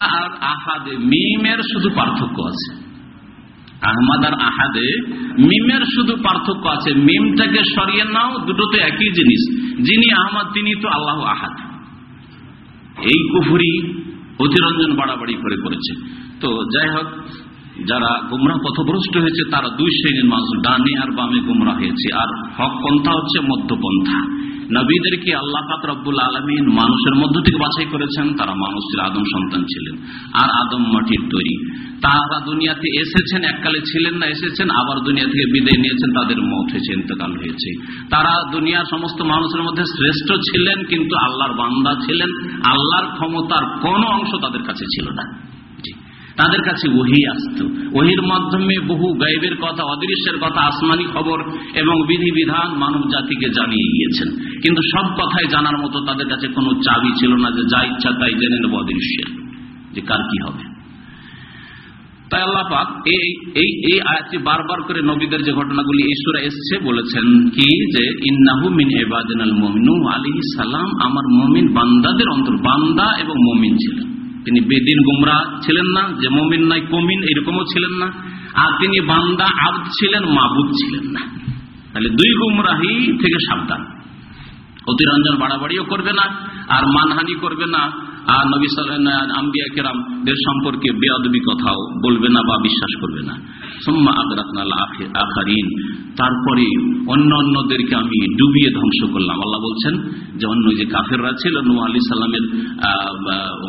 আর আহাদে মিমের শুধু পার্থক্য আছে। আহমাদ আর আহাদে মিমের শুধু পার্থক্য আছে। মিমটাকে সরিয়ে নাও, দুটোতে একই জিনিস। যিনি আহমদ, তিনি তো আল্লাহ আহাদ। এই কুফুরি অতিরঞ্জন বাড়াবাড়ি করে করেছে। তো যাই হোক যারা গুমরা পথভ্রষ্ট হয়েছে, তারা দুই শ্রেণির মানুষ, ডানে আর বামে গুমরা হয়েছে। আর হক পন্থা হচ্ছে মধ্যপন্থা। নবীদেরকে আল্লাহ পাক রব্বুল আলমিন মানুষের মধ্য থেকে বাছাই করেছেন? তারা মানুষের আদম সন্তান ছিলেন আর আদম মাটির তৈরি। তারা দুনিয়াতে এসেছেন, এককালে ছিলেন না, এসেছেন, আবার দুনিয়া থেকে বিদায় নিয়েছেন, তাদের মত হয়েছে, ইন্তকাল হয়েছে। তারা দুনিয়ার সমস্ত মানুষের মধ্যে শ্রেষ্ঠ ছিলেন, কিন্তু আল্লাহর বান্দা ছিলেন। আল্লাহর ক্ষমতার কোন অংশ তাদের কাছে ছিল না। তাদের কাছে ওহি আসত। ওহির মাধ্যমে বহু গাইবের কথা, অদৃশ্যের কথা, আসমানি খবর এবং বিধিবিধান মানব জাতিকে জানিয়ে গিয়েছেন কিন্তু সব কথাই জানার মতো তাদের কাছে কোনো চাবি ছিল না যে, যা ইচ্ছা তাই জেনে নেব অদৃশ্যের যে কার কি হবে। তাই আল্লাহ পাক এই এই এই আয়াতটি বারবার করে নবীদের যে ঘটনাগুলি সুরা এসছে বলেছেন কি যে, ইন্নাহু মিন ইবাদিনাল মুমিনু আলাইহিস সালাম আমার মমিন বান্দাদের অন্তর, বান্দা এবং মমিন ছিলেন। তিনি বেদিন গুমরা ছিলেন না, যে মমিন নাই, কমিন, এরকমও ছিলেন না। আর তিনি বান্দা, আবদ ছিলেন, মাবুদ ছিলেন না। তাহলে দুই গুমরাহি থেকে সাবধান। অতিরঞ্জন বাড়াবাড়িও করবে না, আর মানহানি করবে না। আর নবী আম্বিয়া কেরামদের সম্পর্কে বেয়াদবি কথাও বলবে না বা বিশ্বাস করবে না। সোম্মা আগরাতনাল আখারিন। তারপরে অন্য অন্যদেরকে আমি ডুবিয়ে ধ্বংস করলাম। আল্লাহ বলছেন যে, অন্য যে কাফেররা ছিল নু আলী সাল্লামের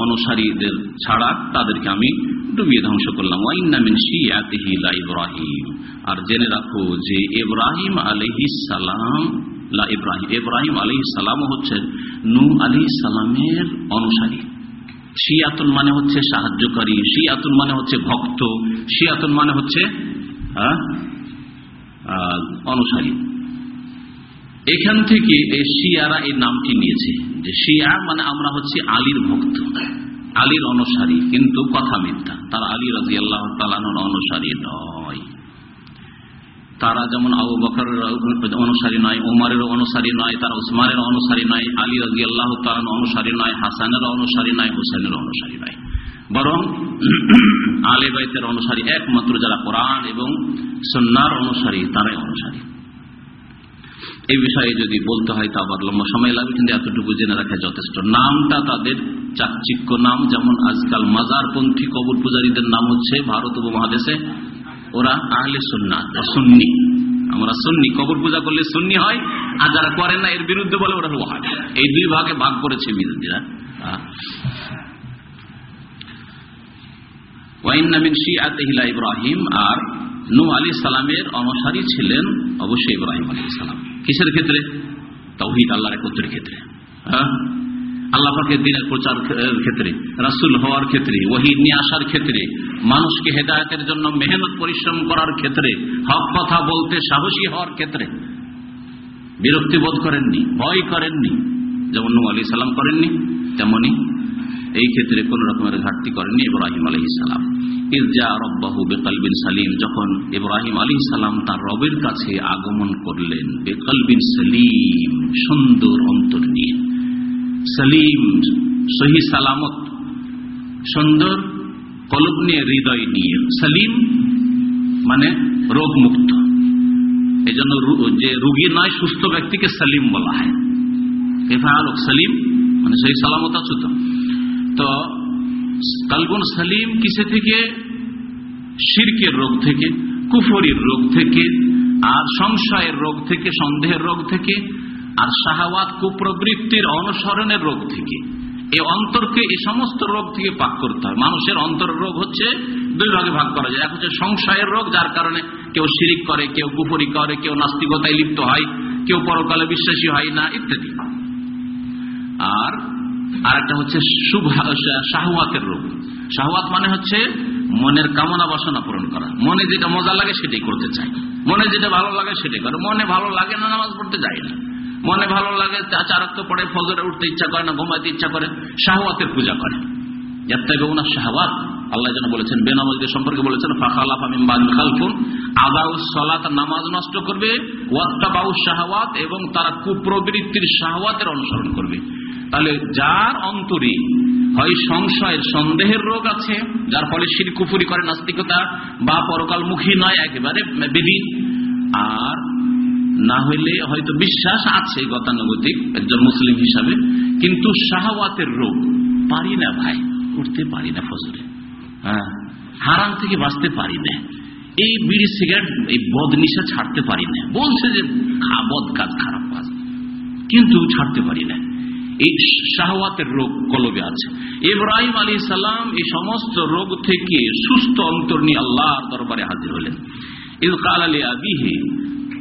অনুসারীদের ছাড়া তাদেরকে আমি ডুবিয়ে ধ্বংস করলাম। ওয়াইনামিন শিয়াতিহিলা ইব্রাহিম। আর জেনে রাখো যে, ইব্রাহিম আলহি সালাম ইব্রাহিম ইব্রাহিম আলী সালাম হচ্ছে নু আলী সালামের অনুসারী। শিয়াতুন মানে হচ্ছে সাহায্যকারী, শিয়াতুন মানে হচ্ছে ভক্ত, শিয়াতুন মানে হচ্ছে অনুসারী। এখান থেকে এই শিয়ারা এই নামটি নিয়েছে, যে শিয়া মানে আমরা হচ্ছে আলীর ভক্ত, আলীর অনুসারী, কিন্তু কথা মিথ্যা। তারা আলী রাজি আল্লাহ তালানোর অনুসারী নয়। তারা যেমন আবু বকর অনুসারী নয় উমারের অনুসারী নয়, তারা উসমানের অনুসারী নয়, আলী রাজি আল্লাহ অনুসারী নয় হাসানের অনুসারী নয় হুসেনের অনুসারী নয়। বরং আলে বাইতের অনুসারী একমাত্র যারা কোরআন এবং সন্ন্যার অনুসারী, তারাই অনুসারী। এই বিষয়ে যদি বলতে হয়, তা আবার লম্বা সময় লাগবে, কিন্তু এতটুকু জেনে রাখা যথেষ্ট। নামটা তাদের চাকচিক্য নাম, যেমন আজকাল মাজারপন্থী কবর পূজারীদের নাম হচ্ছে ভারত উপমহাদেশে ওরা আহলে সুন্না সুন্নি। আমরা সুন্নি, কবর পূজা করলে সুন্নি হয়, আর যারা করে না, এর বিরুদ্ধে বলে ওরা এই দুই ভাগে ভাগ করেছে বিরোধীরা ইব্রাহিম, আর নু আলী সালামের অনুসারী ছিলেন অবশ্যই ইব্রাহিম আলী সালাম। কিসের ক্ষেত্রে? তৌহিদ, আল্লাহর ক্ষেত্রে। হ্যাঁ? আল্লাহ পাকের দিনের প্রচার ক্ষেত্রে, রাসুল হওয়ার ক্ষেত্রে ওহি নিয়ে আসার ক্ষেত্রে, মানুষকে হেদায়তের জন্য মেহনত, পরিশ্রম করার ক্ষেত্রে, হক কথা বলতে সাহসী হওয়ার ক্ষেত্রে বিরক্তি বোধ করেননি, ভয় করেননি, যেমন নু আলি সালাম করেননি, তেমনি এই ক্ষেত্রে কোন রকমের ঘাটতি করেননি ইব্রাহিম আলী সালাম। বেকালবিন সালিম, যখন ইব্রাহিম আলী সালাম তার রবের কাছে আগমন করলেন, বেকালবিন সালিম, সুন্দর অন্তর নিয়ে। সালিম, সহি সালামত। সুন্দর কলব নিয়ে হৃদয় নিয়ে। সালিম মানে রোগ মুক্ত এই জন্য যে রুগী নয়, সুস্থ ব্যক্তিকে সালিম বলা হয়। আলোক সালিম মানে সহি সালামত আছো তো। তো কালগুন সালিম কিসে থেকে? শিরকের রোগ থেকে, কুফরির রোগ থেকে, আর সংশয়ের রোগ থেকে, সন্দেহের রোগ থেকে আর শাহাওয়াত কুপ্রবৃত্তির অনুসরণের রোগ থেকে। এই অন্তরকে এই সমস্ত রোগ থেকে পাক করতে হয়। মানুষের অন্তর রোগ হচ্ছে দুই ভাগে ভাগ করা যায়। এক হচ্ছে সংশয়ের রোগ, যার কারণে কেউ শিরিক করে, কেউ কুপুরি করে, কেউ নাস্তিকতায় লিপ্ত হয়, কেউ পরকালে বিশ্বাসী হয় না, ইত্যাদি। আর আরেকটা হচ্ছে শাহওয়াতের রোগ। শাহওয়াত মানে হচ্ছে মনের কামনা বাসনা পূরণ করা। মনে যেটা মজা লাগে সেটাই করতে চাই মনে যেটা ভালো লাগে সেটাই করে। মনে ভালো লাগে না, নামাজ পড়তে যায় না। মনে ভালো লাগে চারক্ত পড়ে, ফজরে উঠতে ইচ্ছা করে না, ঘুমাইতে ইচ্ছা করে, শাহওয়াতের পূজা করে। আল্লাহ যেন বলেছেন সম্পর্কে বলেছেন নামাজ নষ্ট করবে শাহওয়াত, এবং তারা কুপ্রবৃত্তির অনুসরণ করবে। তাহলে যার অন্তরে হয় সন্দেহের রোগ আছে, যার ফলে শির কুফুরি করে নাস্তিকতা, বা পরকালমুখী নয়, একেবারে বিধি। আর না হইলে হয়তো বিশ্বাস আছে গতানুগতিক একজন মুসলিম হিসাবে, কিন্তু শাহওয়াতের রোগ পারি না ভাই, উঠতে পারি না ফজরে। হ্যাঁ হারাম থেকে বাঁচতে পারি না। এই বিড়ি সিগারেট, এই বদ নিশা ছাড়তে পারি না। বলছে যে বদ কাজ খারাপ কাজ, কিন্তু ছাড়তে পারি না। এই শাহওয়াতের রোগ কলবে আছে। ইব্রাহিম আলী সালাম এই সমস্ত রোগ থেকে সুস্থ অন্তর নিয়ে আল্লাহর দরবারে হাজির হলেন।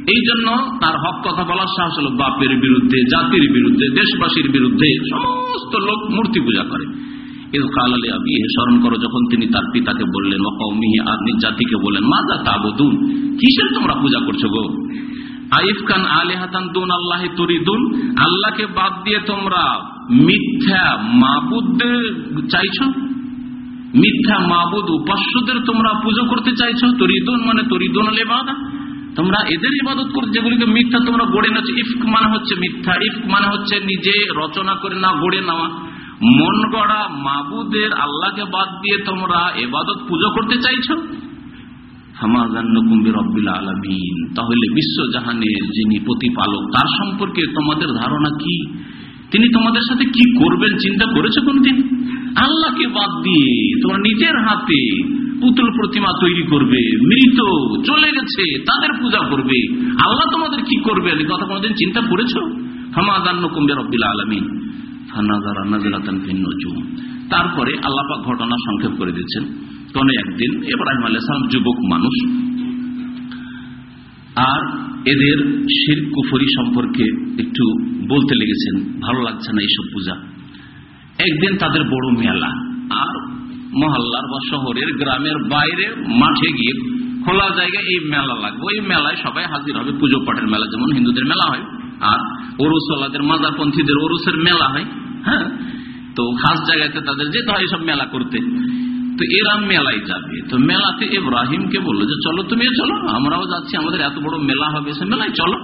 এই জন্য তার হক কথা বলার সাহস হল বাপের বিরুদ্ধে, জাতির বিরুদ্ধে, দেশবাসীর বিরুদ্ধে সমস্ত লোক মূর্তি পূজা করে। আলী আল্লাহকে বাদ দিয়ে তোমরা মিথ্যা মাবুদদের চাইছো? মিথ্যা মাবুদ উপাস্যদের তোমরা পুজো করতে চাইছো? তরিদুন মানে তরিদুন আলেবাদা তোমরা এদের ইবাদত করতে যেগুলিকে মিথ্যা তোমরা গড়ে নেছো ইফক মানে হচ্ছে মিথ্যা। ইফক মানে হচ্ছে নিজে রচনা করে না গড়ে নেওয়া। মন গড়া মাবুদের আল্লাহকে বাদ দিয়ে তোমরা এবাদত পুজো করতে চাইছো? তাহলে বিশ্ব জাহানের যিনি প্রতিপালক, তার সম্পর্কে তোমাদের ধারণা কি? তিনি তোমাদের সাথে কি করবেন, চিন্তা করেছ কোনদিন? আল্লাহকে বাদ দিয়ে তোমরা নিজের হাতে পুতুল প্রতিমা তৈরি করবে, মৃত, চলে গেছে, তাদের পূজা করবে। আল্লাহ তোমাদের কি করবে? কথা কোনদিন চিন্তা করেছ? হামাদান্ন কুম্বে রব্বিল আলমিন তারপরে আল্লাপাক ঘটনা সংক্ষেপ করে দিচ্ছেন। কোন একদিন ইব্রাহিম আলাইসালাম যুবক মানুষ, আর এদের শির কুফরি সম্পর্কে একটু বলতে লেগেছেন। ভালো লাগছে না এইসব পূজা। একদিন তাদের বড় মেলা। আর মহল্লার বা শহরের গ্রামের বাইরে মাঠে গিয়ে খোলা জায়গায় এই মেলা লাগবে। ওই মেলায় সবাই হাজির হবে, পুজো পাঠের মেলা যেমন হিন্দুদের মেলা হয়, আর ওরুসওয়ালাদের মাজারপন্থীদের ওরুসের মেলা হয় হ্যাঁ? তো খাস জায়গাতে তাদের যেতে হয় সব মেলা করতে। তো এরা মেলায় যাবে। তো মেলাতে ইব্রাহিমকে বলল যে, চলো তুমি চলো, আমরাও যাচ্ছি, আমাদের এত বড় মেলা হবে সে মেলায়, চলো।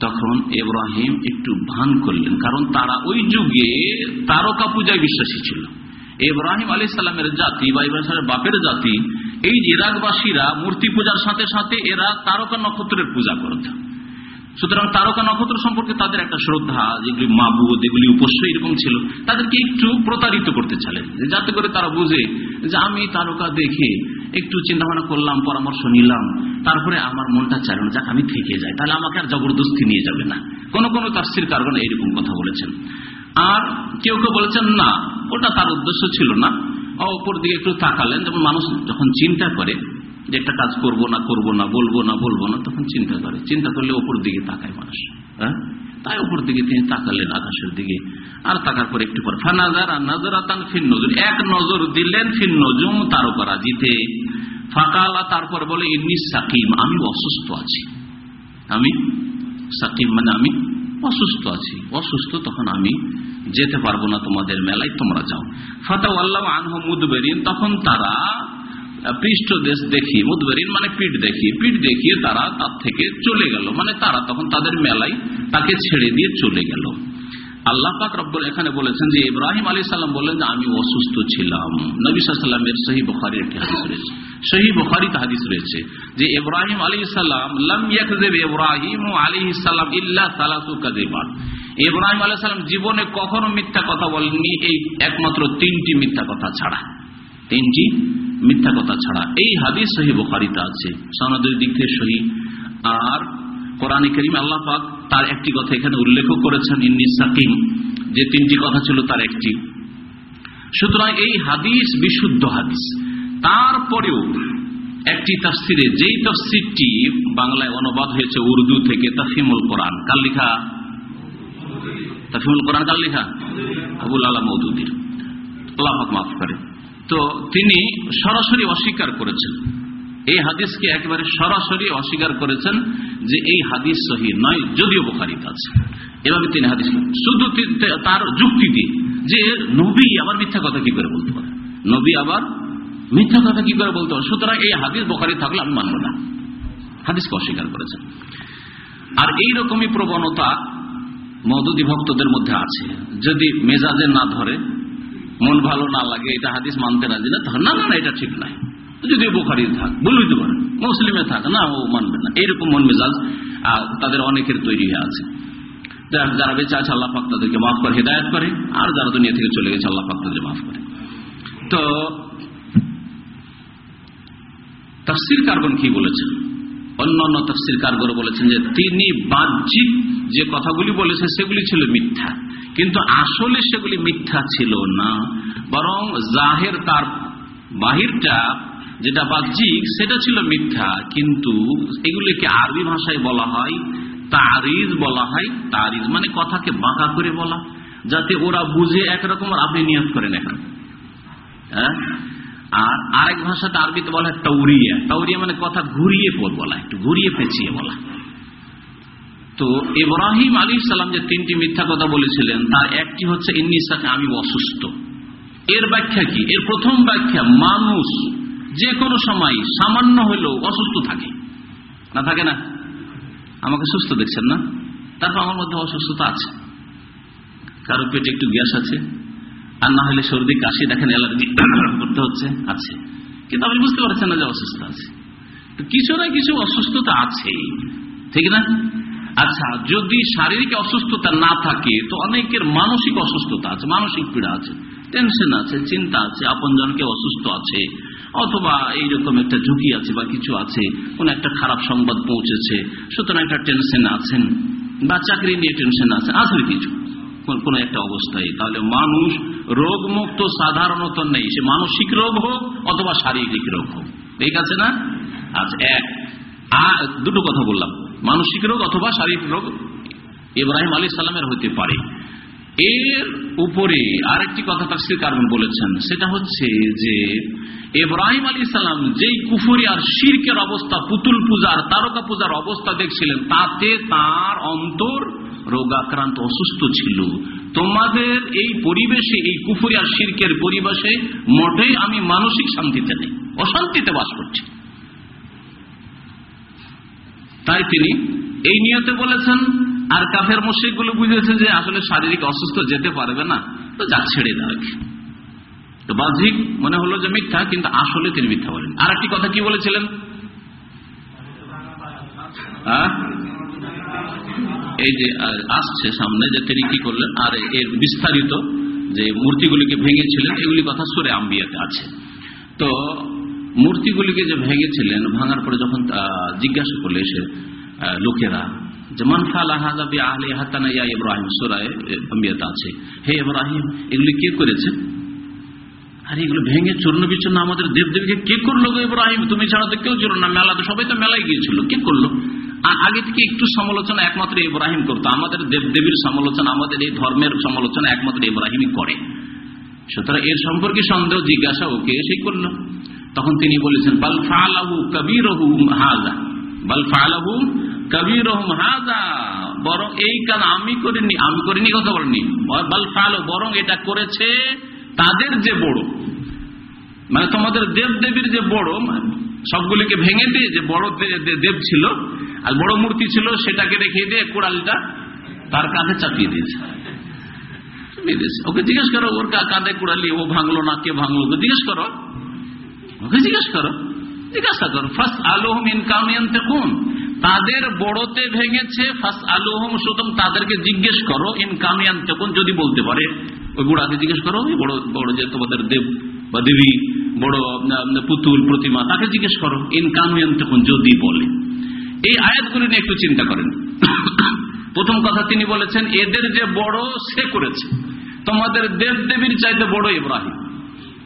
তখন ইব্রাহিম একটু ভান করলেন, কারণ তারা ওই যুগে তারকা পূজায় বিশ্বাসী ছিল। ইব্রাহিম আলী সাল্লামের জাতি বা ইব্রাহিমের বাপের জাতি, এই ইরাকবাসীরা মূর্তি পূজার সাথে সাথে এরা তারকা নক্ষত্রের পূজা করত। সুতরাং তারকা নক্ষত্র সম্পর্কে তাদের একটা শ্রদ্ধা, যেগুলি মাবুদ, এগুলি উপস্য এরকম ছিল। তাদেরকে একটু প্রতারিত করতে চালেন। যাতে করে তারা বুঝে যে আমি তারকা দেখে একটু চিন্তা ভাবনা করলাম, পরামর্শ নিলাম, তারপরে আমার মনটা চাইল না, যাক আমি থেকে যাই, তাহলে আমাকে আর জবরদস্তি নিয়ে যাবে না। কোন কোন তাফসির কারণে এইরকম কথা বলেছেন। আর কেউ কেউ বলেছেন, না ওটা তার উদ্দেশ্য ছিল না। অপর দিকে একটু তাকালেন যেমন মানুষ যখন চিন্তা করে যে একটা কাজ করব না করব না, বলব না বলব না, তখন চিন্তা করে। চিন্তা করলে ওপর দিকে তাকায় মানুষ হ্যাঁ? তাই উপর দিকে তিনি তাকালেন আকাশের দিকে। আর তাকার পর একটু পর, ফানাজার আর নাজরাতান ফিন নজর এক নজর দিলেন ফিন উপর আজিতে। ফাঁকালা তারপর বলে, ইন্নি সাকিম, আমি অসুস্থ আছি। আমি? সাকিম মানে আমি? অসুস্থ আছি। অসুস্থ তখন আমি। যেতে পারব না তোমাদের মেলায়, তোমরা যাও। ফাতা আল্লাহ আনহ মুদবেরিন, তখন তারা পৃষ্ঠ দেশ দেখি, মুদবেরিন মানে পিঠ দেখি, পিঠ দেখিয়ে তারা তার থেকে চলে গেল। মানে তারা তখন তাদের মেলায় তাকে ছেড়ে দিয়ে চলে গেল। আল্লাহ পাক এখানে বলেছেন যে ইব্রাহিম আলী সাল্লাম বললেন যে, আমি অসুস্থ ছিলাম। নবী সাল্লামের সহি বখারির একটি হাদিস রয়েছে। সহি বখারিতে হাদিস রয়েছে যে ইব্রাহিম আলী সাল্লাম লাম ইয়াকযিব ইব্রাহিম আলী সাল্লাম ইল্লা সালাসু কাযিবান ইব্রাহিম আলী সাল্লাম জীবনে কখনো মিথ্যা কথা বলেননি, এই একমাত্র তিনটি মিথ্যা কথা ছাড়া। তিনটি মিথ্যা কথা ছাড়া। এই হাদিস সহি বখারিতে আছে, সনদের দিক থেকে সহি। আর কোরআনে করিম আল্লাহ পাক তার একটি কথা এখানে উল্লেখ করেছেন, ইন্নি সাকিম, যে তিনটি কথা ছিল তার একটি। সুতরাং এই হাদিস বিশুদ্ধ হাদিস। তারপরেও একটি তাফসিরে যেই তফসিরটি বাংলায় অনুবাদ হয়েছে উর্দু থেকে তাফিমুল কোরআন, কার লিখা? তাফিমুল কোরআন কার লিখা? আবুল আল্লাহ মাফ করে। তো তিনি সরাসরি অস্বীকার করেছেন। এই হাদিসকে একেবারে সরাসরি অস্বীকার করেছেন যে এই হাদিস সহি নয়, যদিও আছে। এভাবে তিনি হাদিস শুধু তার যুক্তি দিয়ে যে নবী আবার মিথ্যা কথা কি করে বলতে পারে? নবী আবার মিথ্যা কথা কি করে বলতে পারে? সুতরাং এই হাদিস বোখারি থাকলে আমি মানব না। হাদিসকে অস্বীকার করেছেন। আর এই রকমই প্রবণতা মদুদি ভক্তদের মধ্যে আছে। যদি মেজাজে না ধরে, মন ভালো না লাগে, এটা হাদিস মানতে রাজি না না না এটা ঠিক নাই যদিও বোখারি থাক বলে দিতে পারে। মুসলিমে থাক, না, ও মানবে না। এইরকম মন মেজাজ তাদের অনেকের তৈরি হয়ে আছে। যারা বেঁচে আছে, আল্লাহ পাক তাদেরকে মাফ করে, হেদায়ত করে, আর যারা দুনিয়া থেকে চলে গেছে, আল্লাহ পাক তাদের মাফ করে। তো, তফসির কার্বন কি বলেছেন? অন্যান্য তফসির কারগর বলেছেন যে তিনি বাহ্যিক যে কথাগুলি বলেছেন সেগুলি ছিল মিথ্যা। কিন্তু আসলে সেগুলি মিথ্যা ছিল না। বরং জাহের তার বাহিরটা যেটা বাহ্যিক, সেটা ছিল মিথ্যা। কিন্তু এগুলিকে আরবি ভাষায় বলা হয়, তারিজ বলা হয়। তারিজ মানে কথাকে বাঁকা করে বলা, যাতে ওরা বুঝে, একরকম আপনি নিয়োগ করেন এখন। হ্যাঁ? আর আরেক ভাষাতে আরবিতে বলা হয় তৌরিয়া তৌরিয়া মানে কথা ঘুরিয়ে পথ বলা, একটু ঘুরিয়ে পেঁচিয়ে বলা। তো ইব্রাহিম আলী সালাম যে তিনটি মিথ্যা কথা বলেছিলেন, তার একটি হচ্ছে ইন্নিসাকে আমি অসুস্থ। এর ব্যাখ্যা কি? এর প্রথম ব্যাখ্যা, মানুষ যে কোনো সময় সামান্য হলেও অসুস্থ থাকে। না থাকে না? আমাকে সুস্থ দেখছেন না? তারপর আমার মধ্যে অসুস্থতা আছে। কারও পেটে একটু গ্যাস আছে? আর না হলে সর্দি, কাশি, দেখেন অ্যালার্জি করতে হচ্ছে, আছে। কিন্তু আপনি বুঝতে পারছেন না যে অসুস্থ আছে। কিছু না কিছু অসুস্থতা আছে ঠিক না? আচ্ছা যদি শারীরিক অসুস্থতা না থাকে, তো অনেকের মানসিক অসুস্থতা আছে, মানসিক পীড়া আছে টেনশন আছে, চিন্তা আছে আপনজনকে অসুস্থ আছে, অথবা এইরকম একটা ঝুঁকি আছে বা কিছু আছে, কোন একটা খারাপ সংবাদ পৌঁছেছে, সুতরাং একটা টেনশন আছেন, বা চাকরি নিয়ে টেনশন আছে আসলে কিছু। কোন একটা অবস্থায়। তাহলে মানুষ রোগ মুক্ত সাধারণত নেই। সে মানসিক রোগ হোক অথবা শারীরিক রোগ হোক। ঠিক আছে না? আচ্ছা এক। দুটো কথা বললাম। মানসিক রোগ অথবা শারীরিক রোগ ইব্রাহিম আলী সাল্লামের হইতে পারে। এর উপরে আরেকটি কথা তাফসির কারণ বলেছেন। সেটা হচ্ছে যে, ইব্রাহিম আলী সাল্লাম যেই কুফুরি আর শিরকের অবস্থা, পুতুল পূজার, তারকা পূজার অবস্থা দেখছিলেন, তাতে তার অন্তর রোগাক্রান্ত, অসুস্থ ছিল। তোমাদের এই পরিবেশে, এই কুফুরি আর শিরকের পরিবেশে মোটেই আমি মানসিক শান্তিতে নেই, অশান্তিতে বাস করছি। তাই তিনি এই নিয়তে বলেছেন, আর কাফের মসিকগুলো বুঝেছে যে আসলে শারীরিক অসুস্থ যেতে পারবে না, তো যা ছেড়ে দেখ তো বাহ্যিক মনে হলো যে মিথ্যা, কিন্তু আসলে তিনি মিথ্যা বলেন। আর একটি কথা কি বলেছিলেন? এই যে আসছে সামনে যে তিনি কি করলেন, আর এর বিস্তারিত যে মূর্তিগুলিকে ভেঙেছিলেন, এগুলি কথা সুরে আম্বিয়াতে আছে। তো মূর্তিগুলিকে যে ভেঙেছিলেন, ভাঙার পরে যখন জিজ্ঞাসা করলে এসে লোকেরা যে, মান ফালাহাবি আহলে হাতানা ইয়া ইব্রাহিম? সুরায় আম্বিয়াতে আছে। হে ইব্রাহিম, এগুলি কে করেছে? আর, এগুলো ভেঙে চূর্ণ বিচ্ছন্ন আমাদের দেবদেবীকে কে করল গো ইব্রাহিম? তুমি ছাড়া তো কেউ ছিল না, মেলা তো সবাই তো মেলায় গিয়েছিল। কে করল? আগে থেকে একটু সমালোচনা একমাত্র ইব্রাহিম করতো। আমাদের দেবদেবীর সমালোচনা, আমাদের এই ধর্মের সমালোচনা একমাত্র ইব্রাহিমই করে। সুতরাং এর সম্পর্কে সন্দেহ, জিজ্ঞাসা ওকে সেই করল। তখন তিনি বলেছেন, বাল ফালাহু কবির হাজা। বাল ফালাহু কবির হাজা। বরং এই কাজ আমি করিনি আমি করিনি কথা বলিনি বাল ফালো বরং এটা করেছে তাদের যে বড়। মানে তোমাদের দেব দেবীর যে বড়, সবগুলিকে ভেঙে দিয়ে যে বড় দেব ছিল আর বড় মূর্তি ছিল, সেটাকে রেখে দিয়ে কোড়ালটা তার কাঁধে চাপিয়ে দিয়েছে। ওকে জিজ্ঞেস করো, ওর কাঁধে কুড়ালি, ও ভাঙলো না, কে ভাঙলো? ওকে জিজ্ঞেস করো। ওকে জিজ্ঞেস করো। জিজ্ঞাসা করো ফার্স্ট আলোহম ইনকামিয়ান্তে কোন তাদের বড়তে ভেঙেছে ফার্স্ট আলোহম সুতম তাদেরকে জিজ্ঞেস করো ইনকামিয়ান্তে কোন যদি বলতে পারে, ওই গোড়াকে জিজ্ঞেস করো বড় বড় যে তোমাদের দেব বা দেবী, বড় পুতুল প্রতিমা তাকে জিজ্ঞেস করো ইনকামিয়ান্তে কোন যদি বলে। এই আয়াতগুলি নিয়ে একটু চিন্তা করেন। প্রথম কথা তিনি বলেছেন, এদের যে বড়, সে করেছে। তোমাদের দেব দেবীর চাইতে বড় ইব্রাহিম।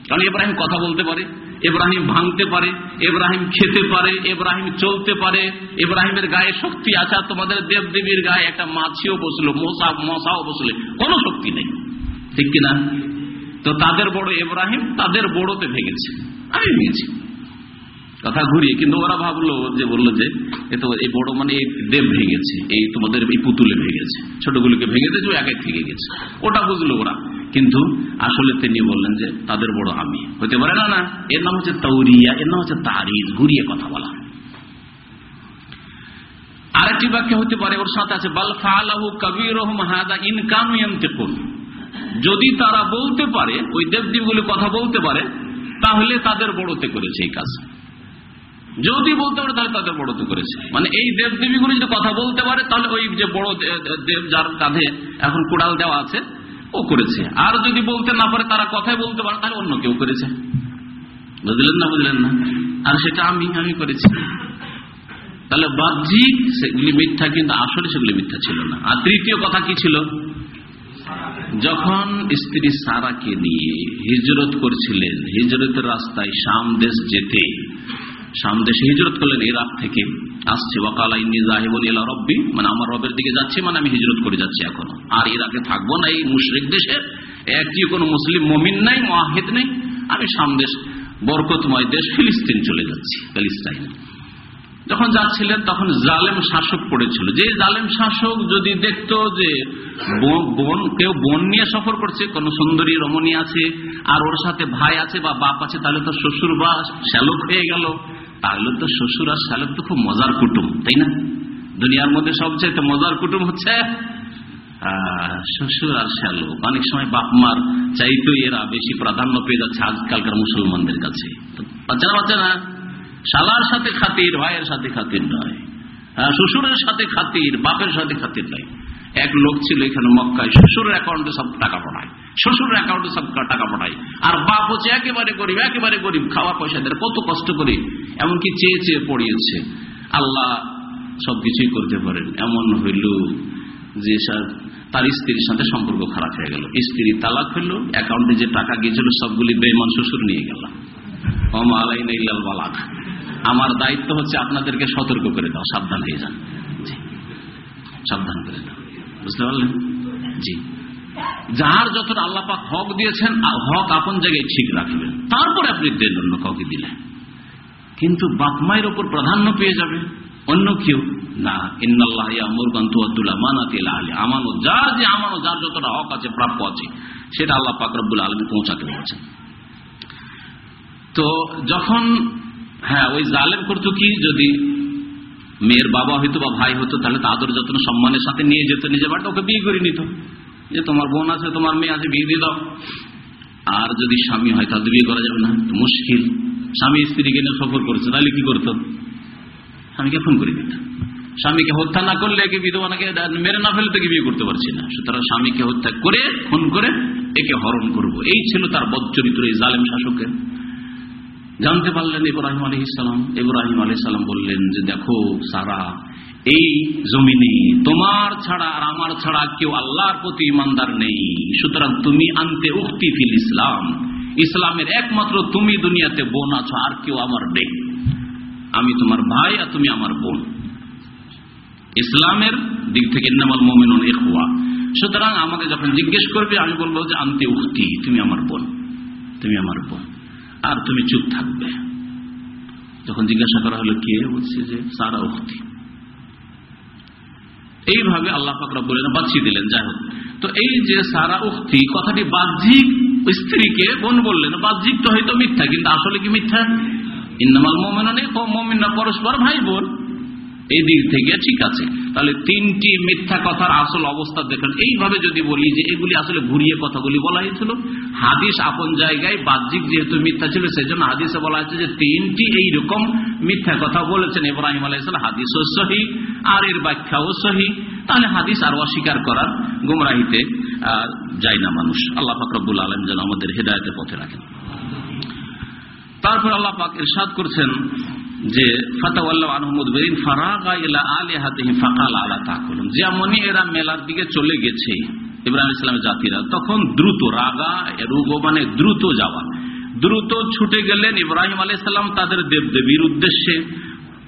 কারণ ইব্রাহিম কথা বলতে পারে, ইব্রাহিম ভাঙতে পারে, ইব্রাহিম খেতে পারে, ইব্রাহিম চলতে পারে, ইব্রাহিমের গায়ে শক্তি আছে তোমাদের দেব দেবীর গায়ে একটা মাছিও বসল, মশা, মশাও বসলে। কোনো শক্তি নেই। ঠিক কিনা? তো তাদের বড় ইব্রাহিম, তাদের বড়তে ভেঙেছে। আমি ভেঙেছি। কথা ঘুরিয়ে, কিন্তু ওরা ভাবলো যে, বলল যে, এ তো এই বড় মানে এই দেব ভেঙেছে এই তোমাদের এই পুতুলে ভেঙেছে ছোটগুলোকে ভেঙে দিয়েছে একাই থেকে গেছে। ওটা বুঝলো ওরা। কিন্তু আসলে তিনি বললেন যে, তাদের বড় আমি। হতে পারে না না, এর নাম হচ্ছে তৌরিয়া এর নাম হচ্ছে তারিজ, ঘুরিয়ে কথা বলা। আরেকটি বাক্য হতে পারে, ওর সাথে আছে, বাল ফালাহু কবির হাদা ইনকানু যদি তারা বলতে পারে, ওই দেবদেবীগুলি কথা বলতে পারে, তাহলে তাদের বড়তে করেছে এই কাজ। যদি বলতে পারে, তাহলে তাদের বড়তে করেছে। মানে এই দেবদেবীগুলি যদি কথা বলতে পারে, তাহলে ওই যে বড় দেব যার কাঁধে এখন কুড়াল দেওয়া আছে, ও করেছে। আর যদি বলতে না পারে, তারা কথাই বলতে পারে, তাহলে অন্য কেউ করেছে। বুঝলেন না বুঝলেন না? আর সেটা আমি আমি করেছি। তাহলে বাহ্যিক সেগুলি মিথ্যা, কিন্তু আসলে সেগুলি মিথ্যা ছিল না। আর তৃতীয় কথা কি ছিল? যখন স্ত্রী সারাকে নিয়ে হিজরত করছিলেন, হিজরতের রাস্তায় শাম দেশ যেতে শাম দেশে হিজরত করলেন, ইরাক থেকে আসছে। ওয়াকালাই নিজাহিবুল ইলা রব্বি মানে আমার রবের দিকে যাচ্ছি মানে আমি হিজরত করে যাচ্ছি এখনও। আর ইরাকে থাকব না, এই মুশরিক দেশে। একটি কোনো মুসলিম মমিন নাই মহাহিদ নেই। আমি সামদেশ বরকতময় দেশ ফিলিস্তিন চলে যাচ্ছি প্যালিস্তাইন যখন যাচ্ছিলেন, তখন জালেম শাসক পড়েছিল। যে জালেম শাসক যদি দেখতো যে বোন, কেউ বোন নিয়ে সফর করছে, কোন সুন্দরী রমণী আছে, আর ওর সাথে ভাই আছে বা বাপ আছে, তাহলে তো শ্বশুর বা শ্যালক হয়ে গেল। তাহলে তো শ্বশুর আর শ্যালক তো খুব মজার কুটুম, তাই না? দুনিয়ার মধ্যে সবচেয়ে মজার কুটুম হচ্ছে শ্বশুর আর শ্যালক অনেক সময় বাপ মার চাইতো এরা বেশি প্রাধান্য পেয়ে যাচ্ছে আজকালকার মুসলমানদের কাছে। বাচ্চারা বাচ্চারা, শালার সাথে খাতির, ভাইয়ের সাথে খাতির নয় শ্বশুরের সাথে খাতির, বাপের সাথে খাতির নয়। এক লোক ছিল এখানে মক্কায়, শ্বশুরের অ্যাকাউন্টে সব টাকা পাঠায় শ্বশুরের অ্যাকাউন্টে সব টাকা পাঠায় আর বাপ হচ্ছে একেবারে গরিব একেবারে গরিব, খাওয়া পয়সা দেয়, কত কষ্ট করে, এমনকি চেয়ে চেয়ে পড়িয়েছে। আল্লাহ সবকিছুই করতে পারেন। এমন হইল যে তার স্ত্রীর সাথে সম্পর্ক খারাপ হয়ে গেল। স্ত্রী তালাক হইল অ্যাকাউন্টে যে টাকা গিয়েছিল, সবগুলি বেমান শ্বশুর নিয়ে গেল। বালাক আমার দায়িত্ব হচ্ছে আপনাদেরকে সতর্ক করে দাও, সাবধান হয়ে যান। সাবধান করে দাও। বুঝতে পারলেন? জি। যার যতটা আল্লাপাক হক দিয়েছেন হক আপন জায়গায় ঠিক রাখবেন। তারপরে আপনি দেন, অন্য কাউকে দিলেন কিন্তু বাপমায়ের ওপর প্রাধান্য পেয়ে যাবে। অন্য কেউ? না। যার যে আমানো, যার যতটা হক আছে, প্রাপ্য আছে, সেটা আল্লাহ তো যখন হ্যাঁ ওই যদি মেয়ের বাবা হইতো বা ভাই হতো, তাহলে তাদের যত্ন, সম্মানের সাথে নিয়ে যেত নিজে বাড়িতে ওকে বিয়ে করে নিত। যে তোমার বোন আছে, তোমার মেয়ে আছে, বিয়ে দিয়ে দাও। আর যদি স্বামী হয়, তাহলে বিয়ে করা যাবে না। মুশকিল। স্বামী স্ত্রীকে নিয়ে সফর করেছে, তাহলে কি করতো? স্বামীকে ফোন করে দিত। স্বামীকে হত্যা না করলে একে বিধবানাকে মেরে না ফেলে তাকে বিয়ে করতে পারছি না। সুতরাং স্বামীকে হত্যা করে, খুন করে, একে হরণ করব। এই ছিল তার বদ চরিত্র এই জালেম শাসকের। জানতে পারলেন ইব্রাহিম আলী ইসলাম ইব্রাহিম আলী সালাম বললেন যে, দেখো সারা, এই জমিনে তোমার ছাড়া আর আমার ছাড়া কেউ আল্লাহর প্রতি ইমানদার নেই। সুতরাং তুমি আনতে উক্তি ফিল ইসলাম। ইসলামের একমাত্র তুমি দুনিয়াতে বোন আছো, আর কেউ আমার নেই। আমি তোমার ভাই আর তুমি আমার বোন। ইসলামের দিক থেকে নামাল মোমেন এখুয়া সুতরাং আমাকে যখন জিজ্ঞেস করবে, আমি বলব যে, আনতে উক্তি তুমি আমার বোন, তুমি আমার বোন। আর তুমি চুপ থাকবে। যখন জিজ্ঞাসা করা হলো, কে বলছে যে? সারা উক্তি। এইভাবে আল্লাহ ফাকরা বলেন বাঁচিয়ে দিলেন। যাই হোক, তো এই যে সারা উক্তি, কথাটি বাহ্যিক স্ত্রীকে বোন বললেন। বাহ্যিক তো হয়তো মিথ্যা, কিন্তু আসলে কি মিথ্যা? ইন্নামাল মোমেন মোমিনা পরস্পর ভাই বোন এই দিক থেকে ঠিক আছে। তাহলে তিনটি মিথ্যা কথার আসল অবস্থা দেখেন। এইভাবে যদি বলি যে এগুলি আসলে ঘুরিয়ে কথাগুলি বলা হয়েছিল, হাদিস আপন জায়গায় বাহ্যিক যেহেতু মিথ্যা ছিল সেই জন্য হাদিসে বলা হয়েছে যে তিনটি এইরকম মিথ্যা কথা বলেছেন ইব্রাহিম আলাইসাল হাদিসও সহি, আর এর ব্যাখ্যাও সহি। তাহলে হাদিস আর অস্বীকার করার গুমরাহিতে যায় না মানুষ। আল্লাহ ফাকরবুল আলম যেন আমাদের হেদায়তের পথে রাখেন। তারপর আল্লাহ পাক ইরশাদ করছেন যে যেমনই এরা মেলার দিকে চলে গেছে, ইব্রাহিম ইসলামের জাতিরা, তখন দ্রুত, রাগা রুগ মানে দ্রুত যাওয়া। দ্রুত ছুটে গেলেন ইব্রাহিম আলাইসাল্লাম তাদের দেবদেবীর উদ্দেশ্যে।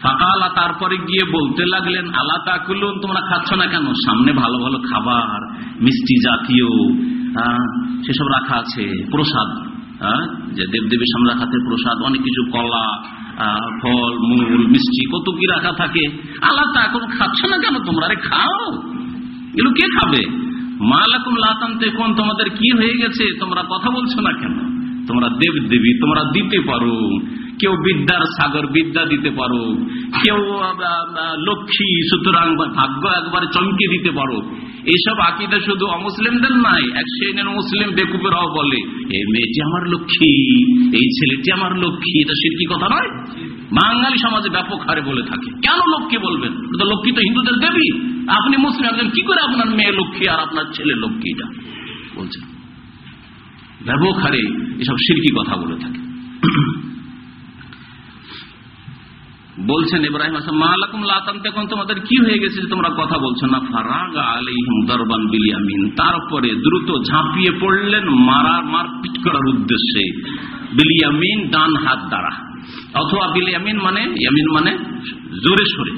ফাঁকালা, তারপরে গিয়ে বলতে লাগলেন আল্লাহ তাকুলুন, তোমরা খাচ্ছ না কেন? সামনে ভালো ভালো খাবার, মিষ্টি জাতীয় সেসব রাখা আছে, প্রসাদ। যে দেবদেবীর সামনে রাখাতে প্রসাদ, অনেক কিছু কলা ফল, মূল, মিষ্টি, কত কি রাখা থাকে। আল্লাহ তা এখন খাচ্ছ না কেন তোমরা? আরে খাও। এগুলো কে খাবে? মালাকুম লাতান্তে কোন, তোমাদের কি হয়ে গেছে? তোমরা কথা বলছো না কেন? তোমরা দেব দেবী তোমরা দিতে পারো। কেউ বিদ্যার সাগর বিদ্যা দিতে পারো। কেউ লক্ষ্মী, সুতরাং ভাগ্য একবারে চমকে দিতে পারো। এইসব আকিদা শুধু অমুসলিমদের নাই, এক শ্রেণির মুসলিম বেকুপেরাও বলে এই মেয়েটি আমার লক্ষ্মী, এই ছেলেটি আমার লক্ষ্মী, এটা সিরকি কথা নয়? বাঙালি সমাজে ব্যাপক হারে বলে থাকে। কেন লক্ষ্মী বলবেন? লক্ষ্মী তো হিন্দুদের দেবী। আপনি মুসলিম কি করে আপনার মেয়ে লক্ষ্মী আর আপনার ছেলে লক্ষ্মী এটা? বলছেন ব্যাপক হারে এসব সিরকি কথা বলে থাকে। বলছেন ইব্রাহিম তোমাদের কি হয়ে গেছে তোমরা কথা বলছো না? ফারাগা আলাইহিম দরবান বিলিয়ামিন তারপরে দ্রুত ঝাঁপিয়ে পড়লেন মারা মারপিট করার উদ্দেশ্যে। বিলিয়ামিন ডান হাত দ্বারা। অথবা বিলিয়ামিন মানে ইয়ামিন মানে জোরে সরে।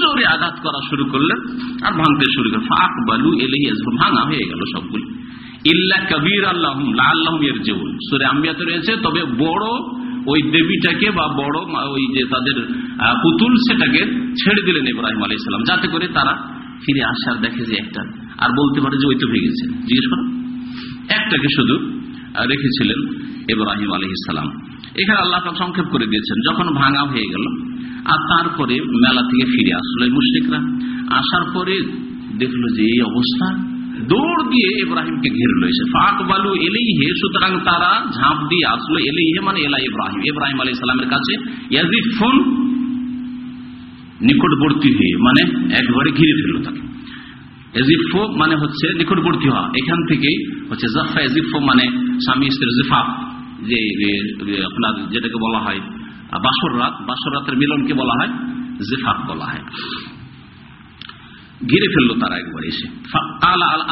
জোরে আঘাত করা শুরু করলেন আর ভাঙতে শুরু করলেন। ফাঁক বালু এলেই ভাঙা হয়ে গেল সবগুলি। ইল্লা কবির আল্লাহ আল্লাহ এর যেমন সুরে আম্বিয়াতে রয়েছে, তবে বড় ওই দেবীটাকে বা বড় ওই যে তাদের পুতুল সেটাকে ছেড়ে দিলেন ইব্রাহিম আলী ইসলাম যাতে করে তারা ফিরে আসার দেখে যে একটা, আর বলতে পারে যে ওই তো ভেঙে গেছে জিজ্ঞেস করো। একটাকে শুধু রেখেছিলেন ইব্রাহিম আলী ইসলাম এখানে আল্লাহ সংক্ষেপ করে দিয়েছেন, যখন ভাঙা হয়ে গেল, আর তারপরে মেলা থেকে ফিরে আসলো মুশ্রিকরা। আসার পরে দেখল যে এই অবস্থা দৌড় দিয়ে ইব্রাহিমকে ঘিরে রয়েছে। ফাঁক বালু এলেই হে সুতরাং তারা ঝাঁপ দিয়ে আসলো এলেই হে মানে এলা ইব্রাহিম। ইব্রাহিম আলী সালামের কাছে নিকটবর্তী হয়ে মানে একবারে ঘিরে ফেলল তাকে। এজিফো মানে হচ্ছে নিকটবর্তী হওয়া। এখান থেকে হচ্ছে জাফা এজিফো মানে স্বামী জিফাফ যে আপনার যেটাকে বলা হয় বাসর রাত, বাসর রাতের মিলনকে বলা হয় জিফাফ বলা হয়। ঘিরে ফেলল তারা একবার এসে।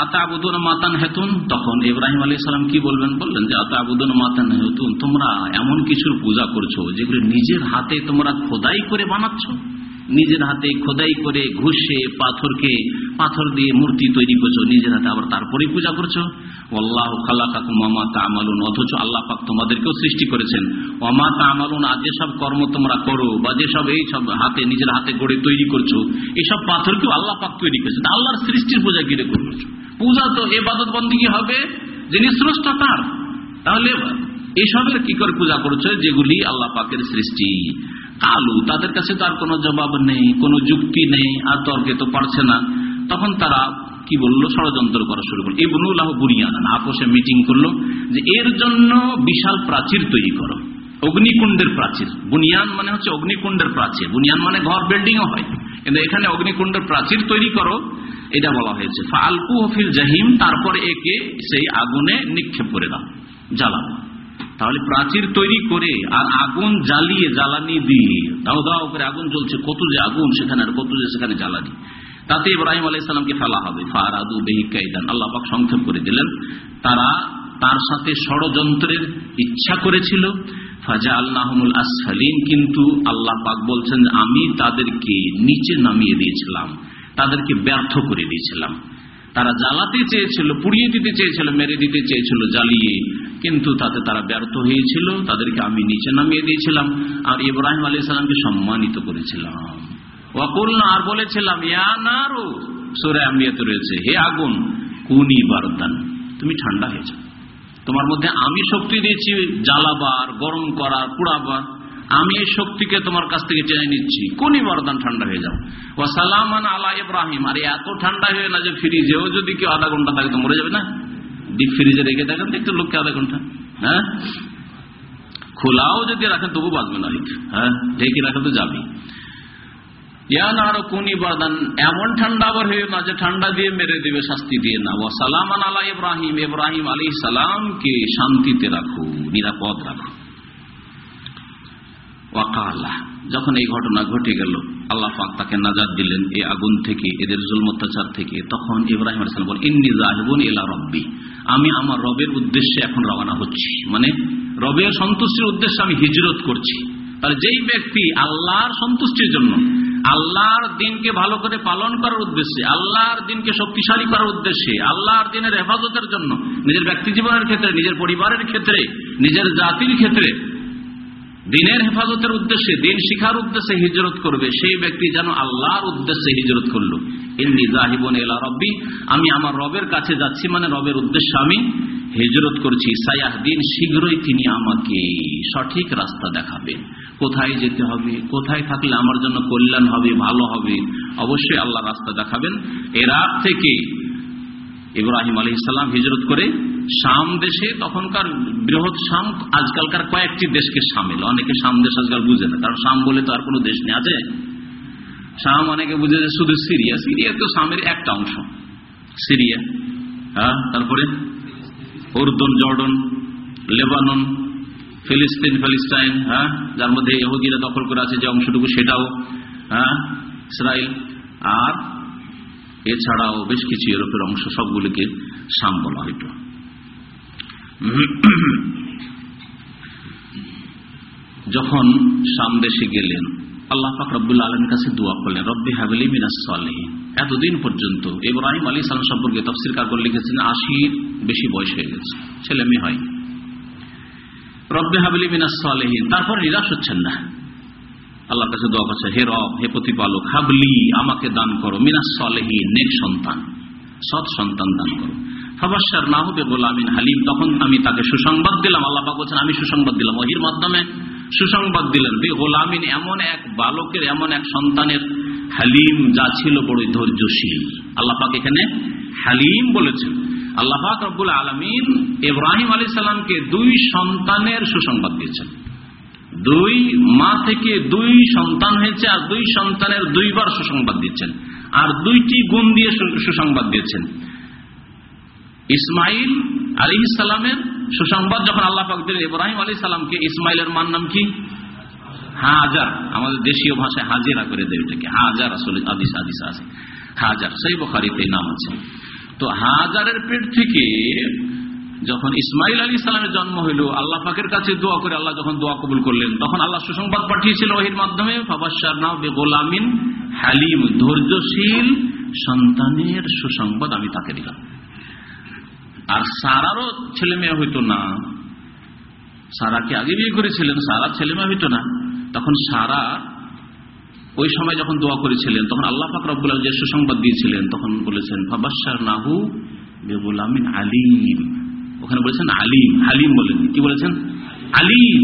আতাবুদুন মাতান হেতুন তখন ইব্রাহিম আলী সালাম কি বলবেন? বললেন যে, আতাবুদুন মাতান হেতুন তোমরা এমন কিছুর পূজা করছ যেগুলো নিজের হাতে তোমরা খোদাই করে বানাচ্ছ? নিজের হাতে খোদাই করে ঘুষে পাথরকে, পাথর দিয়ে মূর্তি তৈরি করছ, নিজের হাতে আবার তারপরেই পূজা করছ। আল্লাহ খালাকাকুম ওমা তামালুন, অথচ আল্লাহ পাক তোমাদেরকেও সৃষ্টি করেছেন। ওমা তামালুন, আর যেসব কর্ম তোমরা করো, বা যেসব এই সব হাতে, নিজের হাতে গড়ে তৈরি করছ এইসব পাথরকেও আল্লাহ পাক তৈরি করেছেন আল্লাহর সৃষ্টির পূজা কিরে করছ? পূজা তো এবাদত বন্দী হবে? যিনি স্রষ্টা তার। তাহলে এসবের কি করে পূজা করছ? যেগুলি আল্লাহ পাকের সৃষ্টি। কালু, তাদের কাছে তার কোনো জবাব নেই, কোনো যুক্তি নেই, আর তর্কে তো পারছে না। তখন তারা কি বলল? ষড়যন্ত্র করা শুরু করল। ইবনুল্লাহ বুনিয়ান, আপোষে মিটিং করল যে এর জন্য বিশাল প্রাচীর তৈরি করো। অগ্নিকুণ্ডের প্রাচীর। বুনিয়ান মানে হচ্ছে অগ্নিকুণ্ডের প্রাচীর। বুনিয়ান মানে ঘর বিল্ডিং হয়। কিন্তু এখানে অগ্নিকুণ্ডের প্রাচীর তৈরি করো, এটা বলা হয়েছে। ফালকু হফিল জাহিম, তারপরে একে সেই আগুনে নিক্ষেপ করে দাও জ্বালানো তাহলে প্রাচীর তৈরি করে আর আগুন জ্বালিয়ে, জ্বালানি দিয়ে, দাও দাও করে আগুন জ্বলছে, কত যে আগুন সেখানে আর কত যে সেখানে জ্বালানি। তাতে ইব্রাহিম আলাইসালামকে ফেলা হবে। ফারাদু বেহিকাইদান আল্লাহ পাক সংক্ষেপ করে দিলেন। তারা তার সাথে ষড়যন্ত্রের ইচ্ছা করেছিল। ফাজা আল্লাহমুল আসফালিন। কিন্তু আল্লাহ পাক বলছেন আমি তাদেরকে নিচে নামিয়ে দিয়েছিলাম। তাদেরকে ব্যর্থ করে দিয়েছিলাম। তারা জ্বালাতে চেয়েছিল, পুড়িয়ে দিতে চেয়েছিল, মেরে দিতে চেয়েছিল, জ্বালিয়ে। কিন্তু তাতে তারা ব্যর্থ হয়েছিল, তাদেরকে আমি নিচে নামিয়ে দিয়েছিলাম, আর ইব্রাহিম আলী সালামকে সম্মানিত করেছিলাম। ওয়াকুল্লা আর বলেছিলাম রয়েছে, হে আগুন, কুনি বারদান, তুমি ঠান্ডা হয়ে যাও। তোমার মধ্যে আমি শক্তি দিয়েছি, জ্বালাবার, গরম করার, পুড়াবার। আমি এই শক্তিকে তোমার কাছ থেকে চেয়ে নিচ্ছি। কোনই বরদান ঠান্ডা হয়ে যাও ও সালামান আলা ইব্রাহিম। আর এত ঠান্ডা হয়ে না যে ফ্রিজেও যদি কেউ আধা ঘণ্টা থাকে তো মরে যাবে না? ডিপ ফ্রিজে রেখে দেখেন, দেখতে লোককে আধা ঘণ্টা। হ্যাঁ? খোলাও যদি রাখেন, তবু বাঁচবে না হ্যাঁ? ঢেকে রাখে তো যাবে এমন ঠান্ডা আবার হয়ে না যে ঠান্ডা দিয়ে মেরে দিবে, শাস্তি দিয়ে না। ও সালামান আলা ইব্রাহিম। ইব্রাহিম আলী সালামকে শান্তিতে রাখো, নিরাপদ রাখো। যখন এই ঘটনা ঘটে গেল, আল্লাহ পাক তাকে নাজাদ দিলেন এই আগুন থেকে, এদের জুল অত্যাচার থেকে। তখন ইব্রাহিম ইন্নি রব্বি। আমি আমার রবের উদ্দেশ্যে এখন রওনা হচ্ছি। মানে রবের সন্তুষ্টির উদ্দেশ্যে আমি হিজরত করছি। তাহলে যেই ব্যক্তি আল্লাহর সন্তুষ্টির জন্য, আল্লাহর দিনকে ভালো করে পালন করার উদ্দেশ্যে, আল্লাহর দিনকে শক্তিশালী করার উদ্দেশ্যে, আল্লাহর দিনের হেফাজতের জন্য, নিজের ব্যক্তি জীবনের ক্ষেত্রে, নিজের পরিবারের ক্ষেত্রে, নিজের জাতির ক্ষেত্রে দিনের হেফাজতের উদ্দেশ্যে, দিন শিখার উদ্দেশ্যে হিজরত করবে, সেই ব্যক্তি যেন আল্লাহর উদ্দেশ্যে হিজরত করল। ইন্দি জাহিবন এলা রব্বি, আমি আমার রবের কাছে যাচ্ছি মানে রবের উদ্দেশ্যে আমি হিজরত করছি। সায়াহ দিন শীঘ্রই তিনি আমাকে সঠিক রাস্তা দেখাবেন কোথায় যেতে হবে, কোথায় থাকলে আমার জন্য কল্যাণ হবে, ভালো হবে, অবশ্যই আল্লাহ রাস্তা দেখাবেন। এরাক থেকে ইব্রাহিম আলী ইসলাম হিজরত করে শাম দেশে, তখনকার বৃহৎ শাম, আজকালকার কয়েকটি দেশকে সামিল অনেকে শাম দেশ আজকাল বুঝে না, কারণ শাম বলে তো আর কোনো দেশ নেই। আছে? শাম অনেকে বুঝে যে শুধু সিরিয়া। সিরিয়া তো শামের একটা অংশ। সিরিয়া হ্যাঁ? তারপরে উর্দন, জর্ডন, লেবানন, ফিলিস্তিন, ফিলিস্তাইন হ্যাঁ? যার মধ্যে ইহুদিরা দখল করে আছে যে অংশটুকু সেটাও হ্যাঁ? ইসরায়েল আর এছাড়াও বেশ কিছু ইউরোপের অংশ সবগুলিকে সাম বলা হইত যখন সামদেশে গেলেন, আল্লাহ পাক আলমের কাছে দোয়া করলেন, রব্বি হাবলি মিনাস এতদিন পর্যন্ত ইব্রাহিম আলী সালাম সম্পর্কে তফসির কাগর লিখেছেন, আশির বেশি বয়স হয়ে গেছে, ছেলে মেয়ে হয় রব্বে হাবলি মিনাস তারপর নিরাশ হচ্ছেন না। আল্লাহর কাছে দোয়া করছে, হে রব, হে প্রতিপালক, হাবলি, আমাকে দান করো, মিনাস সালেহি নেক সন্তান, সৎ সন্তান দান করো। ফাবাসার না হবে গোলামিন হালিম, তখন আমি তাকে সুসংবাদ দিলাম, আল্লাহ বলছেন, আমি সুসংবাদ দিলাম। ওহির মাধ্যমে সুসংবাদ দিলেন বে গোলামিন এমন এক বালকের, এমন এক সন্তানের হালিম যা ছিল বড়ই ধৈর্যশীল। আল্লাহ পাক এখানে হালিম বলেছেন। আল্লাহ পাক রব্বুল আলমিন ইব্রাহিম আলী সাল্লামকে দুই সন্তানের সুসংবাদ দিয়েছেন। দুই মা থেকে দুই সন্তান হয়েছে আর দুই সন্তানের দুইবার সুসংবাদ দিচ্ছেন। আর দুইটি গুণ দিয়ে সুসংবাদ দিয়েছেন ইসমাইল আলী ইসালামের সুসংবাদ যখন আল্লাহ পাক দিলেন, ইব্রাহিম আলী সালামকে, ইসমাইলের মান নাম কি? হাজার। আমাদের দেশীয় ভাষায় হাজিরা করে দেয় এটাকে। হাজার আসলে আদিস আদিস আছে। হাজার। সেই বখারিতে নাম আছে। তো হাজারের পেট থেকে যখন ইসমাইল আলী ইসলামের জন্ম হইল, আল্লাহ পাকের কাছে দোয়া করে আল্লাহ যখন দোয়া কবুল করলেন, তখন আল্লাহ সুসংবাদ পাঠিয়েছিল ওহির মাধ্যমে গোলামিন হালিম ধৈর্যশীল সন্তানের সুসংবাদ আমি তাকে দিলাম। আর সারারও ছেলে মেয়ে হইতো না। সারাকে আগে বিয়ে করেছিলেন, সারা ছেলে মেয়ে হইতো না। তখন সারা ওই সময় যখন দোয়া করেছিলেন, তখন আল্লাহ পাক রব্বুল যে সুসংবাদ দিয়েছিলেন, তখন বলেছেন ফাবাসার নাহু বেগুল আমিন আলিম ওখানে বলেছেন আলিম, হালিম বলেন। কি বলেছেন? আলিম,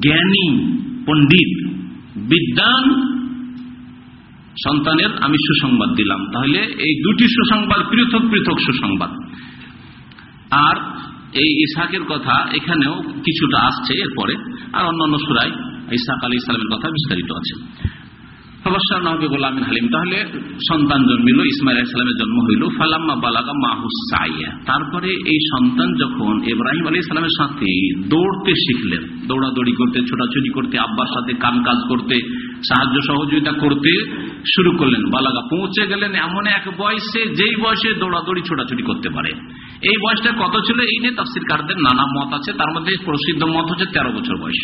জ্ঞানী, পণ্ডিত বিদ্যান সন্তানের আমি সুসংবাদ দিলাম। তাহলে এই দুটি সুসংবাদ পৃথক পৃথক সুসংবাদ। আর এই ইসাকের কথা এখানেও কিছুটা আসছে এরপরে, আর অন্যান্য সুরাই ইসাক আলী ইসলামের কথা বিস্তারিত আছে। হালিম? তাহলে সন্তান জন্মিল, ইসমাইল ইসলামের জন্ম হইল, ফালাম্মা বালাগা মাহুসাইয়া তারপরে এই সন্তান যখন ইব্রাহিম আলী ইসলামের সাথে দৌড়তে শিখলেন, দৌড়াদৌড়ি করতে, ছোটাছুটি করতে, আব্বার সাথে কাম কাজ করতে, সাহায্য সহযোগিতা করতে শুরু করলেন, বালাগা পৌঁছে গেলেন এমন এক বয়সে যেই বয়সে দৌড়াদৌড়ি, ছোটাছুটি করতে পারে। এই বয়সটা কত ছিল? এই নিয়ে তাফসির কারদের নানা মত আছে, তার মধ্যে প্রসিদ্ধ মত হচ্ছে তেরো বছর বয়স।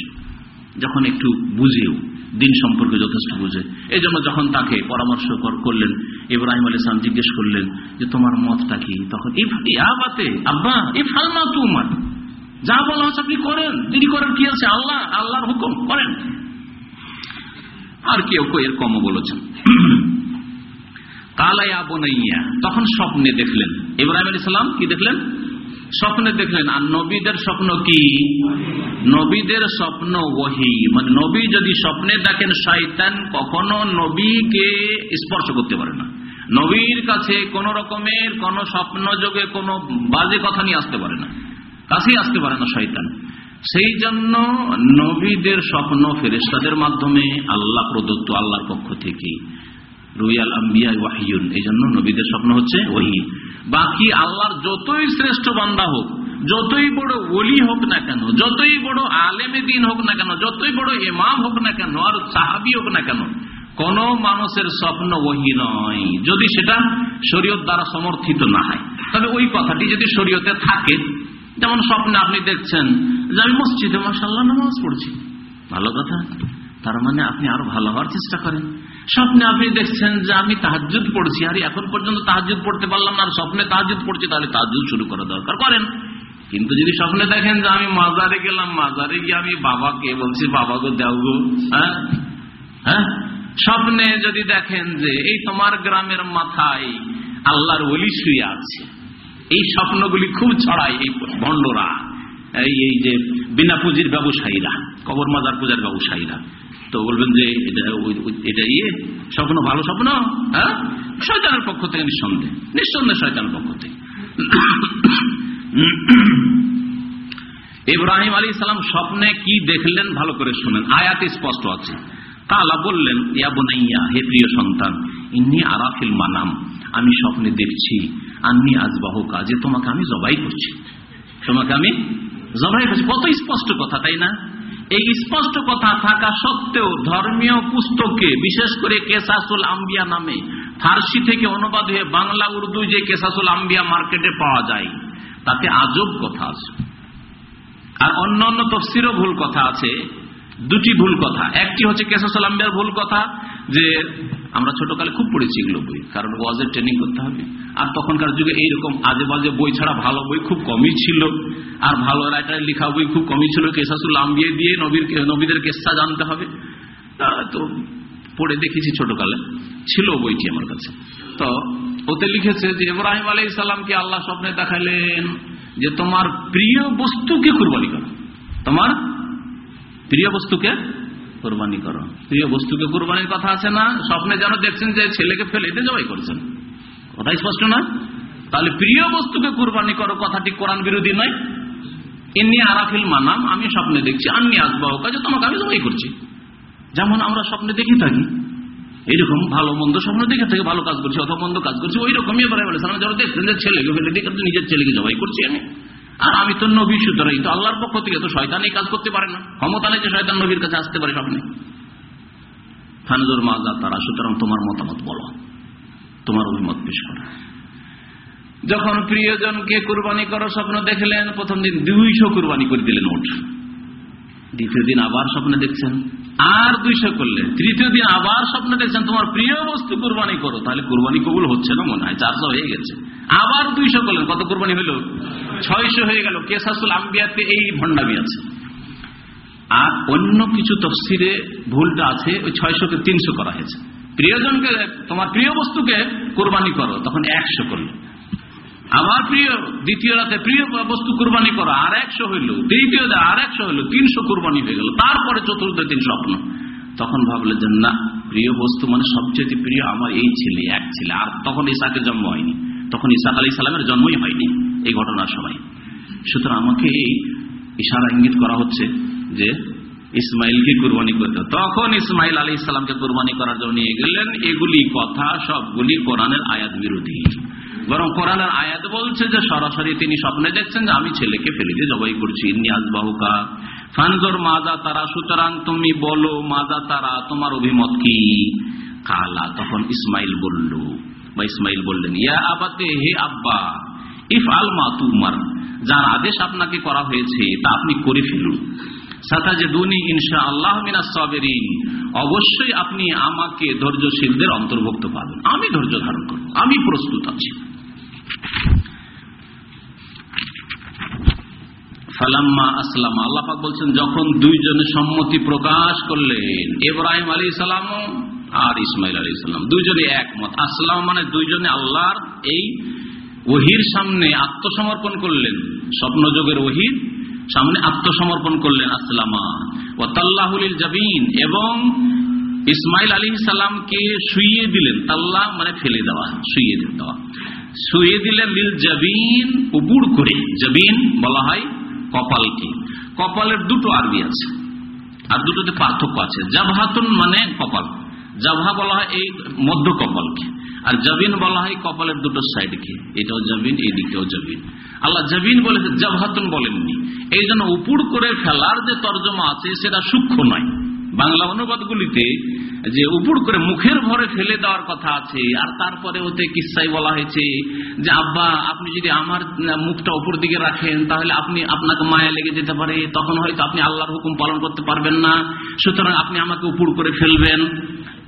যখন একটু বুঝেও দিন সম্পর্কে যথেষ্ট বুঝে। এই জন্য যখন তাকে পরামর্শ করলেন, ইব্রাহিম আলী ইসলাম জিজ্ঞেস করলেন যে, তোমার মতটা কি? তখন আব্বা তোমার যা বলা হচ্ছে আপনি করেন। দেরি করেন, কি আছে? আল্লাহ, আল্লাহর হুকুম, করেন। আর কেউ কেউ এর কম বলেছেন। কালাইয়া বোনাইয়া, তখন স্বপ্নে দেখলেন। ইব্রাহিম আলী ইসলাম কি দেখলেন? স্বপ্নে দেখলেন, আর নবীদের স্বপ্ন কি? নবীদের স্বপ্ন ওহি। মানে নবী যদি স্বপ্নে দেখেন, শয়তান কখনো নবীকে স্পর্শ করতে পারে না। নবীর কাছে কোন রকমের কোন স্বপ্ন যোগে কোন বাজে কথা নিয়ে আসতে পারে না। কাছেই আসতে পারে না শয়তান। সেই জন্য নবীদের স্বপ্ন ফেরেস্তাদের মাধ্যমে, আল্লাহ প্রদত্ত আল্লাহর পক্ষ থেকে। রুইয়াল আম্বিয়া ওয়াহিউন এই জন্য নবীদের স্বপ্ন হচ্ছে ওহি। বাকি আল্লাহর যতই শ্রেষ্ঠ বান্দা হোক, যতই বড় ওলি হোক না কেন, যতই বড় আলেমে দিন হোক না কেন, যতই বড় ইমাম হোক না কেন, আর সাহাবি হোক না কেন, কোন মানুষের স্বপ্ন ওহি নয়। যদি সেটা শরীয়ত দ্বারা সমর্থিত না হয়, তবে ওই কথাটি যদি শরীয়তে থাকে, যেমন স্বপ্নে আপনি দেখছেন যে আমি মসজিদে মাসাল্লাহ নামাজ পড়ছি। ভালো কথা। তার মানে আপনি আরও ভালো হওয়ার চেষ্টা করেন। স্বপ্নে আপনি দেখছেন যে আমি তাহাজুদ পড়ছি, আর এখন পর্যন্ত তাহাজুদ পড়তে পারলাম না, আর স্বপ্নে তাহাজুদ পড়ছি, তাহলে তাহাজুদ শুরু করা দরকার। করেন। কিন্তু যদি স্বপ্নে দেখেন যে আমি মাজারে গেলাম, মাজারে গিয়ে আমি বাবাকে বলছি বাবাকে দেও গো। হ্যাঁ? হ্যাঁ? স্বপ্নে যদি দেখেন যে এই তোমার গ্রামের মাথায় আল্লাহর ওলি শুয়ে আছে, এই স্বপ্নগুলি খুব ছড়ায় এই ভণ্ডরা এই যে বিনা পুঁজির ব্যবসায়ীরা, কবর মাজার পূজার ব্যবসায়ীরা। তো বলবেন যে, এটা ইয়ে? স্বপ্ন, ভালো স্বপ্ন? হ্যাঁ? শয়তানের পক্ষ থেকে নিঃসন্দেহ। নিঃসন্দেহ শয়তানের পক্ষ থেকে। ইব্রাহিম আলী সালাম স্বপ্নে কি দেখলেন ভালো করে শুনেন। আয়াতে স্পষ্ট আছে। তালা বললেন, ইয়া বোনাইয়া, হে প্রিয় সন্তান, ইন্নি আরাফিল মানাম। আমি স্বপ্নে দেখছি। আন্নি আজবাহ কাজে, তোমাকে আমি জবাই করছি। তোমাকে আমি জবাই করছি কত স্পষ্ট কথা, তাই না? এই স্পষ্ট কথা থাকা সত্ত্বেও ধর্মীয় পুস্তকে, বিশেষ করে কেসাসুল আম্বিয়া নামে, ফার্সি থেকে অনুবাদ হয়ে বাংলা, উর্দু যে কেসাসুল আম্বিয়া মার্কেটে পাওয়া যায়, তাতে আজব কথা আছে। আর অন্য অন্য তফসিরও ভুল কথা আছে, দুটি ভুল কথা। একটি হচ্ছে কেসাসুল আম্বিয়ার ভুল কথা, যে আমরা ছোটকালে খুব পড়েছি এগুলো বই, কারণ ওয়াজের ট্রেনিং করতে হবে। আর তখনকার যুগে এইরকম আজে বাজে বই ছাড়া ভালো বই খুব কমই ছিল। আর ভালো রাইটারের লেখা বই খুব কমই ছিল। কেসাসুল আম্বিয়ে দিয়ে নবীর নবীদের কেসা জানতে হবে। তো পড়ে দেখেছি ছোটকালে। ছিল বইটি আমার কাছে। তো ওতে লিখেছে যে ইব্রাহিম আলাই ইসলামকে আল্লাহ স্বপ্নে দেখালেন যে তোমার প্রিয় বস্তুকে কুরবানি করো। তোমার প্রিয় বস্তুকে কোরবানি করো। প্রিয় বস্তুকে কোরবানির কথা আছে না? স্বপ্নে যেন দেখছেন যে ছেলেকে ফেলে এতে জবাই করছেন। কথাই স্পষ্ট না? তাহলে প্রিয় বস্তুকে কোরবানি করো কথাটি কোরআন বিরোধী নয়। এমনি আরাফিল মানাম, আমি স্বপ্নে দেখছি। আমি আসব কাজে, তোমাকে আমি জবাই করছি। যেমন আমরা স্বপ্নে দেখি থাকি। এইরকম ভালো, মন্দ স্বপ্ন দেখে থেকে ভালো কাজ করছি, অথবা মন্দ কাজ করছি ওই রকমই এবার বলেছিলাম যেন দেখছেন যে ছেলেকে ফেলে দিয়ে নিজের ছেলেকে জবাই করছি আমি। আর আমি তো নবী সুতরাং তো আল্লাহর পক্ষ থেকে তো শয়তান এই কাজ করতে পারে না। ক্ষমতা নেই যে শয়তান নবীর কাছে আসতে পারে স্বপ্নে ফানজোর মাজা তারা, সুতরাং তোমার মতামত বলো। তোমার অভিমত পেশ করো। যখন প্রিয়জনকে কুরবানি করার স্বপ্ন দেখলেন, প্রথম দিন দুইশো কুরবানি করে দিলেন ওঠ। দ্বিতীয় দিন আবার স্বপ্নে দেখছেন। আর দুইশো করলেন। তৃতীয় দিন আবার স্বপ্ন দেখছেন, তোমার প্রিয় বস্তু কুরবানি করো। তাহলে কুরবানি কবুল হচ্ছে না মনে হয় চারশো হয়ে গেছে। আবার দুইশো করলেন, কত কুরবানি হলো? ছয়শো হয়ে গেল। কেসাসুল আম্বিয়াতে এই ভণ্ডামি আছে। আর অন্য কিছু তফসিরে ভুলটা আছে, ওই ছয়শোকে তিনশো করা হয়েছে। প্রিয়জনকে, তোমার প্রিয় বস্তুকে কোরবানি করো, তখন একশো করল আবার প্রিয়, দ্বিতীয় রাতে প্রিয় বস্তু কুরবানি করো, আর একশো হইল। তৃতীয় আর একশো হইল, তিনশো কুরবানি হয়ে গেল। তারপরে চতুর্থ দিন স্বপ্ন। তখন ভাবলে যে, না, প্রিয় বস্তু মানে সবচেয়ে প্রিয় আমার এই ছেলে, এক ছেলে। আর তখন ইসাকের জন্ম হয়নি। তখন ইসাক আলী সালামের জন্মই হয়নি এই ঘটনার সময়। সুতরাং আমাকে এই ইশারা ইঙ্গিত করা হচ্ছে যে, ইসমাইলকে কুরবানি করতে তখন ইসমাইল আলী ইসলামকে কুরবানি করার জন্য নিয়ে গেলেন। এগুলি কথা সবগুলি কোরআনের আয়াত বিরোধী। বরং কোরআনের আয়াত বলছে যে, সরাসরি তিনি স্বপ্নে দেখছেন যে, আমি ছেলেকে ফেলে দিয়ে জবাই করছি। নিয়াজ বাহুকা ফানজোর মাজা তারা, সুতরাং তুমি বলো মাজা তারা, তোমার অভিমত কি? কালা, তখন ইসমাইল বলল, বা ইসমাইল বললেন, ইয়া আবাতে হে আব্বা, ইফ আল মা তুমার, যার আদেশ আপনাকে করা হয়েছে, তা আপনি করে ফেলুন। অবশ্যই আপনি আমাকে ধৈর্যশীলদের অন্তর্ভুক্ত পাবেন। আমি ধৈর্য ধারণ করব, আমি প্রস্তুত আছি। ফালাম্মা আসলাম। আল্লাপাক বলছেন, যখন দুইজনে সম্মতি প্রকাশ করলেন, ইব্রাহিম আলী সালাম আর ইসমাইল আলী সালাম, দুইজনে একমত। আসলাম মানে দুইজনে আল্লাহর এই ওহির সামনে আত্মসমর্পণ করলেন। স্বপ্নযোগের ওহির সামনে আত্মসমর্পণ করলেন, আসলামা। ও জাবিন, এবং ইসমাইল আলী সালামকে শুইয়ে দিলেন। তাল্লাহ মানে ফেলে দেওয়া, শুইয়ে দেওয়া। শুয়ে দিলেন লিল জাবিন উপুর করে। জাবিন বলা হয় কপালকে। কপালের দুটো আরবি আছে, আর দুটোতে পার্থক্য আছে। জাভাতুন মানে কপাল। জাভা বলা হয় এই মধ্য কপালকে, আর জাবিন বলা হয় কপালের দুটো সাইডকে। এটাও জাবিন, এদিকেও জাবিন। আল্লাহ জাবিন বলেছে জাভাতুন বলেননি। এই জন্য উপুর করে ফেলার যে তর্জমা আছে, সেটা সূক্ষ্ম নয়। বাংলা অনুবাদগুলিতে যে উপর করে মুখের ভরে ফেলে দেওয়ার কথা আছে, আর তারপরে ওতে কিসাই বলা হয়েছে যে, আব্বা, আপনি যদি আমার মুখটা উপর দিকে রাখেন, তাহলে আপনি আপনাকে মায়া লেগে যেতে পারে। তখন হয়তো আপনি আল্লাহর হুকুম পালন করতে পারবেন না। সুতরাং আপনি আমাকে উপর করে ফেলবেন।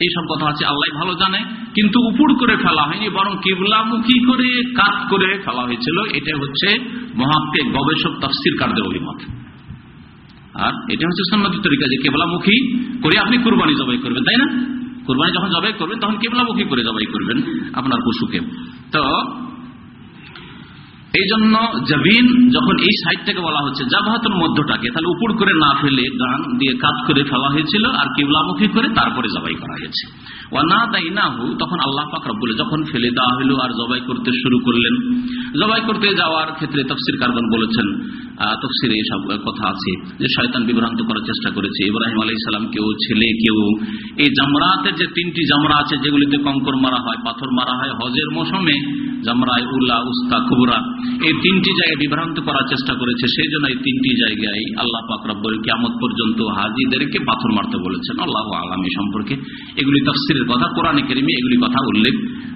এইসব কথা আছে, আল্লাহ ভালো জানে। কিন্তু উপর করে ফেলা হয়নি, বরং কিবলামুখী করে, কাত করে ফেলা হয়েছিল। এটা হচ্ছে মহাপ্পে গবেষক তফসিরকারদের অভিমত। আর এটা হচ্ছে সন্ন্যতি তরিকা যে কেবলামুখী করে আপনি কুরবানি জবাই করবেন, তাই না? কুরবানি যখন জবাই করবেন, তখন কেবলামুখী করে জবাই করবেন আপনার পশুকে। তো এই জন্য জাবিন যখন এই সাইডটাকে বলা হচ্ছে জাবাহাতুর মধ্যটাকে, তাহলে উপর করে না ফেলে গান দিয়ে কাজ করে ফেলা হয়েছিল আর কেবলামুখী করে তারপরে জবাই করা হয়েছে। ও না তাই না হু তখন আল্লাহ পাক রব্বুল যখন ফেলে দেওয়া হলো আর জবাই করতে শুরু করলেন। জবাই করতে যাওয়ার ক্ষেত্রে তফসির কারবান বলেছেন তফসিরে এসব কথা আছে যে শয়তান বিভ্রান্ত করার চেষ্টা করেছে। ইব্রাহিম আলাই সালাম কেউ ছেলে, কেউ এই জামরাতের যে তিনটি জামরা আছে, যেগুলিতে কঙ্কর মারা হয়, পাথর মারা হয়, হজের মৌসুমে জামরায় উল্লাহ উস্তা, কুবরা, এই তিনটি জায়গায় বিভ্রান্ত করার চেষ্টা করেছে। সেই জন্য এই তিনটি জায়গায় আল্লাহ পাক রব্বুল কিয়ামত পর্যন্ত হাজিদেরকে পাথর মারতে বলেছেন। আল্লাহ আগামী সম্পর্কে। এগুলি তফসিরের কথা, কোরআনে কেরিমে এগুলি কথা উল্লেখ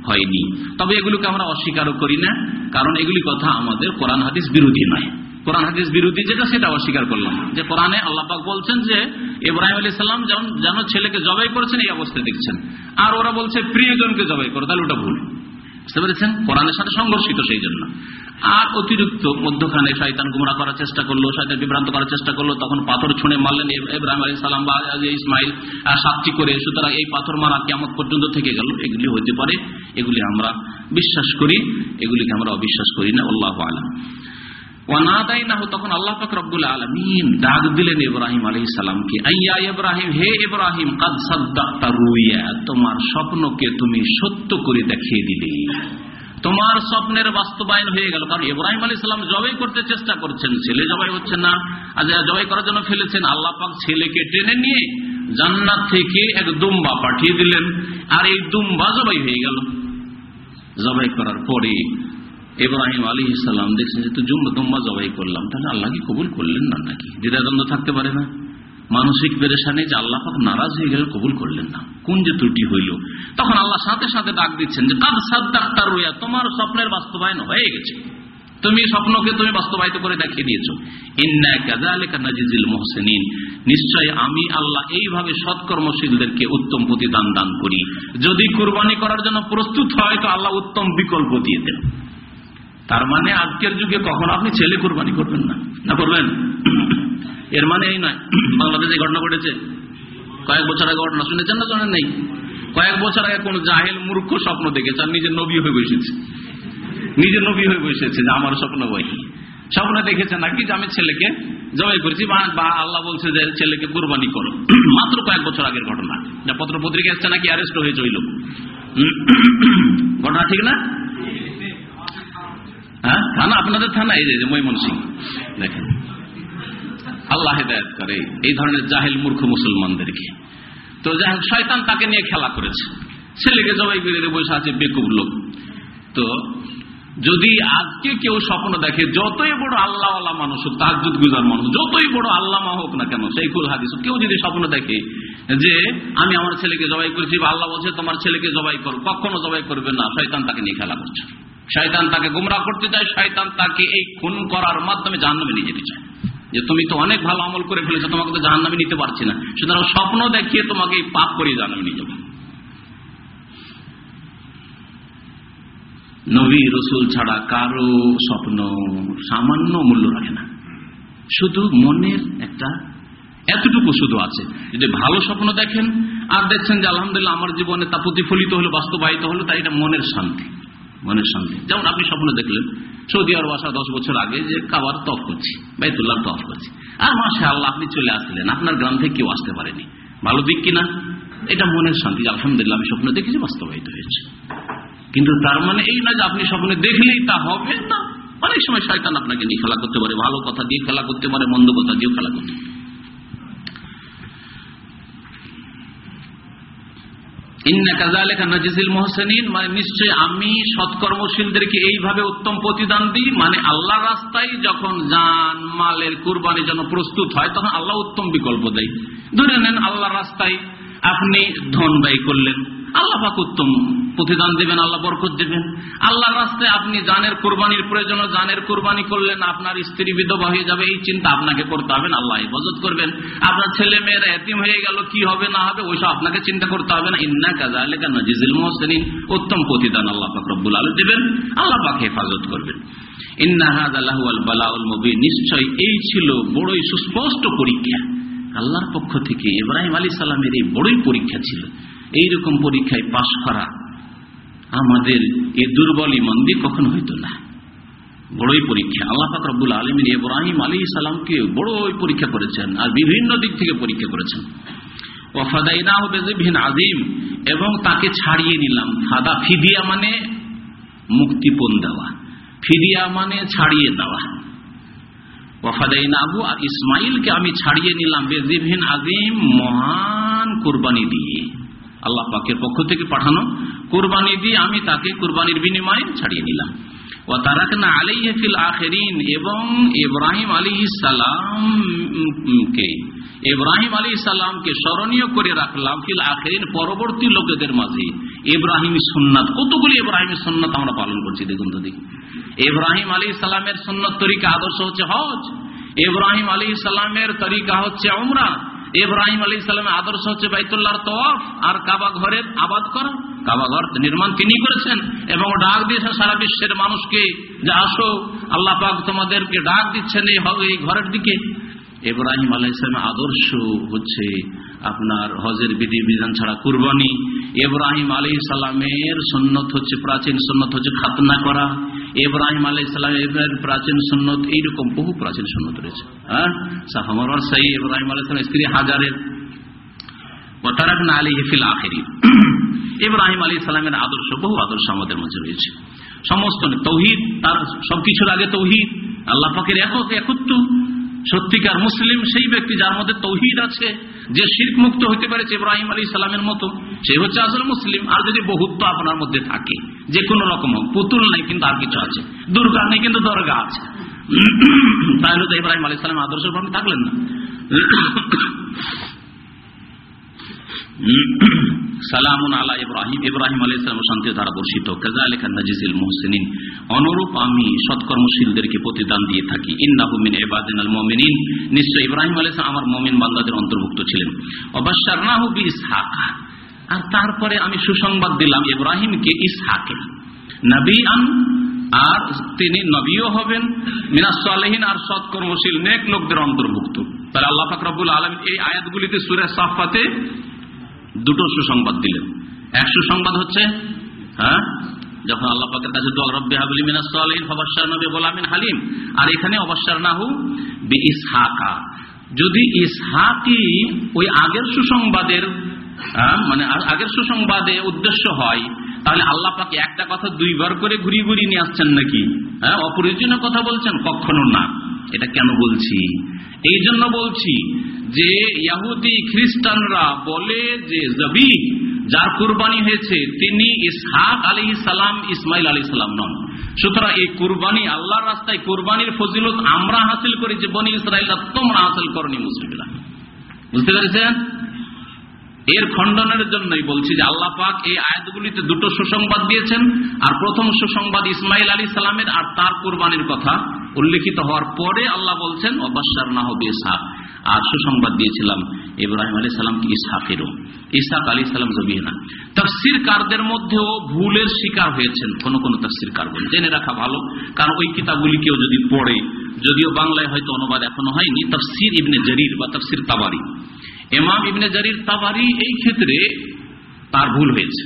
হয়নি। তবে এগুলিকে আমরা অস্বীকারও করি না, কারণ এগুলি কথা আমাদের কোরআন হাদিস বিরোধী নয়। কোরআন হাদিস বিরোধী যেটা, সেটা অস্বীকার করলাম। যে কোরআনে আল্লাপাক বলছেন যে, ইব্রাহিম আলী সাল্লাম যেমন যেন ছেলেকে জবাই করেছেন, এই অবস্থায় দেখছেন। আর ওরা বলছে, প্রিয়জনকে জবাই করো, তাহলে ওটা ভুল। বুঝতে পেরেছেন? কোরআনের সাথে সংঘর্ষিত সেই জন্য। আর অতিরিক্ত মধ্যখানে শয়তান গুমরা করার চেষ্টা করল শয়তান বিভ্রান্ত করার চেষ্টা করল, তখন পাথর ছুঁড়ে মারলেন ইব্রাহিম আলী সালাম বা ইসমাইল সাতটি করে। সুতরাং এই পাথর মারা কেমন পর্যন্ত থেকে গেল। এগুলি হতে পারে, এগুলি আমরা বিশ্বাস করি, এগুলিকে আমরা অবিশ্বাস করি না, আল্লাহ আলম। তখন আল্লাহ পাক রব্বুল আলমিন ডাক দিলেন ইব্রাহিম আলী সালামকে, আইয়া ইব্রাহিম, হে ইব্রাহিম তোমার স্বপ্নকে তুমি সত্য করে দেখিয়ে দিলে। তোমার স্বপ্নের বাস্তবায়ন হয়ে গেল, কারণ ইব্রাহিম আলী সালাম জবাই করতে চেষ্টা করছেন, ছেলে জবাই হচ্ছে না। আর জবাই করার জন্য ফেলেছেন, আল্লাহ পাক ছেলেকে টেনে নিয়ে জান্নাত থেকে এক দুম্বা পাঠিয়ে দিলেন, আর এই দুম্বা জবাই হয়ে গেল। জবাই করার পরে ইব্রাহিম আলী ইসলাম দেখছেন যে জুম্বা দুম্বা জবাই করলাম, তাহলে আল্লাহ কি কবুল করলেন না নাকি? দ্বিধাদ্বন্দ্ব থাকতে পারে না। মানসিক পেরেশানে যে আল্লাহ নারাজ হয়ে গেলে কবুল করলেন না। কোন যে ত্রুটি হইল। তখন আল্লাহ সাথে সাথে ডাক দিচ্ছেন যে, কাদ সাদ্দাক্তার রইয়া তোমার স্বপ্নের বাস্তবায়ন হয়ে গেছে। তুমি স্বপ্নকে তুমি বাস্তবায়িত করে দেখিয়ে দিয়েছ। মোহসেনিন। নিশ্চয় আমি আল্লাহ এইভাবে সৎকর্মশীলদেরকে উত্তম প্রতিদান দান করি। যদি কুরবানি করার জন্য প্রস্তুত হয়, তো আল্লাহ উত্তম বিকল্প দিয়ে দেন। তার মানে আজকের যুগে কখন আপনি ছেলে কোরবানি করবেন না। না করবেন? এর মানে এই নয়। বাংলাদেশে ঘটনা ঘটেছে। কয়েক বছর আগে ঘটনা শুনেছেন না জানেন নেই? কয়েক বছর আগে কোন জাহেল, মূর্খ স্বপ্ন দেখেছে আর নিজের নবী হয়ে বসেছে নিজের নবী হয়ে বসেছে যে আমার স্বপ্ন বই। স্বপ্ন দেখেছে নাকি যে আমি ছেলেকে জবাই করেছি, বা আল্লাহ বলছে যে ছেলেকে কোরবানি করো। মাত্র কয়েক বছর আগের ঘটনা। যা পত্র পত্রিকা এসছে নাকি অ্যারেস্ট হয়েছে ওই লোক। ঘটনা ঠিক না? হ্যাঁ? থানা, আপনাদের থানা, এই যে ময়মন সিং দেখেন। আল্লাহ হেদায়ত করে। এই ধরনের জাহেল মূর্খ মুসলমানদেরকে। তো যাই শয়তান তাকে নিয়ে খেলা করেছে। ছেলেকে জবাই করে বসে আছে বেকুব লোক। তো যদি আজকে কেউ স্বপ্ন দেখে, যতই বড় আল্লাহ আল্লাহ মানুষ হোক তাজুদ গুজার মানুষ যতই বড় আল্লামা হোক না কেন সেইকুল হাদিস কেউ যদি স্বপ্ন দেখে যে আমি আমার ছেলেকে জবাই করেছি বা আল্লাহ বলছে তোমার ছেলেকে জবাই করো, কখনো জবাই করবে না, শয়তান তাকে নিয়ে খেলা করছে। শয়তান তাকে গুমরা করতে চায়, শয়তান তাকে এই খুন করার মাধ্যমে জাহান্নামে নিয়ে যেতে চায়। যে তুমি তো অনেক ভালো আমল করে ফেলেছো, তোমাকে তো জাহান্নামে নিতে পারছি না। সুতরাং স্বপ্ন দেখিয়ে তোমাকে এই পাপ করিয়ে জাহান্নামে নিয়ে যাবে। নবী রসুল ছাড়া কারও স্বপ্ন সামান্য মূল্য রাখে না। শুধু মনের একটা, এতটুকু শুধু আছে। যদি ভালো স্বপ্ন দেখেন, আর দেখছেন যে আলহামদুলিল্লাহ আমার জীবনে তা প্রতিফলিত হলো, বাস্তবায়িত হলো, তাই এটা মনের শান্তি। মনের শান্তি। যেমন আপনি স্বপ্ন দেখলেন, সৌদি আরব আসা দশ বছর আগে যে কাবার তফ করছি, বাইতুল্লাহ তফ করছি। আর মাসে আল্লাহ আপনি চলে আসলেন, আপনার গ্রাম থেকে কেউ আসতে পারেনি। ভালো দিক কিনা এটা মনের শান্তি। আলহামদুলিল্লাহ, আমি স্বপ্ন দেখেছি, বাস্তবায়িত হয়েছে। কিন্তু তার মানে এই না যে আপনি স্বপ্নে দেখলেই তা হবে না। অনেক সময় শয়তান আপনাকে নিয়ে খেলা করতে পারে, ভালো কথা দিয়ে খেলা করতে পারে, মন্দ কথা দিয়েও খেলা করতে পারে। মানে আমি সৎকর্মশীলদেরকে এইভাবে উত্তম প্রতিদান দিই মানে আল্লাহ রাস্তায় যখন মালের প্রস্তুত হয়, তখন আল্লাহ উত্তম বিকল্প দেয়। নেন আল্লাহ রাস্তায় আপনি ধন ব্যয় করলেন আল্লাহ পাক উত্তম। প্রতিদান দেবেন, আল্লাহ বরকত দেবেন। আল্লাহর রাস্তায় আপনি জানের কোরবানির প্রয়োজন, জানের কোরবানি করলেন আপনার স্ত্রী বিধবা হয়ে যাবে, এই চিন্তা আপনাকে করতে হবে না, আল্লাহ হেফাজত করবেন। আপনার ছেলে মেয়েরা এতিম হয়ে গেল, কি হবে, না হবে, ওইসব আপনাকে চিন্তা করতে হবে না। ইন্না কাজা আলেকা নজিজুল মোহসেনিন। উত্তম প্রতিদান আল্লাহ পাক রব্বুল আলু দেবেন, আল্লাহ পাক হেফাজত করবেন। নিশ্চয় এই ছিল বড়ই সুস্পষ্ট পরীক্ষা। আল্লাহর পক্ষ থেকে ইব্রাহিম আলী সালামের এই বড়ই পরীক্ষা ছিল। এইরকম পরীক্ষায় পাশ করা আমাদের এ দুর্বল ইমান দিয়ে কখনো হইতো না। বড়ই পরীক্ষা। আল্লাহ পাক রব্বুল আলমিন ইব্রাহিম আলী সালামকে বড়ই পরীক্ষা করেছেন আর বিভিন্ন দিক থেকে পরীক্ষা করেছেন। আজিম এবং তাকে ছাড়িয়ে নিলাম। ফাদা, ফিদিয়া মানে মুক্তিপণ দেওয়া। ফিদিয়া মানে ছাড়িয়ে দেওয়া। ওয়াফাদাইন আবু আর ইসমাইলকে আমি ছাড়িয়ে নিলাম। বেজিভিন আজিম মহান কোরবানি দিয়ে। আল্লাহ পাকের পক্ষ থেকে পাঠানো কোরবানি দিয়ে আমি তাকে কোরবানির বিনিময়ে ছাড়িয়ে নিলাম। ও তারাকনা আলী ফিল আখেরিন এবং ইব্রাহিম আলী সালামকে ইব্রাহিম আলী সালামকে স্মরণীয় করে রাখলাম ফিল আখেরিন পরবর্তী লোকেদের মাঝে। ইব্রাহিম সুন্নাত, কতগুলি ইব্রাহিম সুন্নাত আমরা পালন করছি দেখুন তো দেখি। ইব্রাহিম আলী সালামের সুন্নত তরিকা আদর্শ হচ্ছে হজ। ইব্রাহিম আলী সালামের তরিকা হচ্ছে উমরা। ইব্রাহিম আলী সালামের আদর্শ হচ্ছে বাইতুল্লাহর তওয়াফ আর কাবা ঘরের আবাদ করা। কাবা ঘর নির্মাণ তিনি করেছেন এবং ডাক দিয়েছেন সারা বিশ্বের মানুষকে যে আসো, আল্লাহ পাক তোমাদেরকে ডাক দিচ্ছেন এই হবে এই ঘরের দিকে। ইব্রাহিম আলাইসলামের আদর্শ হচ্ছে আপনার হজের বিধি বিধান ছাড়া কুরবানি। ইব্রাহিম আলী সালামের সন্ন্যত হচ্ছে প্রাচীন সন্ন্যত হচ্ছে খাতনা করা। ইব্রাহিম আলাইসালাম সালামের প্রাচীন সুন্নত এইরকম, বহু প্রাচীন সুন্নত রয়েছে। হ্যাঁ? সাহামর সাই ইব্রাহিম আলী সালাম স্ত্রী হাজারের। আলী হেফিল আখেরি ইব্রাহিম আলী ইসলামের আদর্শ, বহু আদর্শ আমাদের মধ্যে রয়েছে। সমস্ত তৌহিদ, তার সবকিছুর আগে তৌহিদ, আল্লাহ পাকের একক একত্র সত্যিকার মুসলিম সেই ব্যক্তি যার মধ্যে তৌহিদ আছে, যে শির্ক মুক্ত হইতে পারে ইব্রাহিম আলী সালামের মতো, সে হচ্ছে আসলে মুসলিম। আর যদি বহুত্ব আপনার মধ্যে থাকে, যে কোনো রকম পুতুল নাই কিন্তু আর কিছু আছে, দুর্গা নেই কিন্তু দরগা আছে। তাহলে তো ইব্রাহিম আলী সালাম আদর্শ আপনি থাকলেন না। সালামুন আলা ইব্রাহিম। ইব্রাহিম আলী ইসলাম দ্বারা বর্ষিত। কাজালিকা নাজিজুল মুহসিনিন। অনুরূপ আমি সৎকর্মশীলদেরকে প্রতিদান দিয়ে থাকি। ইন্নাহুমিন এবাদিন আল মমিনিন। নিশ্চয় ইব্রাহিম আলী আমার মমিন বান্দাদের অন্তর্ভুক্ত ছিলেন। অবশ্যারনাহু বি ইসহাক। আর তারপরে আমি সুসংবাদ দিলাম ইব্রাহিমকে ইসহাকে। নবী আন আর তিনি নবীও হবেন। মিনাস মিনাসহীন আর সৎকর্মশীল নেক লোকদের অন্তর্ভুক্ত। তাহলে আল্লাহ ফাকরাবুল আলম এই আয়াতগুলিতে সুরে সাফাতে দুটো সুসংবাদ দিলেন। এক সুসংবাদ হচ্ছে হ্যাঁ যখন আল্লাহ পাকের কাছে বলামিন হালিম। আর এখানে অবসর নাহু বি ইসহাকা যদি ইসহাকি ওই আগের সুসংবাদের মানে আগের সুসংবাদে উদ্দেশ্য হয়, তাহলে আল্লাহ পাকে একটা কথা দুইবার করে ঘুরিয়ে ঘুরিয়ে নিয়ে আসছেন নাকি? হ্যাঁ অপরিজনীয় কথা বলছেন? কখনো না। এটা কেন বলছি? এই জন্য বলছি যে ইয়াহুদি খ্রিস্টানরা বলে যে জবি যার কুরবানি হয়েছে, তিনি ইসহাক আলী সালাম ইসমাইল আলী সালাম নন। সুতরাং এই কুরবানি আল্লাহর রাস্তায়, কুরবানির ফজিলত আমরা হাসিল করি যে বনি ইসরা তোমরা হাসিল করনি মুসলিমরা। বুঝতে পেরেছেন? এর খণ্ডনের জন্যই বলছি যে আল্লাহ পাক এই আয়াতগুলিতে দুটো সুসংবাদ দিয়েছেন, আর প্রথম সুসংবাদ ইসমাইল আলী সালামের আর তার কোরবানির কথা উল্লেখিত হওয়ার পরে আল্লাহ বলছেন অবাসার না হবে ইসাহ আর সুসংবাদ দিয়েছিলাম, ইব্রাহিম আলী সালামকে ইসাফেরও ইসাক আলী সালাম জবিনা তফসির কারদের মধ্যেও ভুলের শিকার হয়েছেন, কোন কোন তফসির কার জেনে রাখা ভালো, কারণ ওই কিতাবগুলি কেউ যদি পড়ে, যদিও বাংলায় হয়তো অনুবাদ এখনও হয়নি, তফসির ইবনে জরির বা তফসির তাবারি। এমাম ইবনে জারির তাবারি এই ক্ষেত্রে তার ভুল হয়েছে।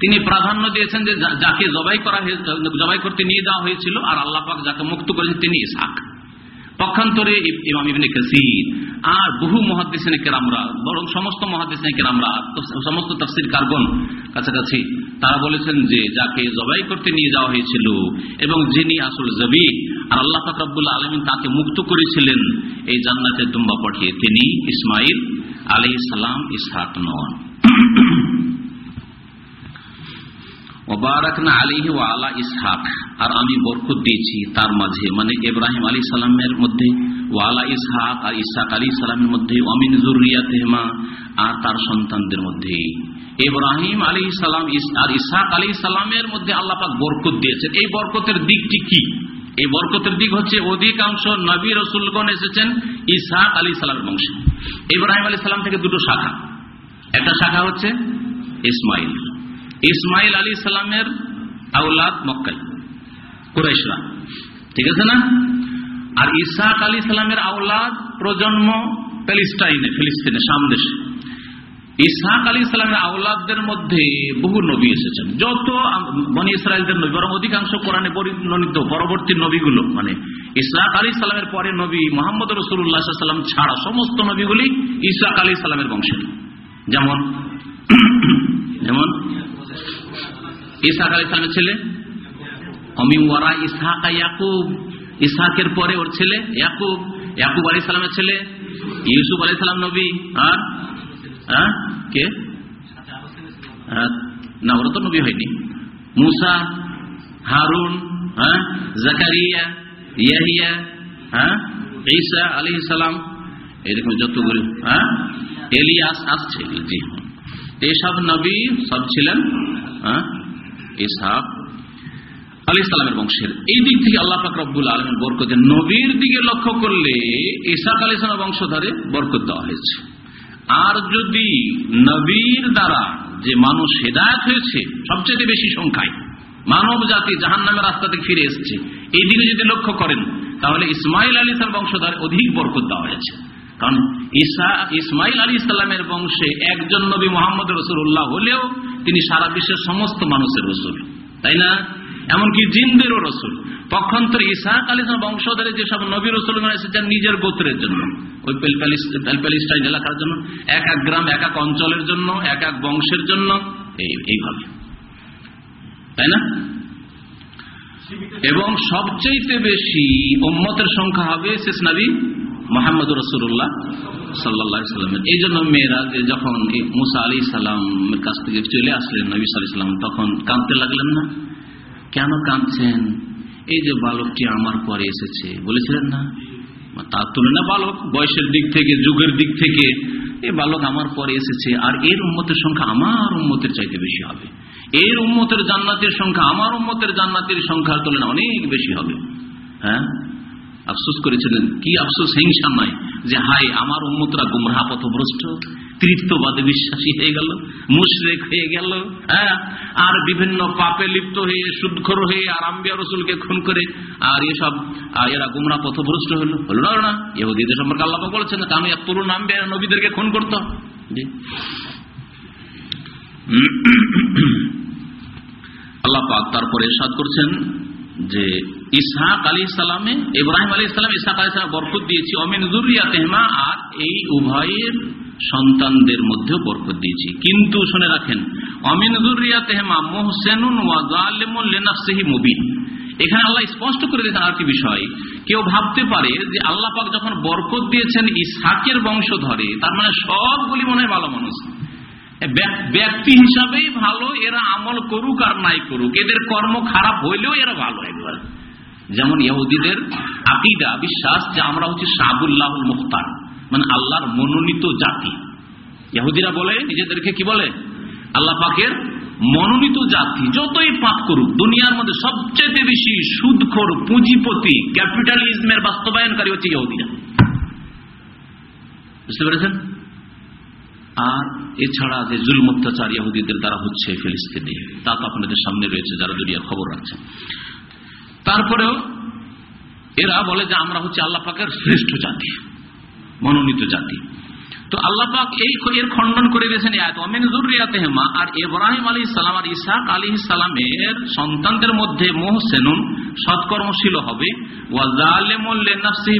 তিনি প্রাধান্য দিয়েছেন যে যাকে জবাই করা জবাই করতে নিয়ে যাওয়া হয়েছিল আর আল্লাহ পাক যাকে মুক্ত করেছেন তিনি ইসাক পক্ষান্তরে ইমাম ইবনে কাসির আর বহু মহাদিসেনে কেরামরা, বরং সমস্ত মহাদিসেনে কেরামরা সমস্ত তফসির কার্বন কাছাকাছি, তারা বলেছেন যে যাকে জবাই করতে নিয়ে যাওয়া হয়েছিল এবং যিনি আসল জবি আর আল্লাহ ফাকরাবুল্লাহ আলমিন তাকে মুক্ত করেছিলেন এই জান্নাতের দুম্বা পাঠিয়ে। তিনি ইসমাইল আলি সালাম, ইসহাক নন আলিহি ও আলা ইসহাক। আর আমি বরকত দিয়েছি তার মাঝে মানে ইব্রাহিম আলী সালামের মধ্যে ওয়ালা ইসহাক আর ইসাক আলী সালামের মধ্যে অমিন জুরিয়া তেহমা আর তার সন্তানদের মধ্যে। ইব্রাহিম আলী সালাম, আর ইসাক আলী সালামের মধ্যে আল্লাহ পাক বরকত দিয়েছেন। এই বরকতের দিকটি কি? এই বরকতের দিক হচ্ছে অধিকাংশ নবী রসুলগণ এসেছেন ইসাক আলী সালামের বংশে। ইব্রাহিম আলী সালাম থেকে দুটো শাখা। একটা শাখা হচ্ছে ইসমাইল। ইসমাইল আলী সালামের আউলাদ মক্কাই কুরাইশরা। ঠিক আছে না? আর ইসাক আলী সালামের আউলাদ প্রজন্ম প্যালিস্টাইনে, ফিলিস্তিনে, সামদেশে। ইসাক আলী ইসলামের আউলাদদের মধ্যে বহু নবী এসেছেন। যত বনি ইসরায়েলদের নবী, বরং অধিকাংশ কোরআনে পরিণত পরবর্তী নবীগুলো মানে ইসাক আলী ইসলামের পরে নবী মোহাম্মদ রসুল্লাহ সাল্লাম ছাড়া সমস্ত নবীগুলি ইসাক আলী ইসলামের বংশের। যেমন যেমন ইসাক আলী ইসলামের ছেলে অমিওয়ারা ইসাক ইয়াকুব। ইসাকের পরে ওর ছেলে ইয়াকুব। ইয়াকুব আলী ইসলামের ছেলে, ইউসুফ আলী ইসলাম নবী, আর হ্যাঁ? কে? না ওরা তো নবী হয়নি। মুসা, হারুন হ্যাঁ? জাকারিয়া, ইয়াহিয়া হ্যাঁ? ঈসা আলী সালাম। এরকম যতগুলো হ্যাঁ? এলিয়াস আসছে জি এইসব নবী সব ছিলেন হ্যাঁ? ইসাব আলী বংশের। এই দিক থেকে আল্লাহ পাক রব্বুল আলমের বরকত নবীর দিকে লক্ষ্য করলে ইসাক আলী ইসলামের বংশধরে বরকত দেওয়া হয়েছে। আর যদি নবীর দ্বারা যে মানুষ হেদায়ত হয়েছে, সবচেয়ে বেশি সংখ্যায়, মানব জাতি জাহান নামের রাস্তা থেকে ফিরে এসছে, এই দিনে যদি লক্ষ্য করেন, তাহলে ইসমাইল আলী ইসলাম বংশধর অধিক বরকত দেওয়া হয়েছে। কারণ ইসা ইসমাইল আলী ইসলামের বংশে একজন নবী মোহাম্মদ রসুল্লাহ হলেও তিনি সারা বিশ্বের সমস্ত মানুষের রসুল। তাই না? এমনকি জিনদেরও রসুল। পক্ষান্তর ইসাক আলী বংশধরে যেসব নবী রসুল এসেছেন নিজের গোত্রের জন্য, ওই প্যালিস্টাইন এলাকার জন্য, এক এক গ্রাম, এক এক অঞ্চলের জন্য, এক এক বংশের জন্য এইভাবে। তাই না? এবং সবচেয়ে বেশি উম্মতের সংখ্যা হবে শেষ নবী মোহাম্মদ রসুল্লাহ সাল্লা সাল্লামের। এই জন্য মেয়েরা যখন মুসা আলী সাল্লামের কাছ থেকে চলে আসলেন নবী সাল্লাম, তখন কাঁদতে লাগলেন না? কেন কাঁদছেন? এই যে বালকটি আমার পরে এসেছে, বলেছিলেন না? তার তুলনা বালক, বয়সের দিক থেকে, যুগের দিক থেকে এই বালক আমার পরে এসেছে, আর এর উন্মতের সংখ্যা আমার উন্মতের চাইতে বেশি হবে। এর উন্মতের জান্নাতের সংখ্যা আমার উন্মতের জান্নাতের সংখ্যার তুলনা অনেক বেশি হবে। হ্যাঁ? আফসোস করেছিলেন, কি আফসোস, হিংসা নয়, যে হাই আমার উন্মতরা গুমরাহ পথভ্রষ্ট তৃত্ববাদে বিশ্বাসী হয়ে গেল, মুশরেক হয়ে গেল হ্যাঁ? আর বিভিন্ন পাপে লিপ্ত হয়ে, সুদখর হয়ে, আর আম্বিয়া রসুলকে খুন করে, আর এসব এরা গুমরা পথভ্রষ্ট হলো। হলো না না? ইহুদিদের সম্পর্কে আল্লাহ বলেছেন এক তরুণ আম্বিয়া, নবীদেরকে খুন করতো। আল্লাহ পাক তারপরে সাদ করছেন যে ইসহাক আলী সালামে, ইব্রাহিম আলী ইসলাম ইসহাক আলী সালাম বরকত দিয়েছি। অমিন তেহমা আর এই উভয়ের সন্তানদের মধ্যে বরকত দিয়েছি। কিন্তু শুনে রাখেন, অমিন তেহমা ওয়াজালেমুল্লেনাফসেহি মুবিন। এখানে আল্লাহ স্পষ্ট করে দিয়েছেন আর কি বিষয়। কেউ ভাবতে পারে যে আল্লাহ পাক যখন বরকত দিয়েছেন ইসহাকের বংশ ধরে তার মানে সবগুলি মনে হয় ভালো মানুষ। ব্যক্তি হিসাবেই ভালো, এরা আমল করুক আর নাই করুক। এদের কর্ম খারাপ হইলেও এরা ভালো একবার। যেমন ইহুদিদের আকিদা, বিশ্বাস যে আমরা হচ্ছে সাবুল্লাহ মুখতার মানে আল্লাহর মনোনীত জাতি। ইহুদিরা বলে, নিজেদেরকে কি বলে? আল্লাহ পাকের মনোনীত জাতি। যতই পাপ করুক, দুনিয়ার মধ্যে সবচেয়ে বেশি সুদখোর, পুঁজিপতি, ক্যাপিটালিজমের বাস্তবায়নকারী হচ্ছে ইহুদিরা। বুঝতে পেরেছেন? আর এছাড়া যে জুল অত্যাচার ইহুদিদের দ্বারা হচ্ছে ফিলিস্তিনে, তা তো আপনাদের সামনে রয়েছে, যারা দুনিয়ার খবর রাখছে। তারপরেও এরা বলে যে আমরা হচ্ছে আল্লাহ পাকের শ্রেষ্ঠ জাতি, মনোনীত জাতি। তো আল্লাহ পাক এই এর খণ্ডন করে দিয়েছেন হেমা আর ইব্রাহিম আলী সালাম আর ইসাক আলী সালামের সন্তানদের মধ্যে মোহসেনুন সৎকর্মশীল হবে।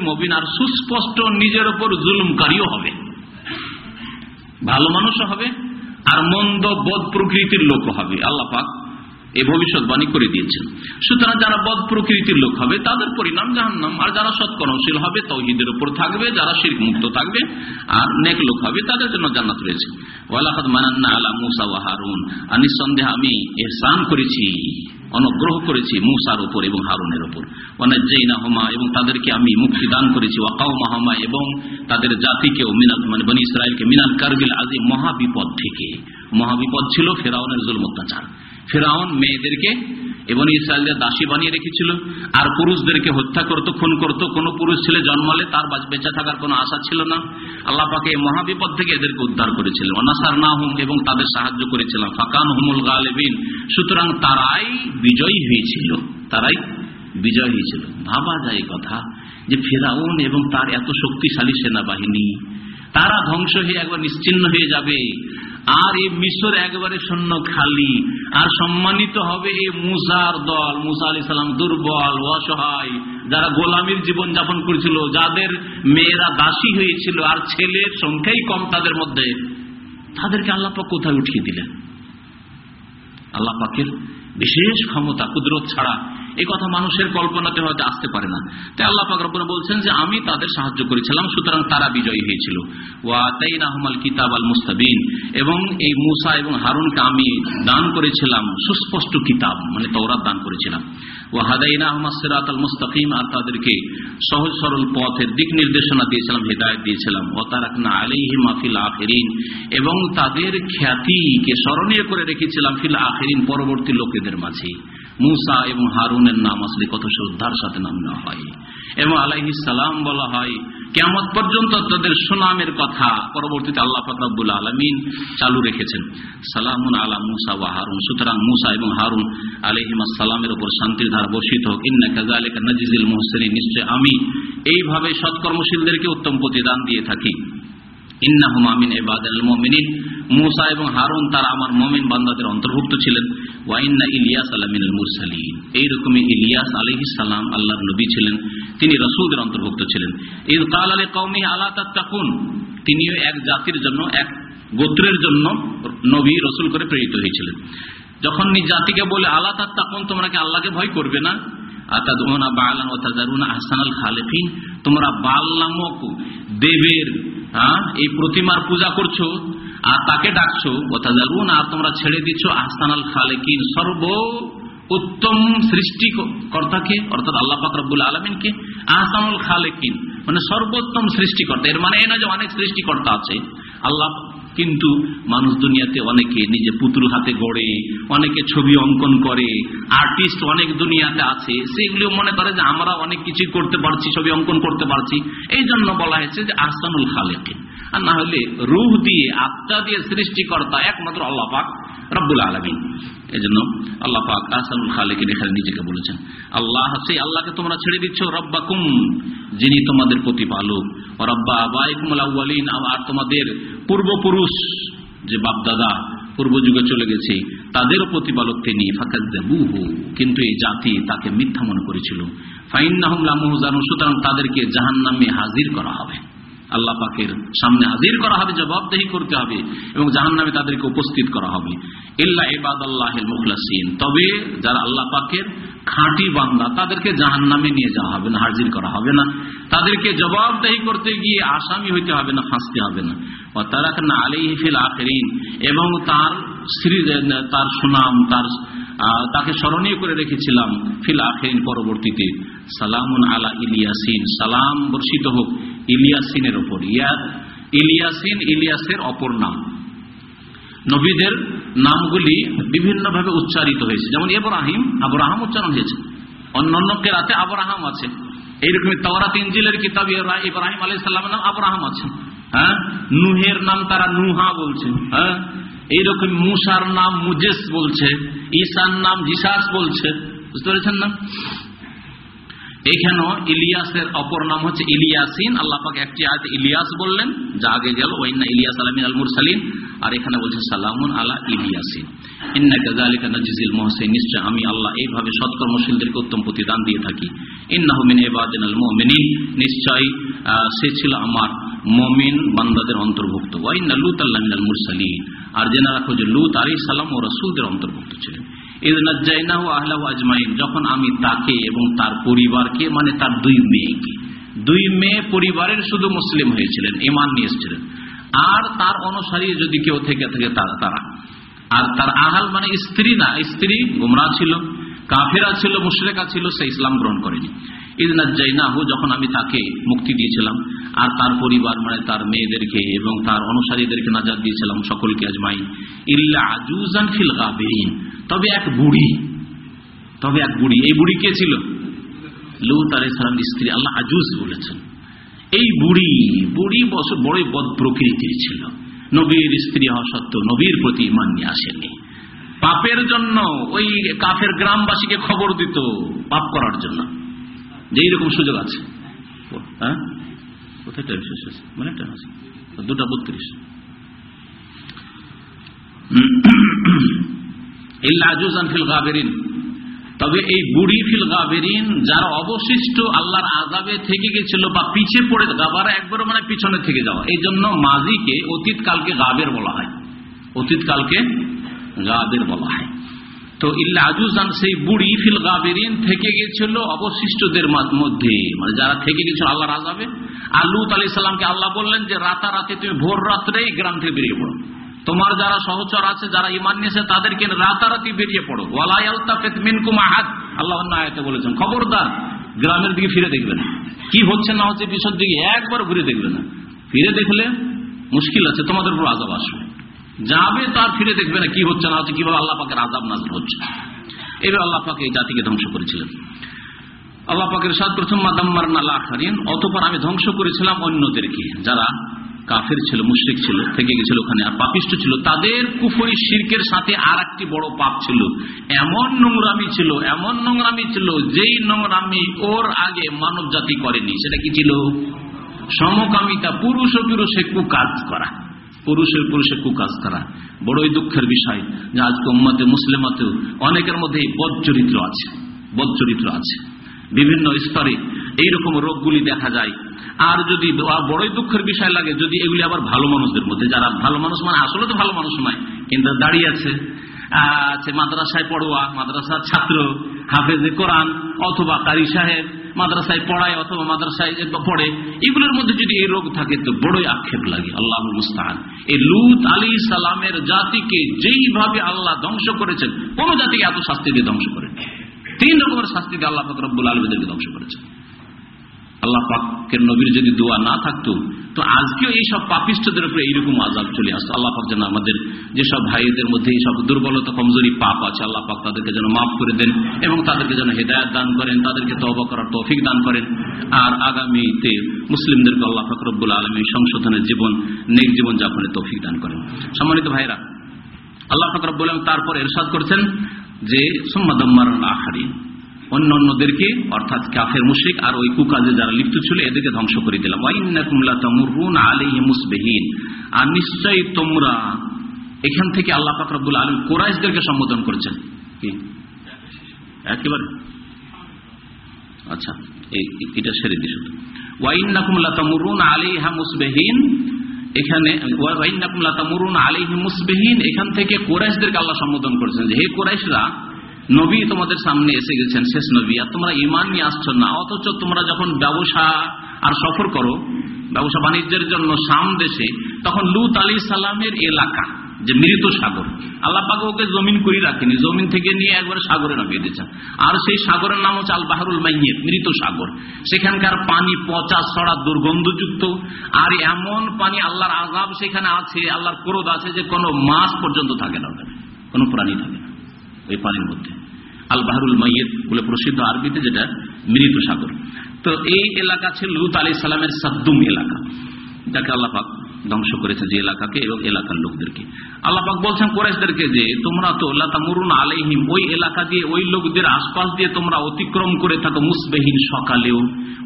মবিন আর সুস্পষ্ট নিজের ওপর জুলুমকারীও হবে। ভালো মানুষও হবে আর মন্দ বোধ প্রকৃতির লোক হবে। আল্লাহ পাক এই ভবিষ্যৎবাণী করে দিয়েছেন। সুতরাং যারা বদ প্রকৃতির লোক হবে, তাদের পরিণাম জাহান্নাম। আর যারা সৎকর্মশীল হবে, তৌহিদের উপর থাকবে, যারা শির মুক্ত থাকবে, আর নেক লোক হবে, তাদের জন্য জান্নাত রয়েছে। ওয়ালাকাদ মানান্না আলা আর নিঃসন্দেহে আমি এহসান করেছি, অনুগ্রহ করেছি মুসার উপর এবং হারুনের উপর। হোমা এবং তাদেরকে আমি মুক্তি দান করেছি। ওয়াকাউ মাহমা এবং তাদের জাতিকেও মিনাল মানে বনি ইসরায়েলকে মিনাল কারগিল আজিম মহাবিপদ থেকে। মহাবিপদ ছিল ফেরাউনের জুল অত্যাচার ফেরাউন মেয়েদেরকে এবং ইসরায়েলদের দাসী বানিয়ে রেখেছিল। আর পুরুষদেরকে হত্যা করতো, খুন করতো। কোন পুরুষ ছেলে জন্মালে তার বেঁচে থাকার কোনো আশা ছিল না। আল্লাহ পাকে মহাবিপদ থেকে এদেরকে উদ্ধার করেছিলেন অনাসার না হুম এবং তাদের সাহায্য করেছিলাম। ফাকান হুমুল গালেবিন। সুতরাং তারাই বিজয়ী হয়েছিল। তারাই বিজয় হয়েছিল। ভাবা যায় কথা যে ফেরাউন এবং তার এত শক্তিশালী সেনাবাহিনী তারা ধ্বংস হয়ে একবার নিশ্চিন্ন হয়ে যাবে। আর এই মিশর একবারে শূন্য খালি। আর সম্মানিত হবে এই মুসার দল। মুসা আলি সালাম দুর্বল, অসহায়, যারা গোলামীর জীবন যাপন করেছিল, যাদের মেয়েরা দাসী হয়েছিল আর ছেলের সংখ্যাই কম তাদের মধ্যে, তাদেরকে আল্লাপা কোথায় উঠিয়ে দিলেন? আল্লাপাকের বিশেষ ক্ষমতা, কুদরত ছাড়া এই কথা মানুষের কল্পনাতে হয়তো আসতে পারে না। তাই আল্লাহ পাকরবনা বলছেন যে, আমি তাদের সাহায্য করেছিলাম, সুতরাং তারা বিজয়ী হয়েছিল। ওয়াতাইনাহমাল কিতাব আল মুস্তাবিন। এবং এই মুসা এবং হারুনকে আমি দান করেছিলাম, সুস্পষ্ট কিতাব মানে তওরাত দান করেছিলাম। ও হাদাইনা আহমদ সিরাত আল মুস্তাকিম, আর তাদেরকে সহজ সরল পথের দিক নির্দেশনা দিয়েছিলাম, হেদায়ত দিয়েছিলাম। ও তারাকনা আলিহি মাফিল আখেরিন, এবং তাদের খ্যাতিকে স্মরণীয় করে রেখেছিলাম ফিল আখেরিন, পরবর্তী লোকেদের মাঝে মুসা এবং হারুনের নাম আসলে কত শ্রদ্ধার সাথে নাম নেওয়া হয়। এবং আলাইহি সালাম বলা হয় কেমন পর্যন্ত তাদের সুনামের কথা পরবর্তীতে আল্লাহ ফকরাবুল আলমিন চালু রেখেছেন। সালামুন আলা মুসা ওয়া হারুন। সুতরাং মুসা এবং হারুন আলহিমা সালামের উপর শান্তির ধারা বসিত হোক। ইন্না কাজালিকা নাজিজুল মোহসেন নিশ্চয় আমি এইভাবে সৎকর্মশীলদেরকে উত্তম প্রতিদান দিয়ে থাকি। ইন্নাহুম আমিন এবাদুল মুমিনিন। মুসা এবং হারুন তারা আমার মমিন বান্দাদের অন্তর্ভুক্ত ছিলেন। ওয়াইন্না ইলিয়াস আলমিনুল মুরসালিন। এইরকমই ইলিয়াস আলহি সালাম আল্লাহর নবী ছিলেন। তিনি রসুলদের অন্তর্ভুক্ত ছিলেন। ইদ কাল আলী কৌমি আল্লাহ তাকুন তিনিও এক জাতির জন্য, এক গোত্রের জন্য নবী, রসুল করে প্রেরিত হয়েছিলেন। যখন নিজ জাতিকে বলে আল্লাহ তাকুন তোমরা কি আল্লাহকে ভয় করবে না? তোমরা বাল নামক দেবের হ্যাঁ, এই প্রতিমার পূজা করছ আর তাকে ডাকছো আর তোমরা ছেড়ে দিচ্ছ আহসান আল খালেকিন সর্ব উত্তম সৃষ্টিকর্তাকে অর্থাৎ আল্লাহ ফাকরুল আলমিনকে আহসানুল খালেকিন মানে সর্বোত্তম সৃষ্টিকর্তা। এর মানে এই না যে অনেক সৃষ্টিকর্তা আছে। আল্লাহ কিন্তু মানুষ দুনিয়াতে অনেকে নিজে পুতুল হাতে গড়ে, অনেকে ছবি অঙ্কন করে আর্টিস্ট অনেক দুনিয়াতে আছে সেগুলিও মনে করে যে আমরা অনেক কিছু করতে পারছি, ছবি অঙ্কন করতে পারছি। এই জন্য বলা হয়েছে যে আহসানুল খালেকে। আর না হলে রুহ দিয়ে, আত্মা দিয়ে সৃষ্টিকর্তা একমাত্র আল্লাহ পাক রব্বুল আলমিন। এই জন্য আল্লাহ পাক আহসানুল খালেকে এখানে নিজেকে বলেছেন। আল্লাহ সেই আল্লাহকে তোমরা ছেড়ে দিচ্ছ, রব্বাকুম, যিনি তোমাদের প্রতিপালক। রব্বা আবাইকুমুল আর তোমাদের পূর্বপুরুষ যে বাপদাদা পূর্ব যুগে চলে গেছে তাদের প্রতিপালক তিনি কিন্তু এই জাতি তাকে মিথ্যা মনে করেছিল। ফাইন জানু সুতরাং তাদেরকে জাহান নামে হাজির করা হবে। আল্লাহ পাকের সামনে হাজির করা হবে, জবাবদেহি করতে হবে এবং জাহান নামে তাদেরকে উপস্থিত করা হবে। ইল্লা ইবাদ আল্লাহ মুখলাসিন। তবে যারা আল্লাহ পাকের খাঁটি বান্দা, তাদেরকে জাহান নামে নিয়ে যাওয়া হবে না, হাজির করা হবে না। তাদেরকে জবাবদেহি করতে গিয়ে আসামি হইতে হবে না, ফাঁসতে হবে না। ও তারা কেন আলী আখেরিন। এবং তার তার সুনাম, তার তাকে স্মরণীয় করে রেখেছিলাম, ফিল আখেরিন পরবর্তীতে, সালামুন আলা ইলিয়াসিন, সালাম বর্ষিত হোক ইলিয়াসিনের ওপর। ইয়া ইলিয়াসিন, ইলিয়াসের অপর নাম। নবীদের নামগুলি বিভিন্নভাবে উচ্চারিত হয়েছে। যেমন এবরাহিম আবরাহাম উচ্চারণ হয়েছে। অন্যান্য কেরাতে আবরাহাম আছে। এইরকম তাওরাত ইঞ্জিলের কিতাব ইব্রাহিম আলাই সাল্লামের নাম আবরাহাম আছে। হ্যাঁ? নুহের নাম তারা নুহা বলছে। হ্যাঁ? এইরকম মুসার নাম মুজেস বলছে ঈশার নাম জিসাস বলছে। বুঝতে পেরেছেন না? এখানেও ইলিয়াসের অপর নাম হচ্ছে ইলিয়াসিন। আল্লাহফাকে একটি আয়াত ইলিয়াস বললেন, যা আগে গেল ওইনা ইলিয়াস আলমিন আল মুরসালিন। আর এখানে বলছেন সালামুন আলা ইলিয়াসিন। ইন্না নাজিজিল নিশ্চয় আমি আল্লাহ এইভাবে সৎকর্মশীলদেরকে উত্তম প্রতিদান দিয়ে থাকি। ইন্নাহমিন এবাদিন আল মোমিনিন। নিশ্চয় সে ছিল আমার মমিন বান্দাদের অন্তর্ভুক্ত। ওয়াইন্না লুত আল্লাহ মুরসালিন। আর জেনে রাখো যে লুত আলী সালাম ও রসুলদের অন্তর্ভুক্ত ছিলেন। আজমাইন, যখন আমি তাকে এবং তার পরিবারকে মানে তার দুই মেয়েকে, দুই মেয়ে পরিবারের শুধু মুসলিম হয়েছিলেন ইমান নিয়ে এসেছিলেন। আর তার অনুসারী যদি কেউ থেকে থাকে, তারা আর তার আহাল মানে স্ত্রী না, স্ত্রী গুমরা ছিল, কাফেরা ছিল, মুশরেকা ছিল, সে ইসলাম গ্রহণ করেনি। ইদনাজ্জাইনাহু যখন আমি তাকে মুক্তি দিয়েছিলাম, আর তার পরিবার মানে তার মেয়েদেরকে এবং তার অনুসারীদেরকে নাজাদ দিয়েছিলাম সকলকে আজমাই ইল্লা আজুজান ফিল গাবিরিন তবে এক বুড়ি, তবে এক বুড়ি, এই বুড়ি কে ছিল? লুত আলাই সালাম স্ত্রী, আল্লাহ আজুজ বলেছেন। এই বুড়ি বুড়ি বছর বড় বদ প্রকৃতির ছিল। নবীর স্ত্রী হওয়া সত্ত্বেও নবীর প্রতি ইমান নিয়ে আসেনি পাপের জন্য ওই কাফের গ্রামবাসীকে খবর দিত, পাপ করার জন্য। যে এইরকম সুযোগ আছে। হ্যাঁ? দুটা বত্রিশ। তবে এই বুড়ি ফিল গাবেরিন, যারা অবশিষ্ট আল্লাহর আজাবে থেকে গেছিল বা পিছিয়ে পড়ে, গাবারা একবারও মানে পিছনে থেকে যাওয়া। এই জন্য মাঝিকে অতীতকালকে গাবের বলা হয়। অতীতকালকে গাবের বলা হয়। তো ইল্লা আজুজান, সেই বুড়ি ফিল গাবেরিন থেকে গেছিল অবশিষ্টদের মধ্যে। মানে যারা থেকে গেছিল আল্লাহর আজাবে আল্লুত আলি সাল্লামকে আল্লাহ বললেন যে, রাতারাতি তুমি ভোর রাত্রেই গ্রাম থেকে বেরিয়ে পড়ো। তোমার যারা সহচর আছে, যারা ইমান নিয়েছে, তাদেরকে রাতারাতি বেরিয়ে পড়ো। আল্লাহ আয়তে বলেছেন, খবরদার, গ্রামের দিকে ফিরে দেখবে না। কি হচ্ছে না হচ্ছে পিছন দিকে একবার ঘুরে দেখবে না। ফিরে দেখলে মুশকিল আছে, তোমাদের উপর আজাব আসবে। যাবে তার ফিরে দেখবে না কি হচ্ছে, না হচ্ছে, কীভাবে আল্লাহ পাকের আজাব নাজর হচ্ছে। এবার আল্লাহ পাকে এই জাতিকে ধ্বংস করেছিলেন। আল্লাহ পাকের সাদ প্রথম মাদাম্মার নালা আখারিন অতপর আমি ধ্বংস করেছিলাম অন্যদেরকে, যারা কাফের ছিল, মুশ্রিক ছিল, থেকে গেছিল ওখানে। আর পাপিষ্ট ছিল, তাদের কুফরি শির্কের সাথে আর একটি বড় পাপ ছিল। এমন নোংরামি ছিল, এমন নোংরামি ছিল, যেই নোংরামি ওর আগে মানব জাতি করেনি। সেটা কি ছিল? সমকামিতা, পুরুষ ও পুরুষে কুকাজ করা। পুরুষের পুরুষে কুকাজ করা বড়ই দুঃখের বিষয় যে আজকে উম্মতে মুসলিমাতেও অনেকের মধ্যে বদ চরিত্র আছে বদ চরিত্র আছে। বিভিন্ন স্তরে এইরকম রোগগুলি দেখা যায়। আর যদি বড়ই দুঃখের বিষয় লাগে, যদি এগুলি আবার ভালো মানুষদের মধ্যে, যারা ভালো মানুষ মানে আসলে তো ভালো মানুষ নয়, কিন্তু দাঁড়িয়ে আছে আছে মাদ্রাসায় পড়ুয়া, মাদ্রাসার ছাত্র, হাফেজে কোরআন, অথবা কারি সাহেব মাদ্রাসায় পড়ায় অথবা মাদ্রাসায় পড়ে, এগুলোর মধ্যে যদি এই রোগ থাকে তো বড়ই আক্ষেপ লাগে। আল্লাহ মুস্তাহান। এই লুত আলী সালামের জাতিকে যেইভাবে আল্লাহ ধ্বংস করেছেন, কোন জাতিকে এত শাস্তি দিয়ে ধ্বংস করেন। তিন রকমের শাস্তি দিয়ে আল্লাহ ফকরবুল আলমীদেরকে ধ্বংস করেছেন। আল্লাহ পাকের নবীর যদি দোয়া না থাকতো, তো আজকেও এই সব পাপিষ্টদের উপরে এইরকম আজাব চলে আসতো। আল্লাহ পাক যেন আমাদের যেসব ভাইদের মধ্যে এইসব দুর্বলতা, কমজোরি পাপ আছে, আল্লাহ পাক তাদেরকে যেন মাফ করে দেন এবং তাদেরকে যেন হেদায়ত দান করেন, তাদেরকে তবা করার তৌফিক দান করেন। আর আগামীতে মুসলিমদেরকে আল্লাহ ফাকরবুল আলমী সংশোধনের জীবন, নেক জীবন যাপনের তৌফিক দান করেন। সম্মানিত ভাইরা আল্লাহ ফাকরবুল তারপর এরশাদ করছেন যে সোম্মাদম্মার আহারিন। অন্য অন্যদেরকে অর্থাৎ কাফের মুশিক আর ওই কুকাজে যারা লিপ্ত ছিল, এদেরকে ধ্বংস করে দিলাম। আর নিশ্চয়ই তোমরা এখান থেকে আল্লাহ ফাকরাবুল আলম কোরাইশদেরকে সম্বোধন করেছেন। কি? একেবারে? আচ্ছা এটা সেরে দিস এখানে এখান থেকে কোরাইশদেরকে আল্লাহ সম্বোধন করেছেন যে, হে কোরাইশরা নবী তোমাদের সামনে এসে গেছেন, শেষ নবী। আর তোমরা ইমান নিয়ে আসছো না। অথচ তোমরা যখন ব্যবসা আর সফর করো, ব্যবসা বাণিজ্যের জন্য সাম দেশে, তখন লুত আলী সালামের এলাকা, যে মৃত সাগর। আল্লাহ পাকে ওকে জমিন করে রাখেনি। জমিন থেকে নিয়ে একবার সাগরে নামিয়ে দিয়েছেন। আর সেই সাগরের নাম হচ্ছে আল বাহারুল মৃত সাগর। সেখানকার পানি পচা, ছড়া, দুর্গন্ধযুক্ত। আর এমন পানি আল্লাহর আজাব সেখানে আছে, আল্লাহর ক্রোধ আছে যে কোনো মাস পর্যন্ত থাকে না কোনো প্রাণী থাকে না। ওই পানির মধ্যে। আল বাহারুল মাইয়েদ বলে প্রসিদ্ধ আরবিতে যেটা, মৃত সাগর। তো এই এলাকা ছিল লুত আলি সালামের সাদ্দুম এলাকা। যাকে আল্লাপাক ধ্বংস করেছে যে এলাকাকে এবং এলাকার লোকদেরকে। আল্লাপাক বলছেন কোরেশদেরকে যে, তোমরা তো মরুন আলাইহিম, ওই এলাকা দিয়ে, ওই লোকদের আশপাশ দিয়ে তোমরা অতিক্রম করে থাকো মুসবেহীন সকালেও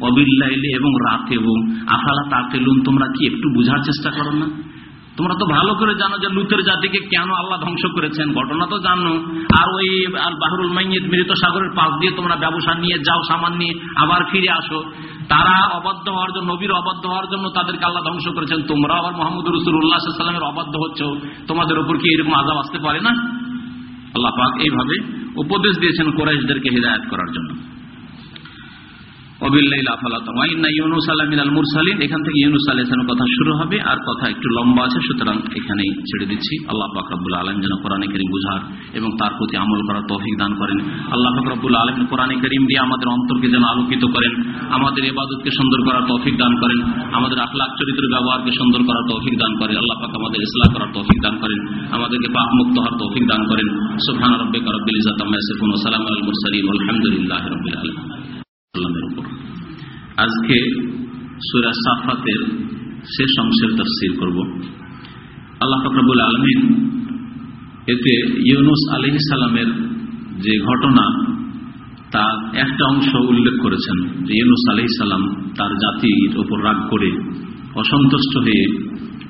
অবিল্লাইলে এবং রাতেও। আফালা তাকেলুন তোমরা কি একটু বুঝার চেষ্টা করো না? তোমরা তো ভালো করে জানো যে লুতের জাতিকে কেন আল্লাহ ধ্বংস করেছেন। ঘটনা তো জানো। আর ওই আর বাহরুল মাইয়ের মৃত সাগরের পাশ দিয়ে তোমরা ব্যবসা নিয়ে যাও, সামান নিয়ে আবার ফিরে আসো। তারা অবাধ্য হওয়ার জন্য, নবীর অবাধ্য হওয়ার জন্য তাদেরকে আল্লাহ ধ্বংস করেছেন। তোমরা আবার মোহাম্মদ রসুল উল্লাহামের অবাধ্য হচ্ছ। তোমাদের উপর কি এরকম আজাব আসতে পারে না? আল্লাহ পাক এইভাবে উপদেশ দিয়েছেন কোরাইশদেরকে হৃদায়ত করার জন্য। এখান থেকে ইউনুস কথা শুরু হবে। আর কথা একটু লম্বা আছে, সুতরাং এখানেই ছেড়ে দিচ্ছি। আল্লাহ ফাকরাবুল যেন কোরআন বুঝার এবং তার প্রতি আমল করার তৌফিক দান করেন। আল্লাহ ফাকরাবুল আলম কোরআন করিম আমাদের অন্তরকে যেন আলোকিত করেন, আমাদের এবাদতকে সুন্দর করার তৌফিক দান করেন, আমাদের আখলাখ চরিত্র ব্যবহারকে সুন্দর করার তৌফিক দান করেন, আল্লাহ পাক আমাদের ইসলাম করার তৌফিক দান করেন, আমাদেরকে পাক মুক্ত হওয়ার তৌফিক দান করেন। সুবহান রব্বিকা রব্বিল ইজ্জাতি আম্মা ইয়াসিফুন উপর। আজকে সুরা সাফাতের শেষ অংশের তফসির করব। আল্লাহ ফকরাবুল আলমিন এতে ইউনুস আলহ সালামের যে ঘটনা, তার একটা অংশ উল্লেখ করেছেন যে ইউনুস আলহ সালাম তার জাতির ওপর রাগ করে অসন্তুষ্ট হয়ে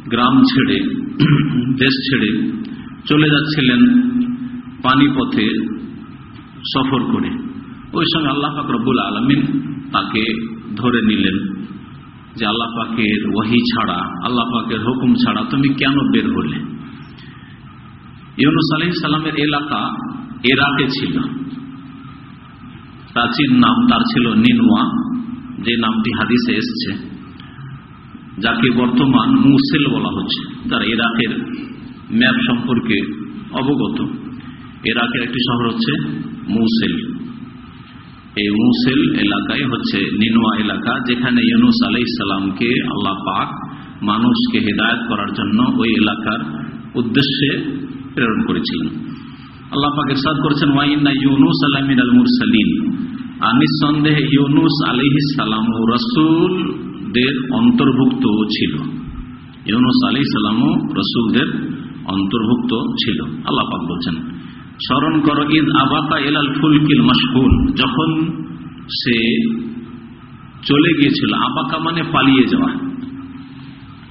গ্রাম ছেড়ে, দেশ ছেড়ে চলে যাচ্ছিলেন পানিপথে সফর করে। ওই সময় আল্লাহ ফাকরবুল আলমিন তাকে ধরে নিলেন যে আল্লাহ পাকের ওয়াহি ছাড়া, আল্লাহ পাকের হুকুম ছাড়া তুমি কেন বের হলে? ইউনুস আলহ সালামের এলাকা এরাকে ছিল। প্রাচীন নাম তার ছিল নিনওয়া, যে নামটি হাদিসে এসছে, যাকে বর্তমান মুসেল বলা হচ্ছে। তার ইরাকের ম্যাপ সম্পর্কে অবগত। ইরাকের একটি শহর হচ্ছে মুসেল। এই মুসেল এলাকায় হচ্ছে নিনোয়া এলাকা, যেখানে ইউনুস আলাই সালামকে আল্লাহ পাক মানুষকে হেদায়ত করার জন্য ওই এলাকার উদ্দেশ্যে প্রেরণ করেছিলেন। আল্লাহ পাক ইরশাদ করেছেন ওয়াইন্না ইউনুস আলামিন আল মুরসালিন। আর নিঃসন্দেহে ইউনুস সালাম ও রসুলদের অন্তর্ভুক্ত ছিল। ইউনুস আলাইহিস সালামও রসুলদের অন্তর্ভুক্ত ছিল। আল্লাহ পাক বলছেন স্মরণ করো ঈদ আবাকা এলাল ফুলকিল মাসহুল যখন সে চলে গিয়েছিল, আবাকা মানে পালিয়ে যাওয়া।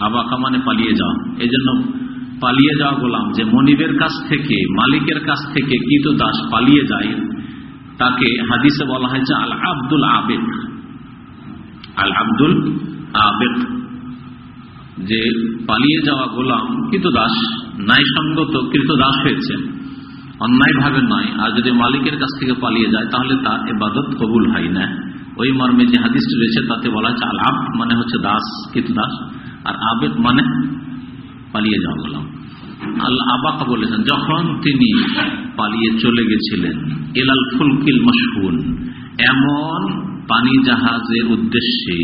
আবাকা মানে পালিয়ে যাওয়া। এই জন্য পালিয়ে যাওয়া গোলাম যে মনিবের কাছ থেকে, মালিকের কাছ থেকে কৃত দাস পালিয়ে যায়, তাকে হাদিসে বলা হয়েছে আল আব্দুল আবেদ। আল আব্দুল আবেদ। যে পালিয়ে যাওয়া গোলাম কৃত দাস, ন্যায়সঙ্গত কৃত দাস হয়েছে। অন্যায় ভাবে নয়। আর যদি মালিকের কাছ থেকে পালিয়ে যায়, তাহলে তার এবাদত কবুল হয় না। ওই মর্মে যে হাদিসটি রয়েছে, তাতে বলা হচ্ছে আল মানে হচ্ছে দাস, কিন্তু দাস। আর আবেদ মানে পালিয়ে যাওয়া গোলাম আল্লাহ আবাকা বলেছেন, যখন তিনি পালিয়ে চলে গেছিলেন এলাল ফুলকিল মশহুন, এমন পানি জাহাজের উদ্দেশ্যে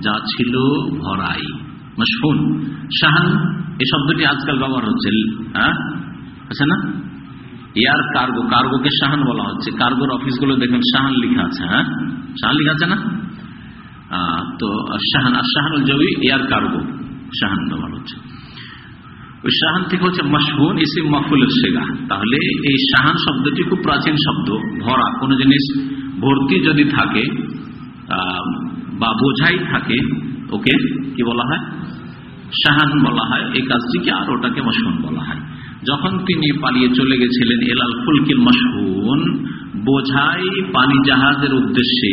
যা ছিল ভরাই, মশহুন। শাহান এই শব্দটি আজকাল ব্যবহার হচ্ছে হ্যাঁ? আছে না? এয়ার কার্গো, কার্গোকে শাহান বলা হচ্ছে। কার্গোর অফিসগুলো দেখবেন শাহান লিখা আছে হ্যাঁ? শাহান লিখা আছে না? তো শাহান, আর শাহানুল জবি এয়ার কার্গো, শাহান ব্যবহার হচ্ছে। ওই শাহান থেকে হচ্ছে মাসহুন ইসিম মাহফুলের শেগা তাহলে এই শাহান শব্দটি খুব প্রাচীন শব্দ, ভরা। কোনো জিনিস ভর্তি যদি থাকে বা বোঝাই থাকে, ওকে কি বলা হয়? শাহান বলা হয়। এই কাজটিকে আর ওটাকে মাসহুন বলা হয়। যখন তিনি পালিয়ে চলে গেছিলেন এলাল ফুলকিল মাসহুন বোঝাই পানি জাহাজের উদ্দেশ্যে।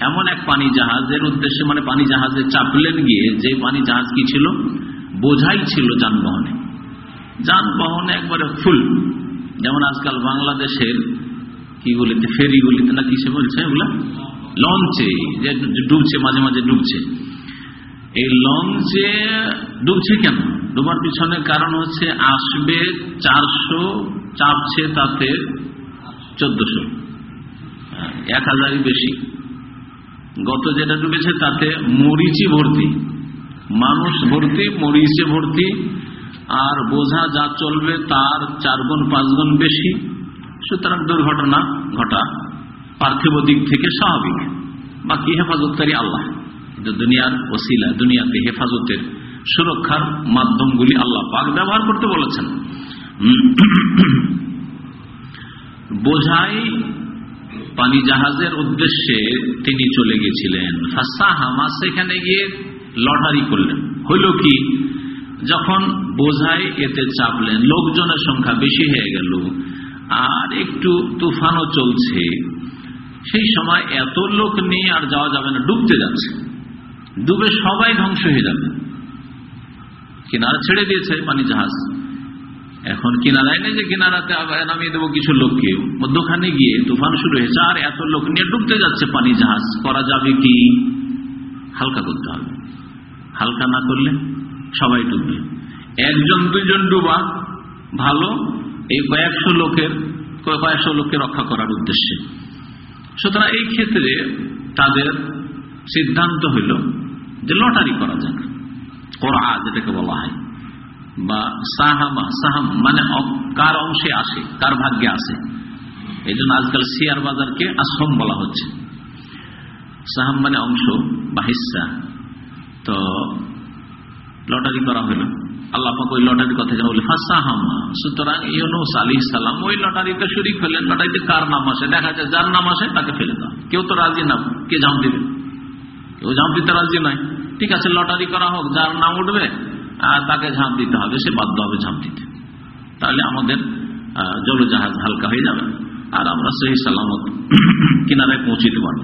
এমন এক পানি জাহাজের উদ্দেশ্যে মানে পানি জাহাজে চাপলেন গিয়ে, যে পানি জাহাজ কি ছিল? বোঝাই ছিল যানবাহনে। যানবাহনে একবারে ফুল। যেমন আজকাল বাংলাদেশের কিগুলিতে ফেরিগুলিতে না কিসে বলছে এগুলা লঞ্চে, যে ডুবছে, মাঝে মাঝে ডুবছে। এই লঞ্চে ডুবছে কেন? ডুবার পিছনে কারণ হচ্ছে আসবে চারশো চাপছে তাতে চোদ্দশো। এক হাজারই বেশি। গত যেটা ডুবেছে তাতে মরিচি ভর্তি। মানুষ ভর্তি, মরিচে ভর্তি। আর বোঝা যা চলবে তার চার গুণ পাঁচ গুণ বেশি। সুতরাং দুর্ঘটনা ঘটা পার্থিব দিক থেকে স্বাভাবিক। বাকি হেফাজতকারী আল্লাহ। দুনিয়ার ওসিলা দুনিয়াতে হেফাজতের সুরক্ষার মাধ্যমগুলি আল্লাহ পাক ব্যবহার করতে বলেছেন। বোঝাই পানি জাহাজের উদ্দেশ্যে তিনি চলে গেছিলেন। সেখানে গিয়ে লটারি করলেন। হইল কি, যখন বোঝাই এতে চাপলেন, লোকজনের সংখ্যা বেশি হয়ে গেল আর একটু তুফানও চলছে, সেই সময় এত লোক নিয়ে আর যাওয়া যাবে না, ডুবতে যাচ্ছে। ডুবে সবাই ধ্বংস হয়ে যাবে। কিনারা ছেড়ে দিয়েছে পানি জাহাজ। এখন কিনারায় নেই যে কিনারাতে নামিয়ে দেবো কিছু লোককে। মধ্যখানে গিয়ে তুফান শুরু হয়েছে, আর এত লোক নিয়ে ডুবতে যাচ্ছে পানি জাহাজ। করা যাবে কি? হালকা করতে হবে। হালকা না করলে সবাই ডুববে। একজন দুজন ডুবা ভালো, এই কয়েকশো লোকের, কয়েকশো লোককে রক্ষা করার উদ্দেশ্যে। সুতরাং এই ক্ষেত্রে তাদের সিদ্ধান্ত হইল যে লটারি করা যাক কোরআ যেটাকে বলা হয়। বা সাহামা সাহাম মানে কার অংশে আসে, কার ভাগ্যে আসে। এই জন্য আজকাল শেয়ার বাজারকে আসম বলা হচ্ছে। সাহাম মানে অংশ বা হিসা তো লটারি করা হলো। আল্লাহ ওই লটারির কথা যা বলে, ফাঁসাহামা। সুতরাং ইউনুস আলী সালাম ওই লটারিতে শরিক হলেন। লটারিতে কার নাম আসে? দেখা যায় যার নাম আসে তাকে ফেলে দাও। কেউ তো রাজি না, কে জাম দিবে? কেউ জাম দিতে রাজি নয়। ঠিক আছে, লটারি করা হোক, যার নাম উঠবে তাকে ঝাঁপ দিতে হবে, সে বাধ্য হবে ঝাঁপ দিতে। তাহলে আমাদের জলজাহাজ হালকা হয়ে যাবে, আর আমরা সেই সালামত কিনারায় পৌঁছিতে পারব।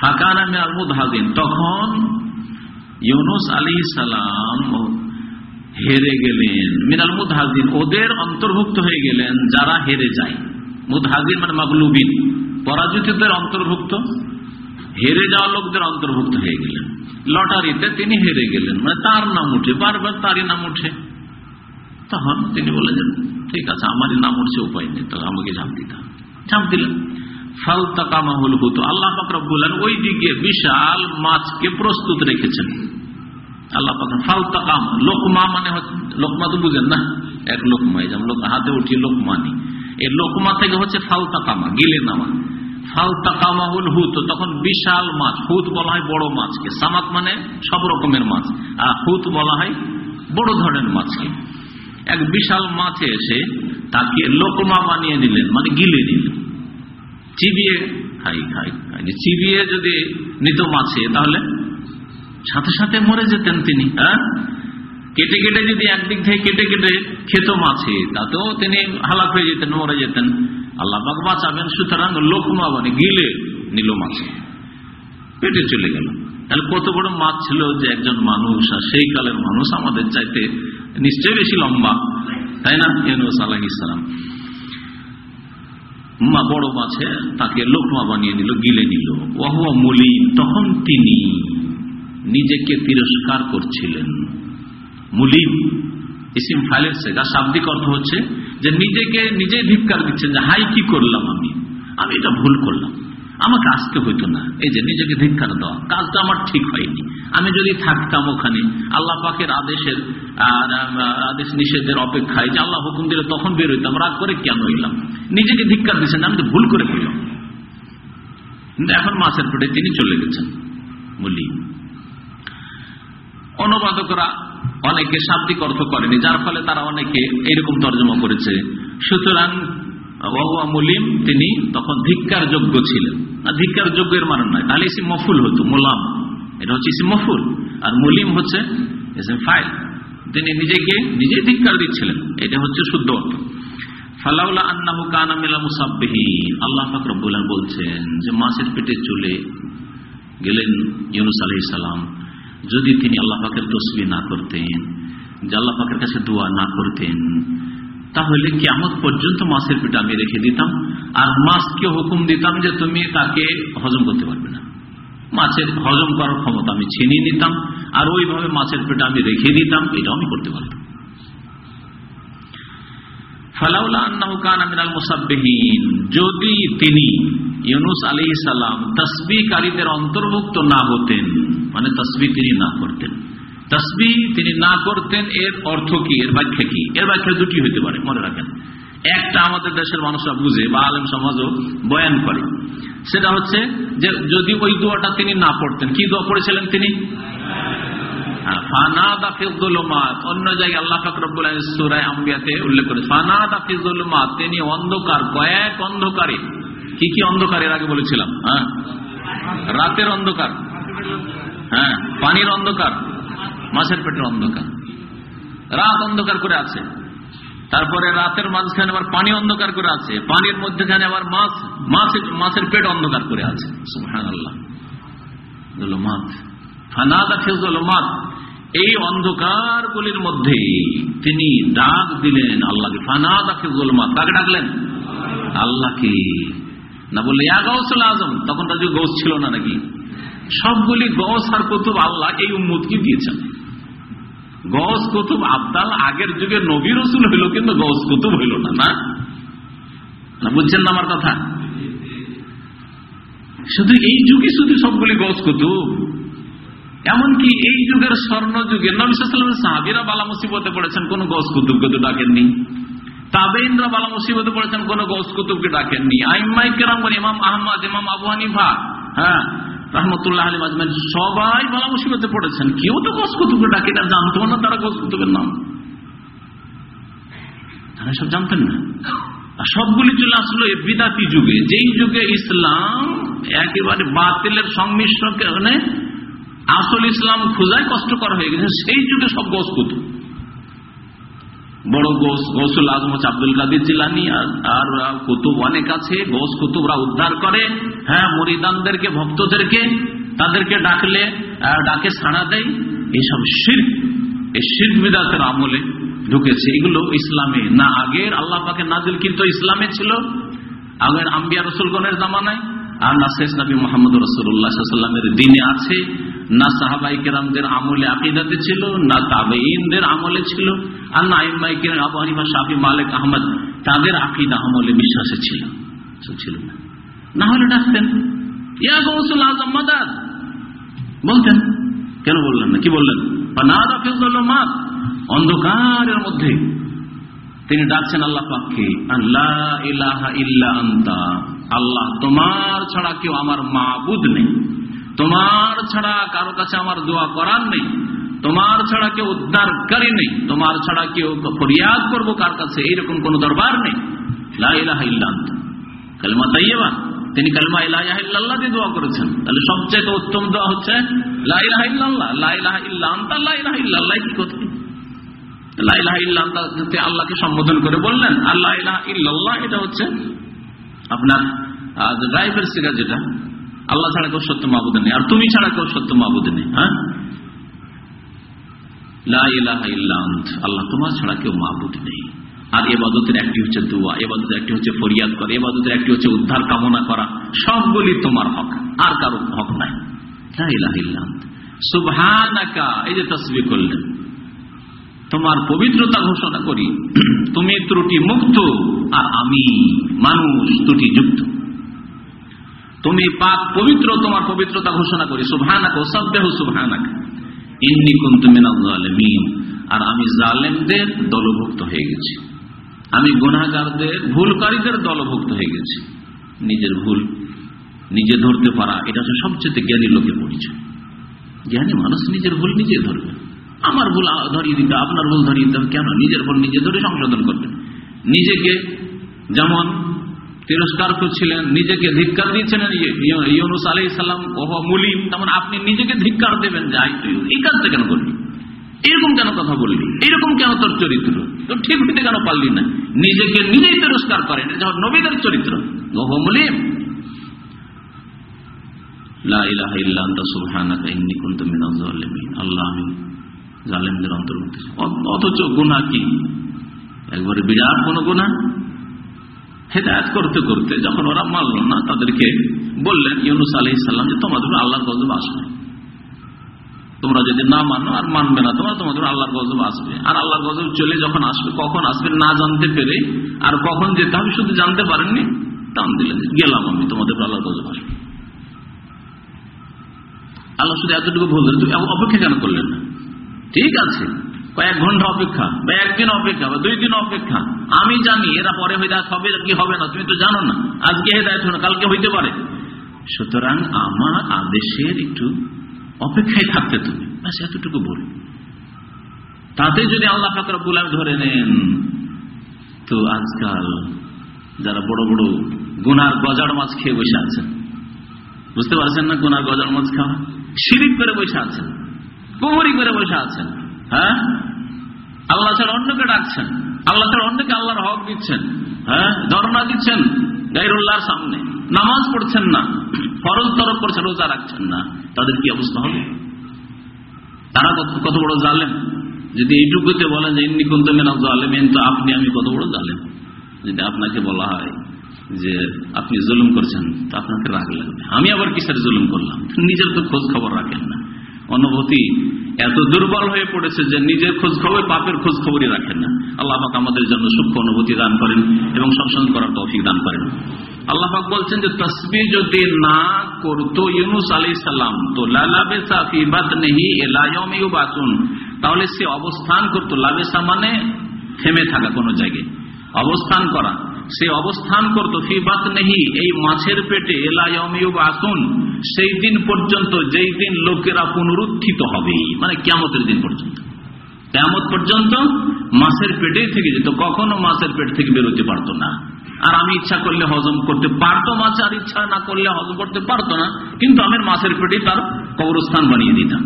ফাঁকা নামে আলমুদ হাজিন তখন ইউনুস আলী সালাম হেরে গেলেন। মিনাল মুদহাজিন, ওদের অন্তর্ভুক্ত হয়ে গেলেন যারা হেরে যায়। মুদহাজিন মানে মাগলুবিন, পরাজিতদের অন্তর্ভুক্ত। হেরে যাওয়া লোকদের অন্তর্ভুক্ত হয়ে গেলেন। লটারিতে তিনি হেরে গেলেন। মানে তার নাম উঠে, বারবার তারই নাম উঠে। তখন তিনি বলেছেন ঠিক আছে, আমারই নাম উঠছে, উপায় নেই তো আমাকে ঝাঁপ দিতে ঝাঁপ দিলেন। ফালতাকামাহুল হুত, আল্লাহ পাকরব বললেন ওই দিকে বিশাল মাছকে প্রস্তুত রেখেছেন। আল্লাহ পাক ফালতাকাম, লোকমা মানে লোকমা তো বুঝেন না, এক লোকমা যেমন লোক হাতে উঠিয়ে লোকমানি। এই লোকমা থেকে হচ্ছে ফালতাকামা, গিলে নামা। ফালতাকামাহুল হুত, তখন বিশাল মাছ, হুত বলা হয় বড় মাছকে। সামাক মানে সব রকমের মাছ। আর হুত বলা হয় বড় ধরনের মাছকে। এক বিশাল মাছে এসে তাকে লোকমা বানিয়ে নিলেন মানে গিলে নিলেন চিবিয়ে খাই খাই খাই চিবিয়ে যদি নিত মাছে, তাহলে সাথে সাথে মরে যেতেন তিনি হ্যাঁ? কেটে কেটে যদি একদিক থেকে কেটে কেটে খেত মাছে, তাতেও তিনি হালাক হয়ে যেতেন, মরে যেতেন। আল্লাহ পাক বাঁচাবেন, সুতরাং লোকমা মানে গিলে নিল মাছে, পেটে চলে গেল। তাহলে কত বড় মাছ ছিল যে একজন মানুষ, আর সেই কালের মানুষ আমাদের চাইতে নিশ্চয়ই বেশি লম্বা, তাই না? ইউনুস ইসলাম মা বড় মাছে তাকে লোকমা বানিয়ে নিল, গিলে নিল। ওহ মলি তখন তিনি নিজেকে তিরস্কার করছিলেন। মুলিম ইসিম ফাইলের সেগা শাব্দিক অর্থ হচ্ছে যে নিজেকে নিজে ধিক্কার দিচ্ছেন যে, হাই, কি করলাম আমি? আমি এটা ভুল করলাম। আমাকে আসতে হইতো না। এই যে নিজেকে ধিক্কার দেওয়া। কাজটা আমার ঠিক হয়নি। আমি যদি থাকতাম ওখানে, আল্লাহ পাকের আদেশের আদেশ নিষেধের অপেক্ষায় যে আল্লাহ হুকুম দিলে তখন বের হইতাম। রাগ করে কেন হইলাম? নিজেকে ধিক্কার দিচ্ছেন আমি তো ভুল করে ফেললাম। কিন্তু এখন মাছের পেটে তিনি চলে গেছেন। বলি, অনুবাদকরা অনেকে শাব্দিক অর্থ করেনি, যার ফলে তারা অনেকে এরকম তর্জমা করেছে। সুতরাং মুলিম, তিনি তখন ধিক্কার যোগ্য ছিলেন। আর ধিক্কার যোগ্যের মানে নয়। তাহলে ইসি মফুল হতো, মোলাম। এটা হচ্ছে ইসি মফুল। আর মুলিম হচ্ছে ফাইল। তিনি নিজেকে নিজে ধিক্কার দিচ্ছিলেন। এটা হচ্ছে শুদ্ধ অর্থ। আল্লাহ বলছেন যে মাছের পেটে চলে গেলেন ইউনুস সালাম। যদি তিনি আল্লাহ পাকের তসবি না করতেন যে আল্লাহ পাকের কাছে দোয়া না করতেন, তাহলে কেমন পর্যন্ত মাছের পেটে আমি রেখে দিতাম, আর মাছকে হুকুম দিতাম যে তুমি তাকে হজম করতে পারবে না। মাছের হজম করার ক্ষমতা আমি ছিনিয়ে নিতাম, আর ওইভাবে মাছের পেটে আমি রেখে দিতাম এটা আমি করতে পারতাম। যদি তিনি ইউনুস আলী সালাম তসবিকারীদের অন্তর্ভুক্ত না হতেন। মানে তসবি তিনি না করতেন। তসবি তিনি না করতেন, এর অর্থ কি? এর ব্যাখ্যা কি? এর ব্যাখ্যা দুটি হইতে পারে, মনে রাখেন। একটা আমাদের দেশের মানুষরা বুঝে বা আলেম সমাজও বয়ান করে। সেটা হচ্ছে যে যদি ওই দোয়াটা তিনি না পড়তেন, কি দোয়া পড়েছিলেন তিনি? অন্য জায়গায় আল্লাহ উল্লেখ করে ফানা দাফিজুলমাত তিনি অন্ধকার কয়েক অন্ধকারে। কি কি অন্ধকার এর আগে বলেছিলাম হ্যাঁ? রাতের অন্ধকার হ্যাঁ পানির অন্ধকার, মাছের পেটের অন্ধকার। রাত অন্ধকার করে আছে। তারপরে রাতের মাঝখানে আবার পানি অন্ধকার করে আছে। পানির মধ্যখানে আবার মাছ মাছের মাছের পেট অন্ধকার করে আছে। সুহান এই অন্ধকার গুলির মধ্যে তিনি ডাক দিলেন আল্লাহকে। ফানা তাকে গোলমা তাকে ডাকলেন? আল্লাহকে। না বললে, ইয়া গৌসুল আজম তখন তার গৌস ছিল না নাকি? সবগুলি গস আর কুতুব আল্লাহ এই উম্মুদকে দিয়েছেন। গস কুতুব, আবদাল, আগের যুগে নবী রসুল হইল, কিন্তু গস কুতুব হইল না না? না বুঝছেন না আমার কথা? শুধু এই যুগে শুধু সবগুলি গস কুতুব। এমনকি এই যুগের স্বর্ণ যুগে নবিসামের সাহাবিরা বালা মুসিবতে পড়েছেন, কোন গস কুতুবকে তো ডাকেননি। তাবেইনরা বালা মুসিবতে পড়েছেন, কোন গস কুতুবকে ডাকেননি। আইমাই কেরাম ইমাম আহমদ, ইমাম আবু হানিফা হ্যাঁ রহমতুল্লাহ আলী আজমের সবাই বালা মুসিবতে পড়েছেন। কেউ তো গস কুতুবকে ডাকে না জানতো না তারা গস কুতুবের নাম। সব জানতেন না। সবগুলি চলে আসলো বিদাতি যুগে, যেই যুগে ইসলাম একেবারে বাতিলের সংমিশ্রণে আসল ইসলাম খোঁজায় কষ্টকর হয়ে গেছে, সেই যুগে সব গোস কুতুব। বড় গোস গোসুল আজম আব্দুল কাদির জিলানি আর কুতুব অনেক আছে। গোস কুতুবরা উদ্ধার করে। হ্যাঁ মরিদানদেরকে, ভক্তদেরকে, তাদেরকে ডাকলে ডাকে সাড়া দেয়। এইসব শির্ক, এই শির্ক বিদাতের আমলে ঢুকেছে। এগুলো ইসলামে। না আগের আল্লাহ পাকে নাজিল কিন্তু ইসলামে ছিল। আগের আম্বিয়া রসুলগণের জামানায়। আর না শেষ নবী মোহাম্মদ রসুল্লাহামের দিনে আছে, না সাহাবাই কেরামদের আমলে আকিদাতে ছিল, না তাবেইনদের আমলে ছিল, আর না আইমাই কেরাম আবু হানিফা শাহি মালিক, আহমদ, তাদের আকিদা আমলে বিশ্বাসে ছিল। ছিল না। না হলে ডাকতেন। ইয়া গৌসুল আজম মাদাদ বলতেন। কেন বললেন না? কি বললেন? মাত অন্ধকারের মধ্যে। তিনি ডাকছেন আল্লাহ পাককে আল্লাহ ইলাহা ইল্লা আন্তা। আল্লাহ, তোমার ছাড়া কেউ আমার মাবুদ নেই। তোমার ছাড়া কারও কাছে আমার দোয়া করার নেই। তোমার ছাড়া কেউ উদ্ধারকারী নেই। তোমার ছাড়া কেউ ফরিয়াদ করব কার কাছে, এইরকম কোন দরবার নেই। কালমা তাইবা তিনি কালমা ইলাহ দিয়ে দোয়া করেছেন। তাহলে সবচেয়ে উত্তম দোয়া হচ্ছে লাইলাহ ইল্লাহ ইল্লাহ কি আল্লাহকে সম্বোধন করে বললেন আল্লাহ ইল্লাহ এটা হচ্ছে আপনার ড্রাইভের সিগা যেটা, আল্লাহ ছাড়া কেউ সত্য মাহবুদ নেই। আর তুমি ছাড়া কেউ সত্য মাহবুদ নেই হ্যাঁ? আল্লাহ তোমার ছাড়া কেউ মাহবুদ নেই। আর এবাদতের একটি হচ্ছে দোয়া, এবাদতের একটি হচ্ছে ফরিয়াদ করা, এবাদতের একটি হচ্ছে উদ্ধার কামনা করা, সবগুলি তোমার হক, আর কারও হক নাই। সুবহানাকা, এই যে তসবি করলেন তোমার পবিত্রতা ঘোষণা করি। তুমি ত্রুটি মুক্ত আর আমি মানুষ ত্রুটি যুক্ত। তুমি পাক পবিত্র, তোমার পবিত্রতা ঘোষণা করি। সুভানাক ও সব্যাহ সুভানাক ইন্নি কুন্তু আর আমি জালেমদের দলভুক্ত হয়ে গেছি। আমি গুনাগারদের ভুলকারীদের দলভুক্ত হয়ে গেছি। নিজের ভুল নিজে ধরতে পারা, এটা হচ্ছে সবচেয়ে জ্ঞানী লোকের পরিচয়। জ্ঞানী মানুষ নিজের ভুল নিজে ধরবে। আমার ভুল ধরিয়ে দিতে আপনার ভুল ধরিয়ে দিতে কেন? নিজের ভুল নিজে ধরে সংশোধন করবেন নিজেকে যেমন তিরস্কার করছিলেন, নিজেকে ধিক্কার দিয়েছিলেন ইউনুস আলাই সাল্লাম ওহ মুলিম, তেমন আপনি নিজেকে ধিক্কার দেবেন যাই তুই এই কাজটা কেন করলি? এরকম কেন কথা বললি? এরকম কেন তোর চরিত্র? তোর ঠিক হইতে কেন পারলি না? নিজেকে নিজেই তিরস্কার করেন, এটা নবীদের চরিত্র। ওহ মুলিম। আল্লাহ আমি জালেমদের অন্তর্ভুক্ত। অথচ গুণা কি? একবারে বিরাট কোন গুণা হেদায়ত করতে করতে যখন ওরা মানল না, তাদেরকে বললেন ইউনুস আলহ ইসাল্লাম যে, তোমাদের আল্লাহর গজব আসবে। তোমরা যদি না মানো আর মানবে না, তোমরা তোমাদের আল্লাহর গজব আসবে। আর আল্লাহর গজব চলে যখন আসবে, কখন আসবে না জানতে পেরে আর কখন যেতে হবে শুধু জানতে পারেননি, টান দিলেন গেলাম আমি, তোমাদের আল্লাহর গজব আসবে। আল্লাহ শুধু এতটুকু ভুল অপেক্ষা কেন করলেন না? ঠিক আছে। কয়েক ঘণ্টা অপেক্ষা, বা একদিন অপেক্ষা, বা দুই দিন অপেক্ষা। আমি জানি এরা পরে হেদায়ত হবে কি হবে না, তুমি তো জানো না। আজকে হেদায়ত হবে কালকে হইতে পারে। সুতরাং আমার আদেশের একটু অপেক্ষায় থাকতে তুমি। ব্যাস এতটুকু বল। তাতে যদি আল্লাহ ফাকর গুলাম ধরে নেন, তো আজকাল যারা বড় বড় গুনার গজার মাছ খেয়ে বসে আছেন, বুঝতে পারছেন না গুনার গজার মাছ খাওয়া? সিরিপ করে বসে আছেন। কুমরি করে বসে আছেন। হ্যাঁ? আল্লাহ ছাড়া অন্যকে ডাকছেন। আল্লাহ ছাড়া অন্যকে আল্লাহর হক দিচ্ছেন। হ্যাঁ? ধর্ণা দিচ্ছেন গাইরুল্লাহর সামনে। নামাজ পড়ছেন না। ফরজ তরফ করছেন রোজা রাখছেন না। তাদের কি অবস্থা হবে? তারা কত বড় জালেম। যদি এইটুকুতে বলেন যে, ইন্নি কুন্ত মেনা জালেমেন তো আপনি, আমি কত বড় জালেম। যদি আপনাকে বলা হয় যে, আপনি জুলুম করছেন তো আপনাকে রাগ লাগবে। আমি আবার কিসের জুলুম করলাম? নিজের তো খোঁজ খবর রাখেন না। অনুভূতি এত দুর্বল হয়ে পড়েছে যে নিজের খোঁজ খবর, পাপের খোঁজ খবরই রাখেন না। আল্লাহ পাক আমাদের জন্য সূক্ষ্ম অনুভূতি দান করেন এবং সংশোধন করার তৌফিক দান করেন। আল্লাহ পাক বলছেন যে, তসবি যদি না করতো ইউনুস আলী সাল্লাম তো ইলা ইয়াউমি তাহলে সে অবস্থান করতো লাবেসা মানে থেমে থাকা কোনো জায়গায়। অবস্থান করা। সে অবস্থান করতো ফি বাতনিহি, এই মাছের পেটে এলা ইয়াউমি ইউবাসুন সেই দিন পর্যন্ত যেই দিন লোকেরা পুনরুত্থিত হবে মানে কিয়ামতের দিন পর্যন্ত। কেমত পর্যন্ত মাছের পেটেই থেকে যেত, কখনো মাছের পেট থেকে বেরোতে পারতো না। আর আমি ইচ্ছা করলে হজম করতে পারতো মাছ, আর ইচ্ছা না করলে হজম করতে পারতো না, কিন্তু আমি মাছের পেটে তার কবরস্থান বানিয়ে দিতাম।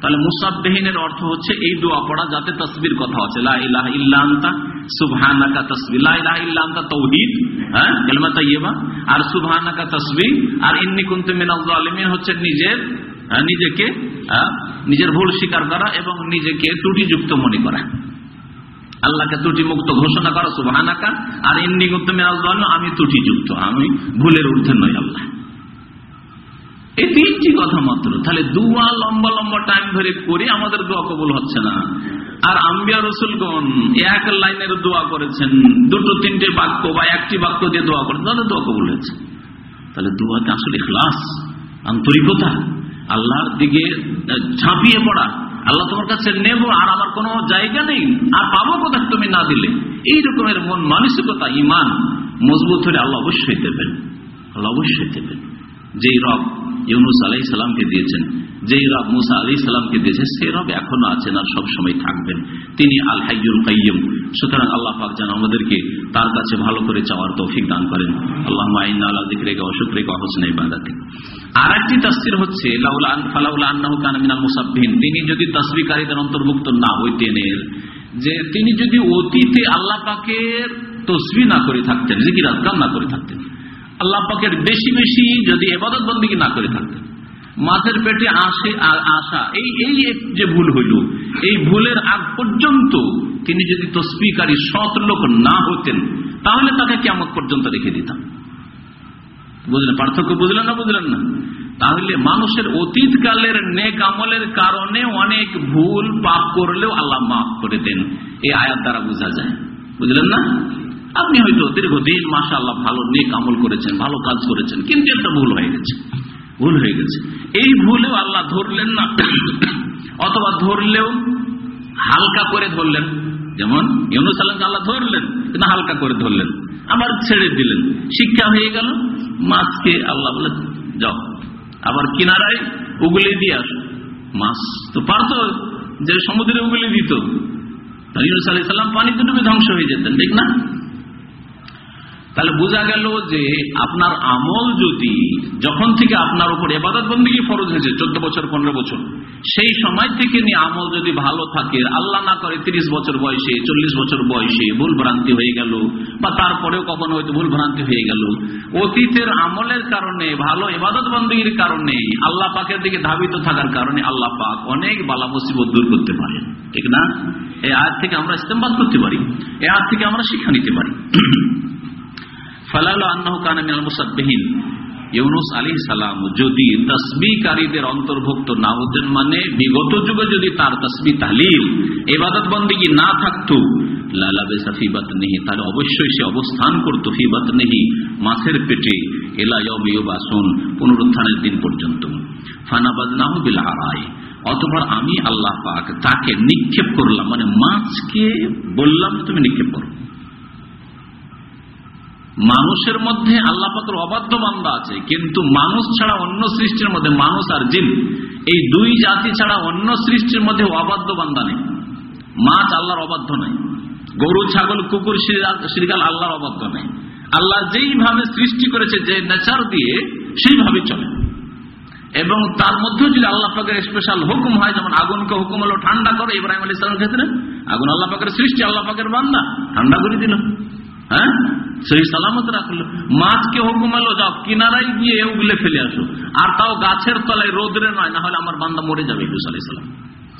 তাহলে মুসাববেহিনের অর্থ হচ্ছে এই দোয়া পড়া যাতে তসবির কথা আছে। সুবহানাকা তসবি। ইল্লান্তা তৌহিদ হ্যাঁ কেলমা তাইয়েবা আর সুবহানাকা তসবি, আর ইন্নি কুনতু মিনাল জালিমিন হচ্ছে নিজের নিজেকে নিজের ভুল স্বীকার করা এবং নিজেকে ত্রুটিযুক্ত মনে করা। আল্লাহকে ত্রুটি মুক্ত ঘোষণা করা, সুবাহানাকা। আর এমনি করতে আমি ত্রুটিযুক্ত, আমি ভুলের ঊর্ধ্বে নই আল্লাহ। এই তিনটি কথা মাত্র। তাহলে দুয়া লম্বা লম্বা টাইম ধরে করে আমাদের দোয়া কবুল হচ্ছে না। আর আম্বিয়া রসুলগণ এক লাইনের দোয়া করেছেন, দুটো তিনটে বাক্য বা একটি বাক্য দিয়ে দোয়া করেন তাহলে দোয়া কবুল হয়েছে। তাহলে দোয়াতে আসলে ক্লাস আন্তরিকতা, আল্লাহর দিকে ঝাঁপিয়ে পড়া। আল্লাহ তোমার কাছে নেব, আর আমার কোনো জায়গা নেই, আর পাবো কোথায় তুমি না দিলে? এই রকমের মন মানসিকতা ইমান মজবুত হলে আল্লাহ অবশ্যই দেবেন। আল্লাহ অবশ্যই দেবেন। যেই রব ইউনুস আলাই সালামকে দিয়েছেন। যেই রব মুসা আলি সালামকে দিয়েছে সেই রব এখনও আছেন আর সব সময় থাকবেন। তিনি আল হাইয়ুল কাইয়ুম সুতরাং আল্লাহ পাক যেন আমাদেরকে তার কাছে ভালো করে চাওয়ার তৌফিক দান করেন। আল্লাহ মাইন আল্লাহ দিক রেখে অসুখ রেখে অহসন ইবাদাতে। আর একটি তাস্তির হচ্ছে তিনি যদি তসবিকারীদের অন্তর্ভুক্ত না হইতেন যে তিনি যদি অতীতে আল্লাহ পাকের তসবি না করে থাকতেন জিকির আজকাল না করে থাকতেন আল্লাহ পাকের বেশি বেশি যদি এবাদত বন্দী না করে থাকতেন। মাছের পেটে আসে আসা, এই এই যে ভুল হইল, এই ভুলের আগ পর্যন্ত তিনি যদি তসবিকারী সৎ লোক না হতেন, তাহলে তাকে কেমন পর্যন্ত রেখে দিতাম। বুঝলেন পার্থক্য বুঝলেন না বুঝলেন না? তাহলে মানুষের অতীত কালের নেক আমলের কারণে অনেক ভুল পাপ করলেও আল্লাহ মাফ করে দেন। এই আয়াত দ্বারা বোঝা যায়। বুঝলেন না? আপনি হয়তো দীর্ঘদিন মাসা আল্লাহ ভালো নেক আমল করেছেন, ভালো কাজ করেছেন, কিন্তু একটা ভুল হয়ে গেছে। ভুল হয়ে গেছে। এই ভুলেও আল্লাহ ধরলেন না। অথবা ধরলেও হালকা করে ধরলেন। যেমন ইউনুস আল্লাহ আল্লাহ ধরলেন, কিন্তু হালকা করে ধরলেন। আবার ছেড়ে দিলেন। শিক্ষা হয়ে গেল, মাছকে আল্লাহ বলে, যাও, আবার কিনারায় উগলি দিয়ে আস। মাছ তো পারতো, যে সমুদ্রে উগলি দিত। ইউনুস আলি সাল্লাম পানিতে ডুবে ধ্বংস হয়ে যেতেন, ঠিক না? তাহলে বোঝা গেল যে আপনার আমল যদি যখন থেকে আপনার উপর এবাদত বন্দী ফরজ হয়েছে, চোদ্দ বছর, পনেরো বছর, সেই সময় থেকে নিয়ে আমল যদি ভালো থাকে, আল্লাহ না করে তিরিশ বছর বয়সে, চল্লিশ বছর বয়সে ভুল ভ্রান্তি হয়ে গেল, বা তারপরেও কখনো হয়তো ভুল ভ্রান্তি হয়ে গেল, অতীতের আমলের কারণে, ভালো এবাদত বন্দীর কারণে, আল্লাহ পাকের দিকে ধাবিত থাকার কারণে আল্লাহ পাক অনেক বালা মুসিবত দূর করতে পারেন ঠিক না? এই আজ থেকে আমরা ইস্তেমবাদ করতে পারি। এ আজ থেকে আমরা শিক্ষা নিতে পারি। ফালাল ইউনুস আলী সালাম, যদি তসবিকারীদের অন্তর্ভুক্ত না হতেন মানে বিগত যুগে যদি তার তসবি তালিল এবাদত বন্দিগি না থাকতো নেহি অবশ্যই সে অবস্থান নেহি পেটে পুনরুত্থানের দিন পর্যন্ত। ফানাবাদ অথবা আমি আল্লাহ পাক তাকে নিক্ষেপ করলাম মানে মাছকে বললাম তুমি নিক্ষেপ করো। মানুষের মধ্যে আল্লাহ পাকের অবাধ্য বান্দা আছে, কিন্তু মানুষ ছাড়া অন্য সৃষ্টির মধ্যে মানুষ আর জিন। এই দুই জাতি ছাড়া অন্য সৃষ্টির মধ্যে অবাধ্য বান্দা নেই। মাছ আল্লাহর অবাধ্য নাই গরু, ছাগল, কুকুর শ্রীগাল আল্লাহর অবাধ্য নেই আল্লাহ যেইভাবে সৃষ্টি করেছে, যে নেচার দিয়ে সেইভাবে চলে। এবং তার মধ্যে যদি আল্লাহ পাকের স্পেশাল হুকুম হয়, যেমন আগুনকে হুকুম হলো ঠান্ডা করে, ইব্রাহিম আলী ইসলামের ক্ষেত্রে আগুন আল্লাহ পাকের সৃষ্টি, আল্লাহ পাকের বান্দা। ঠান্ডা করে দিল। হ্যাঁ? সেই সালামত রাখল। মাছকে হুকুম এলো যাও কিনারায় গিয়ে উগলে ফেলে আসো। আর তাও গাছের তলায় রোদরে নয় না হলে আমার বান্দা মরে যাবে ইউস আলাই সালাম।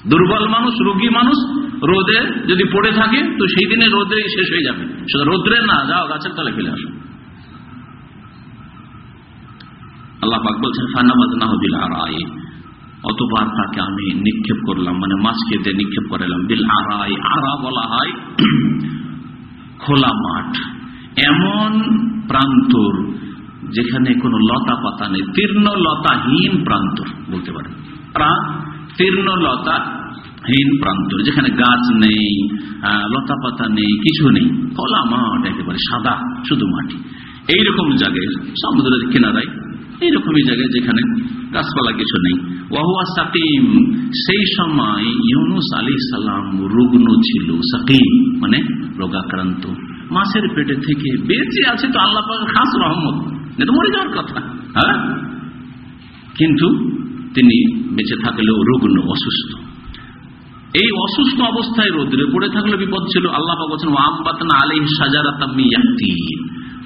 দুর্বল মানুষ, রুগী মানুষ, রোদে যদি পড়ে থাকে, তো সেই দিনে রোদে শেষ হয়ে যাবে। শুধু রোদ্রে না, যাও গাছের তলায় ফেলে আসো। আল্লাহ পাক বলছেন ফানাবাদ না হবিল আড়াই অতবার তাকে আমি নিক্ষেপ করলাম মানে মাছকে দিয়ে নিক্ষেপ করালাম, বিল আড়াই আড়া বলা হয় খোলা মাঠ, এমন প্রান্তর যেখানে কোনো লতা পাতা নেই তীর্ণ লতাহীন প্রান্তর বলতে পারেন। তীর্ণ লতাহীন প্রান্তর, যেখানে গাছ নেই লতা পাতা নেই, কিছু নেই। খোলা মাঠ একেবারে, সাদা, শুধু মাটি। এইরকম জায়গায়, সমুদ্রের কিনারায়, এইরকমই জায়গায় যেখানে গাছপালা কিছু নেই। ওয়াহুয়া সাকিম, সেই সময় ইউনুস আলী সালাম রুগ্ন ছিল, সাকিম মানে রোগাক্রান্ত। মাছের পেটে থেকে বেঁচে আছে তো আল্লাহ খাস রহমত। তো মরে যাওয়ার কথা হ্যাঁ? কিন্তু তিনি বেঁচে থাকলেও রুগ্ন, অসুস্থ। এই অসুস্থ অবস্থায় রোদ্রে পড়ে থাকলে বিপদ ছিল। আল্লাহ বলছেন ওয়াম্বাতনা আলী সাজারাতাম্মি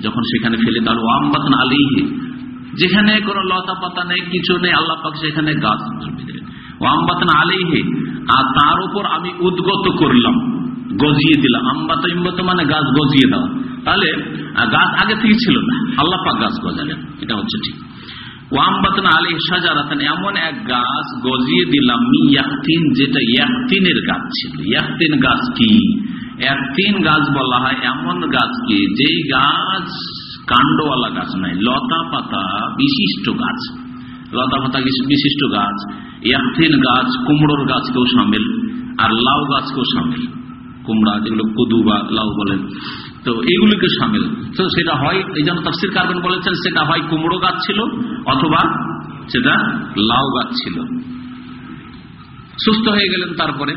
যখন সেখানে ফেলে তাহলে ওয়াম্বাতনা আলিহে যেখানে কোনো লতা পাতা নেই, কিছু নেই, আল্লাহ পাক সেখানে গাছ আম্বাতন আলিহে আর তার উপর আমি উদ্গত করলাম, গজিয়ে দিলাম। আম্বাত, ইম্বত মানে গাছ গজিয়ে দাও তাহলে গাছ আগে থেকে ছিল না, আল্লাহ পাক গাছ গজালেন, এটা হচ্ছে ঠিক। ওয়াম্বাতন আলী সাজারাতেন এমন এক গাছ গজিয়ে দিলাম ইয়াক্তিন যেটা ইয়াক্তিনের গাছ ছিল। ইয়াক্তিন গাছ কি? একতিন গাছ বলা হয় এমন গাছকে, যেই গাছ কাণ্ডওয়ালা গাছ নাই লতা পাতা বিশিষ্ট গাছ। লতা পাতা বিশিষ্ট গাছ, ইয়াকথিন গাছ, কুমড়োর গাছকেও সামিল, আর লাউ গাছকেও সামিল। কুমড়া যেগুলো কদু বা লাউ বলেন তো এইগুলিকে সামিল। তো সেটা হয়, এই জন্য তফসির কার্বন বলেছেন, সেটা হয় কুমড়ো গাছ ছিল, অথবা সেটা লাউ গাছ ছিল। সুস্থ হয়ে গেলেন তারপরে,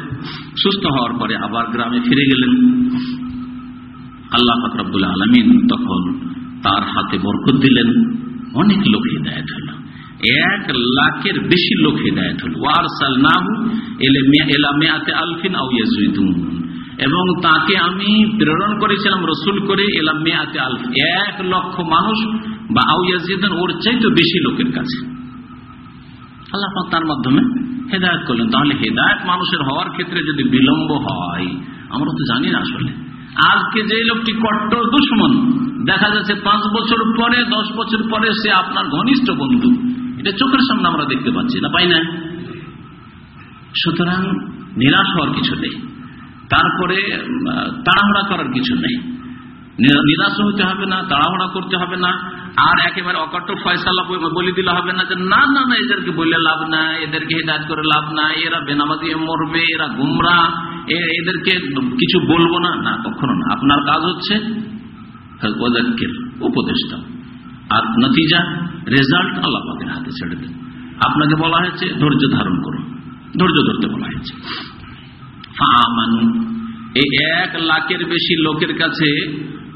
সুস্থ হওয়ার পরে আবার গ্রামে ফিরে গেলেন। আল্লাহ ফাকরাবুল্লাহ আলমিন তখন তার হাতে বরকত দিলেন, অনেক লোক হৃদায়ত হল। এক লাখের বেশি লোক হৃদায়ত হল। ওয়ার সালনাহু এলামেয়াতে আলফিন আউয়াজুইদুন এবং তাকে আমি প্রেরণ করেছিলাম রসুল করে এলাম মেয়াতে আলফ। এক লক্ষ মানুষ বা আউয়াজিদুন ওর চাইতে বেশি লোকের কাছে। আল্লাহ তার মাধ্যমে হেদায়ত করলেন। তাহলে হেদায়ত মানুষের হওয়ার ক্ষেত্রে যদি বিলম্ব হয়, আমরা তো জানি না আসলে। আজকে যে লোকটি কট্টর দুশ্মন, দেখা যাচ্ছে পাঁচ বছর পরে, দশ বছর পরে সে আপনার ঘনিষ্ঠ বন্ধু। এটা চোখের সামনে আমরা দেখতে পাচ্ছি না, পাই না? সুতরাং নিরাশ হওয়ার কিছু নেই। তারপরে তাড়াহুড়া করার কিছু নেই। নিরাশ হতে হবে না, তাড়াহুড়া করতে হবে না, আর একেবারে অকট্ট ফয়সালা বলে দিলে হবে না যে, না না না, এদেরকে বললে লাভ নাই, এদেরকে হিদায়ত করে লাভ নাই, এরা বেনামাজি মরবে, এরা গুমরা এদেরকে কিছু বলব না। না, কখনো না। আপনার কাজ হচ্ছে উপদেশটা আর নতিজা রেজাল্ট আল্লাহ পাকের হাতে ছেড়ে দেন। আপনাকে বলা হয়েছে, ধৈর্য ধারণ করুন। ধৈর্য ধরতে বলা হয়েছে। এই এক লাখের বেশি লোকের কাছে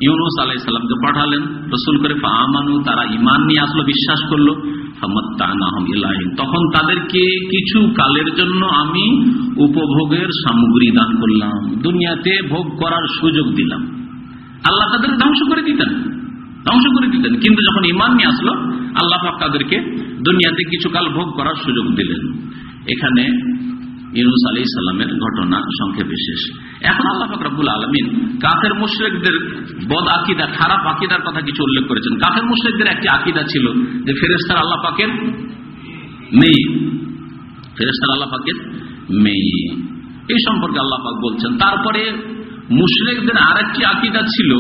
ইউনুস আলাইসাল্লামকে পাঠালেন, রসুল করে ফাহামানু তারা ইমান নিয়ে আসলো, বিশ্বাস করল। তখন তাদেরকে কিছু কালের জন্য আমি উপভোগের সামগ্রী দান করলাম। দুনিয়াতে ভোগ করার সুযোগ দিলাম। আল্লাহ তাদের ধ্বংস করে দিতেন। ধ্বংস করে দিতেন। কিন্তু যখন ইমান নিয়ে আসলো, আল্লাহ তাদেরকে দুনিয়াতে কিছু কাল ভোগ করার সুযোগ দিলেন। এখানে ইউনুস আলী সাল্লামের ঘটনা সংক্ষেপে শেষ। এখন আল্লাহ ফাকরাবুল আলমিন কাফের মুশ্রেকদের বদ আকিদা, খারাপ আকিদার কথা কিছু উল্লেখ করেছেন। কাফের মুশ্রেকদের একটি আকিদা ছিল যে ফেরেস্তার আল্লাহ পাকের মেয়ে। ফেরেস্তার আল্লাহ পাকের মেয়ে। এই সম্পর্কে আল্লাহ পাক বলছেন। তারপরে মুশ্রেকদের আর একটি আকিদা ছিল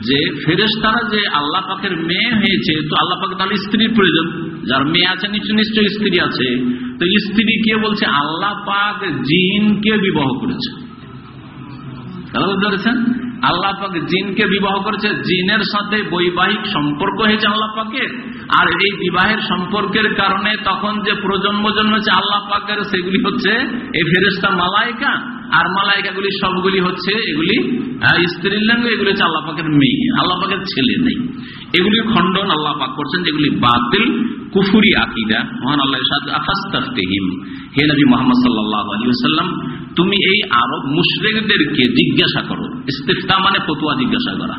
যে ফেরেস্তারা যে আল্লাহ পাকের মেয়ে হয়েছে, তো আল্লাহ পাকে তাহলে স্ত্রীর প্রয়োজন। যার মেয়ে আছে, নিশ্চয় নিশ্চয় স্ত্রী আছে। তো স্ত্রী কে বলছে? আল্লাহ পাক জিনকে বিবাহ করেছে। বুঝতে পেরেছেন আল্লাহ পাক জিনকে বিবাহ করেছে। জিনের সাথে বৈবাহিক সম্পর্ক হয়েছে আল্লাহ পাকের। আর এই বিবাহের সম্পর্কের কারণে তখন যে প্রজন্ম জন্মেছে আল্লাহ পাকের, সেগুলি হচ্ছে এই ফেরেস্তা মালায়িকা আর মালায়িকাগুলি সবগুলি হচ্ছে এগুলি স্ত্রীর লিঙ্গ, এগুলি হচ্ছে আল্লাহ পাকের মেয়ে, আল্লাহ পাকের ছেলে নেই। এগুলির খণ্ডন আল্লাহ পাক করছেন, যেগুলি বাতিল, কুফুরি আকিদা। মহান আল্লাহ হে নবী মোহাম্মদ সাল্লাহ আলী সাল্লাম তুমি এই আরব মুশরেকদেরকে জিজ্ঞাসা করো। ইস্তেফতা মানে ফতুয়া জিজ্ঞাসা করা।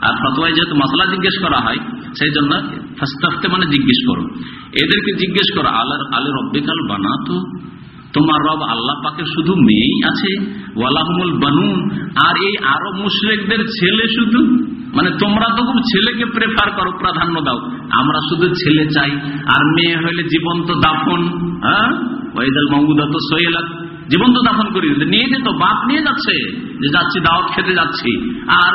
আর ফতোয়ায় যেহেতু মশলা জিজ্ঞেস করা হয় সেই জন্য ফাস্তাফতে মানে জিজ্ঞেস করো। এদেরকে জিজ্ঞেস করো আল্লাহ আলে, রব্বিকাল বানাতো তোমার রব আল্লাহ পাকে শুধু মেয়েই আছে। ওয়ালাহমুল বানুন। আর এই আরব মুশ্রেকদের ছেলে শুধু? মানে তোমরা তো খুব ছেলেকে প্রেফার করো, প্রাধান্য দাও। আমরা শুধু ছেলে চাই। আর মেয়ে হইলে জীবন্ত দাফন হ্যাঁ? ওয়াইদাল মাহমুদা তো সোয়েলাত জীবন্ত দাফন করি। নিয়ে যেত, বাপ নিয়ে যাচ্ছে। যাচ্ছি, দাওয়াত খেতে যাচ্ছি। আর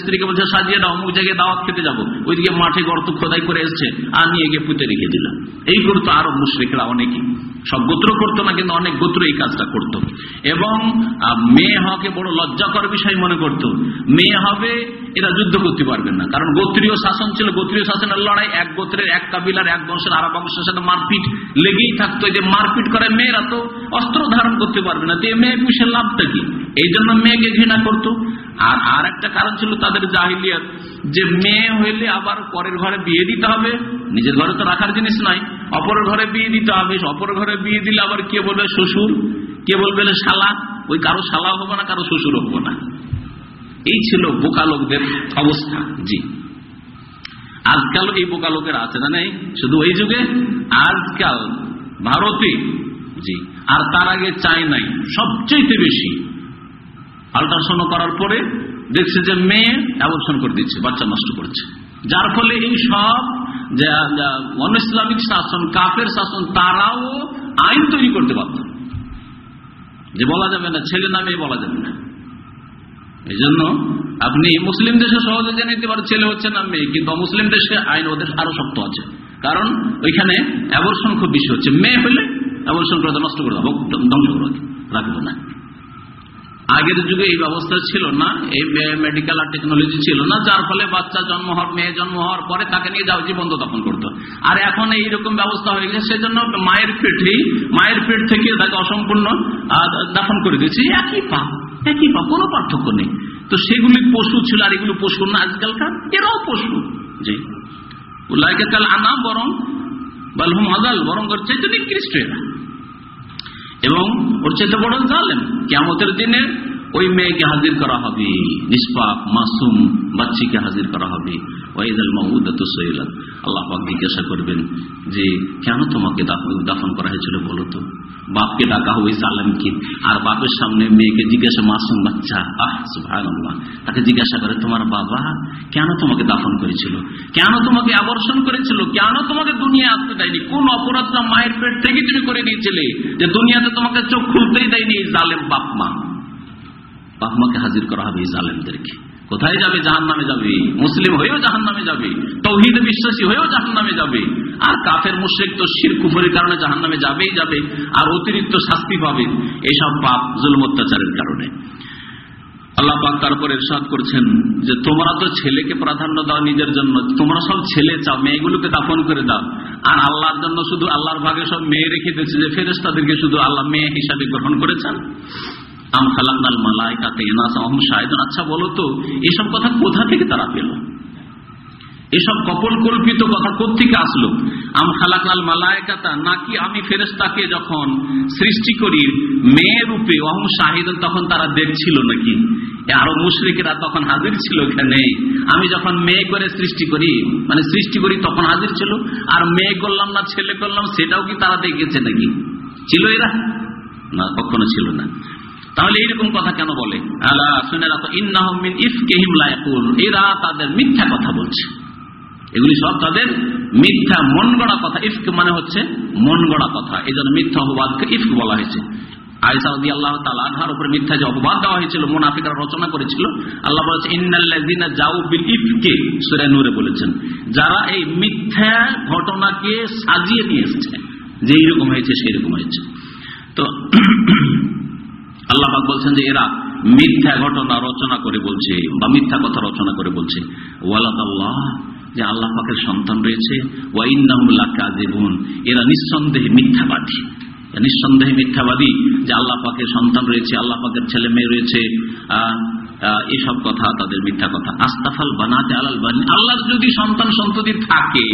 স্ত্রীকে বলছে, সাজিয়ে দাও অমুক জায়গায় দাওয়াত খেতে যাব। ওইদিকে মাঠে গর্ত খোদাই করে এসছে, আর নিয়ে গিয়ে পুঁতে রেখে দিলাম এই করতো আরও মুশ্রিকরা অনেকেই। সব গোত্র করতো না, কিন্তু অনেক গোত্র এই কাজটা করত। এবং মেয়ে হওয়াকে বড় লজ্জাকর বিষয় মনে করত। মেয়ে হবে, এরা যুদ্ধ করতে পারবে না। কারণ গোত্রীয় শাসন ছিল, গোত্রীয় শাসনের লড়াই এক গোত্রের, এক কাবিলার, এক বংশের আর বংশের সাথে মারপিট লেগেই থাকতো। যে মারপিট করে মেয়েরা তো অস্ত্র ধারণ করতে পারবে না। দিয়ে মেয়ে পুষে লাভটা কি? এই জন্য মেয়েকে ঘৃণা করতো? আর আর একটা কারণ ছিল তাদের জাহিলিয়াত, যে মেয়ে হইলে আবার পরের ঘরে বিয়ে দিতে হবে। নিজের ঘরে তো রাখার জিনিস নাই। অপরের ঘরে বিয়ে দিতে হবে। অপরের ঘরে বিয়ে দিলে আবার কে বলবে শ্বশুর? কে বলবে শালা? ওই কারও শালা হব না, কারও শ্বশুর হব না। এই ছিল বোকা লোকদের অবস্থা। জি। আজকাল এই বোকা লোকের আছে না নেই? শুধু ওই যুগে? আজকাল। ভারতে? জি। আর তার আগে চাই নাই সবচেয়ে বেশি। আল্ট্রাসাউন্ড করার পরে দেখছে যে মেয়ে অ্যাবর্শন করে দিচ্ছে, বাচ্চা নষ্ট করছে। যার ফলে এই সব অন ইসলামিক শাসন, কাফের শাসন, তারাও আইন তৈরি করতে পারত যে বলা যাবে না, ছেলে না মেয়ে বলা যাবে না। এই জন্য আপনি মুসলিম দেশে সহজে জেনে নিতে পারেন, ছেলে হচ্ছে না মেয়ে, কিন্তু মুসলিম দেশে আইন ওদের আরও শক্ত আছে। কারণ ওইখানে অ্যাবর্শন খুব বেশি হচ্ছে। মেয়ে হলে অ্যাবর্শন করে নষ্ট করে দেবো ধ্বংস করে রাখব না। আগের যুগে এই ব্যবস্থা ছিল না, এই মেডিকেল আর টেকনোলজি ছিল না, যার ফলে বাচ্চা জন্ম হওয়ার, মেয়ে জন্ম হওয়ার পরে তাকে নিয়ে যাওয়া জীবন্ত দফন করতো। আর এখন এইরকম ব্যবস্থা হয়ে গেছে, সেজন্য মায়ের পেটেই, মায়ের পেট থেকে তাকে অসম্পূর্ণ দাফন করে দিয়েছে। একই পা একই পা কোনো পার্থক্য নেই। তো সেগুলি পশু ছিল আর এগুলো পশু না, আজকালকার এরাও পশু। জি। উল্লাহকে কাল আনা বরং, বালহুম আদাল বরং করছে তো নিকৃষ্ট এরা এবং ওর চেয়ে বড় জালেম। কেমতের দিনে ওই মেয়েকে হাজির করা হবে। নিষ্পাপ, মাসুম বাচ্চিকে হাজির করা হবে। ওয়াইদাল মাহুদাত সৈলাত। আল্লাহ পাক জিজ্ঞাসা করবেন যে, কেন তোমাকে দাফন করা হয়েছিল বলো তো? বাপকে ডাকা হবে জালেমকে আর বাপের সামনে মেয়েকে জিজ্ঞাসা, মাসুম বাচ্চা, আহ সুভান তাকে জিজ্ঞাসা করে, তোমার বাবা কেন তোমাকে দাফন করেছিল? কেন তোমাকে আবর্ষণ করেছিল? কেন তোমাকে দুনিয়া আসতে দেয়নি? কোন অপরাধটা মায়ের পেট থেকে তুমি করে নিয়েছিলে? যে দুনিয়াতে তোমাকে চোখ খুলতেই দেয়নি জালেম বাপ মা বাপ মাকে হাজির করা হবে জালেমদেরকে। কোথায় যাবে? জাহান নামে যাবে। মুসলিম হয়েও জাহান নামে যাবে। তৌহিদ বিশ্বাসী হয়েও জাহান নামে যাবে। আর কাফের, মুশ্রিক তো শির কুফরের কারণে জাহান নামে যাবেই যাবে। আর অতিরিক্ত শাস্তি পাবে। এইসব পাপ, জুলম, অত্যাচারের কারণে। আল্লাহ পাক তারপরে ইরশাদ করছেন যে, তোমরা তো ছেলেকে প্রাধান্য দাও নিজের জন্য। তোমরা সব ছেলে চাও, মেয়েগুলোকে দাফন করে দাও। আর আল্লাহর জন্য শুধু আল্লাহর ভাগে সব মেয়ে রেখে দিয়েছে যে ফেরেস্তাদেরকে শুধু আল্লাহ মেয়ে হিসাবে গ্রহণ করেছেন। আম খালাকাল মালাইকাতে এনাসাহম শাহিদন। আচ্ছা বলো তো, এসব কথা কোথা থেকে তারা পেল? এসব কপল কল্পিত কথা কোথেকে আসলো? আম খালাকাল মালায়কাতা নাকি আমি ফেরেস্তাকে যখন সৃষ্টি করি, মেয়ে রূপে অহম শাহিদন, তখন তারা দেখছিল নাকি? আরও মুশরিকেরা তখন হাজির ছিল এখানে। আমি যখন মেয়ে করে সৃষ্টি করি মানে সৃষ্টি করি, তখন হাজির ছিল। আর মেয়ে করলাম না, ছেলে করলাম, সেটাও কি তারা দেখেছে নাকি? ছিল এরা? না, কখনো ছিল না। তাহলে এইরকম কথা কেন বলে? এরা তাদের মিথ্যা কথা বলছে। এগুলি সব তাদের মিথ্যা মন গড়া কথা। ইফক মানে হচ্ছে মন গড়া কথা। এই জন্য মিথ্যা অপবাদকে ইফক বলা হয়েছে। আয়সারদি আল্লাহ মিথ্যা যে অপবাদ দেওয়া হয়েছিল রচনা করেছিল, আল্লাহ বলেছেন। যারা এই মিথ্যা ঘটনাকে সাজিয়ে নিয়ে এসেছে যে এইরকম হয়েছে, সেই রকম হয়েছে। তো আল্লাহ বলছেন যে এরা মিথ্যা ঘটনা রচনা করে বলছে বা মিথ্যা কথা রচনা করে বলছে। ওয়ালাদ আল্লাহ যে আল্লাহ পাকের সন্তান রয়েছে। ওয়াইনাহুন এরা নিঃসন্দেহে মিথ্যাবাদী। নিঃসন্দেহে মিথ্যাবাদী যে আল্লাহ পাকের সন্তান রয়েছে, আল্লাহ পাকের ছেলে মেয়ে রয়েছে এসব কথা, তাদের মিথ্যা কথা। আস্তাফাল বানাতে আলাল বানি আল্লাহ যদি সন্তান সন্ততি থাকে,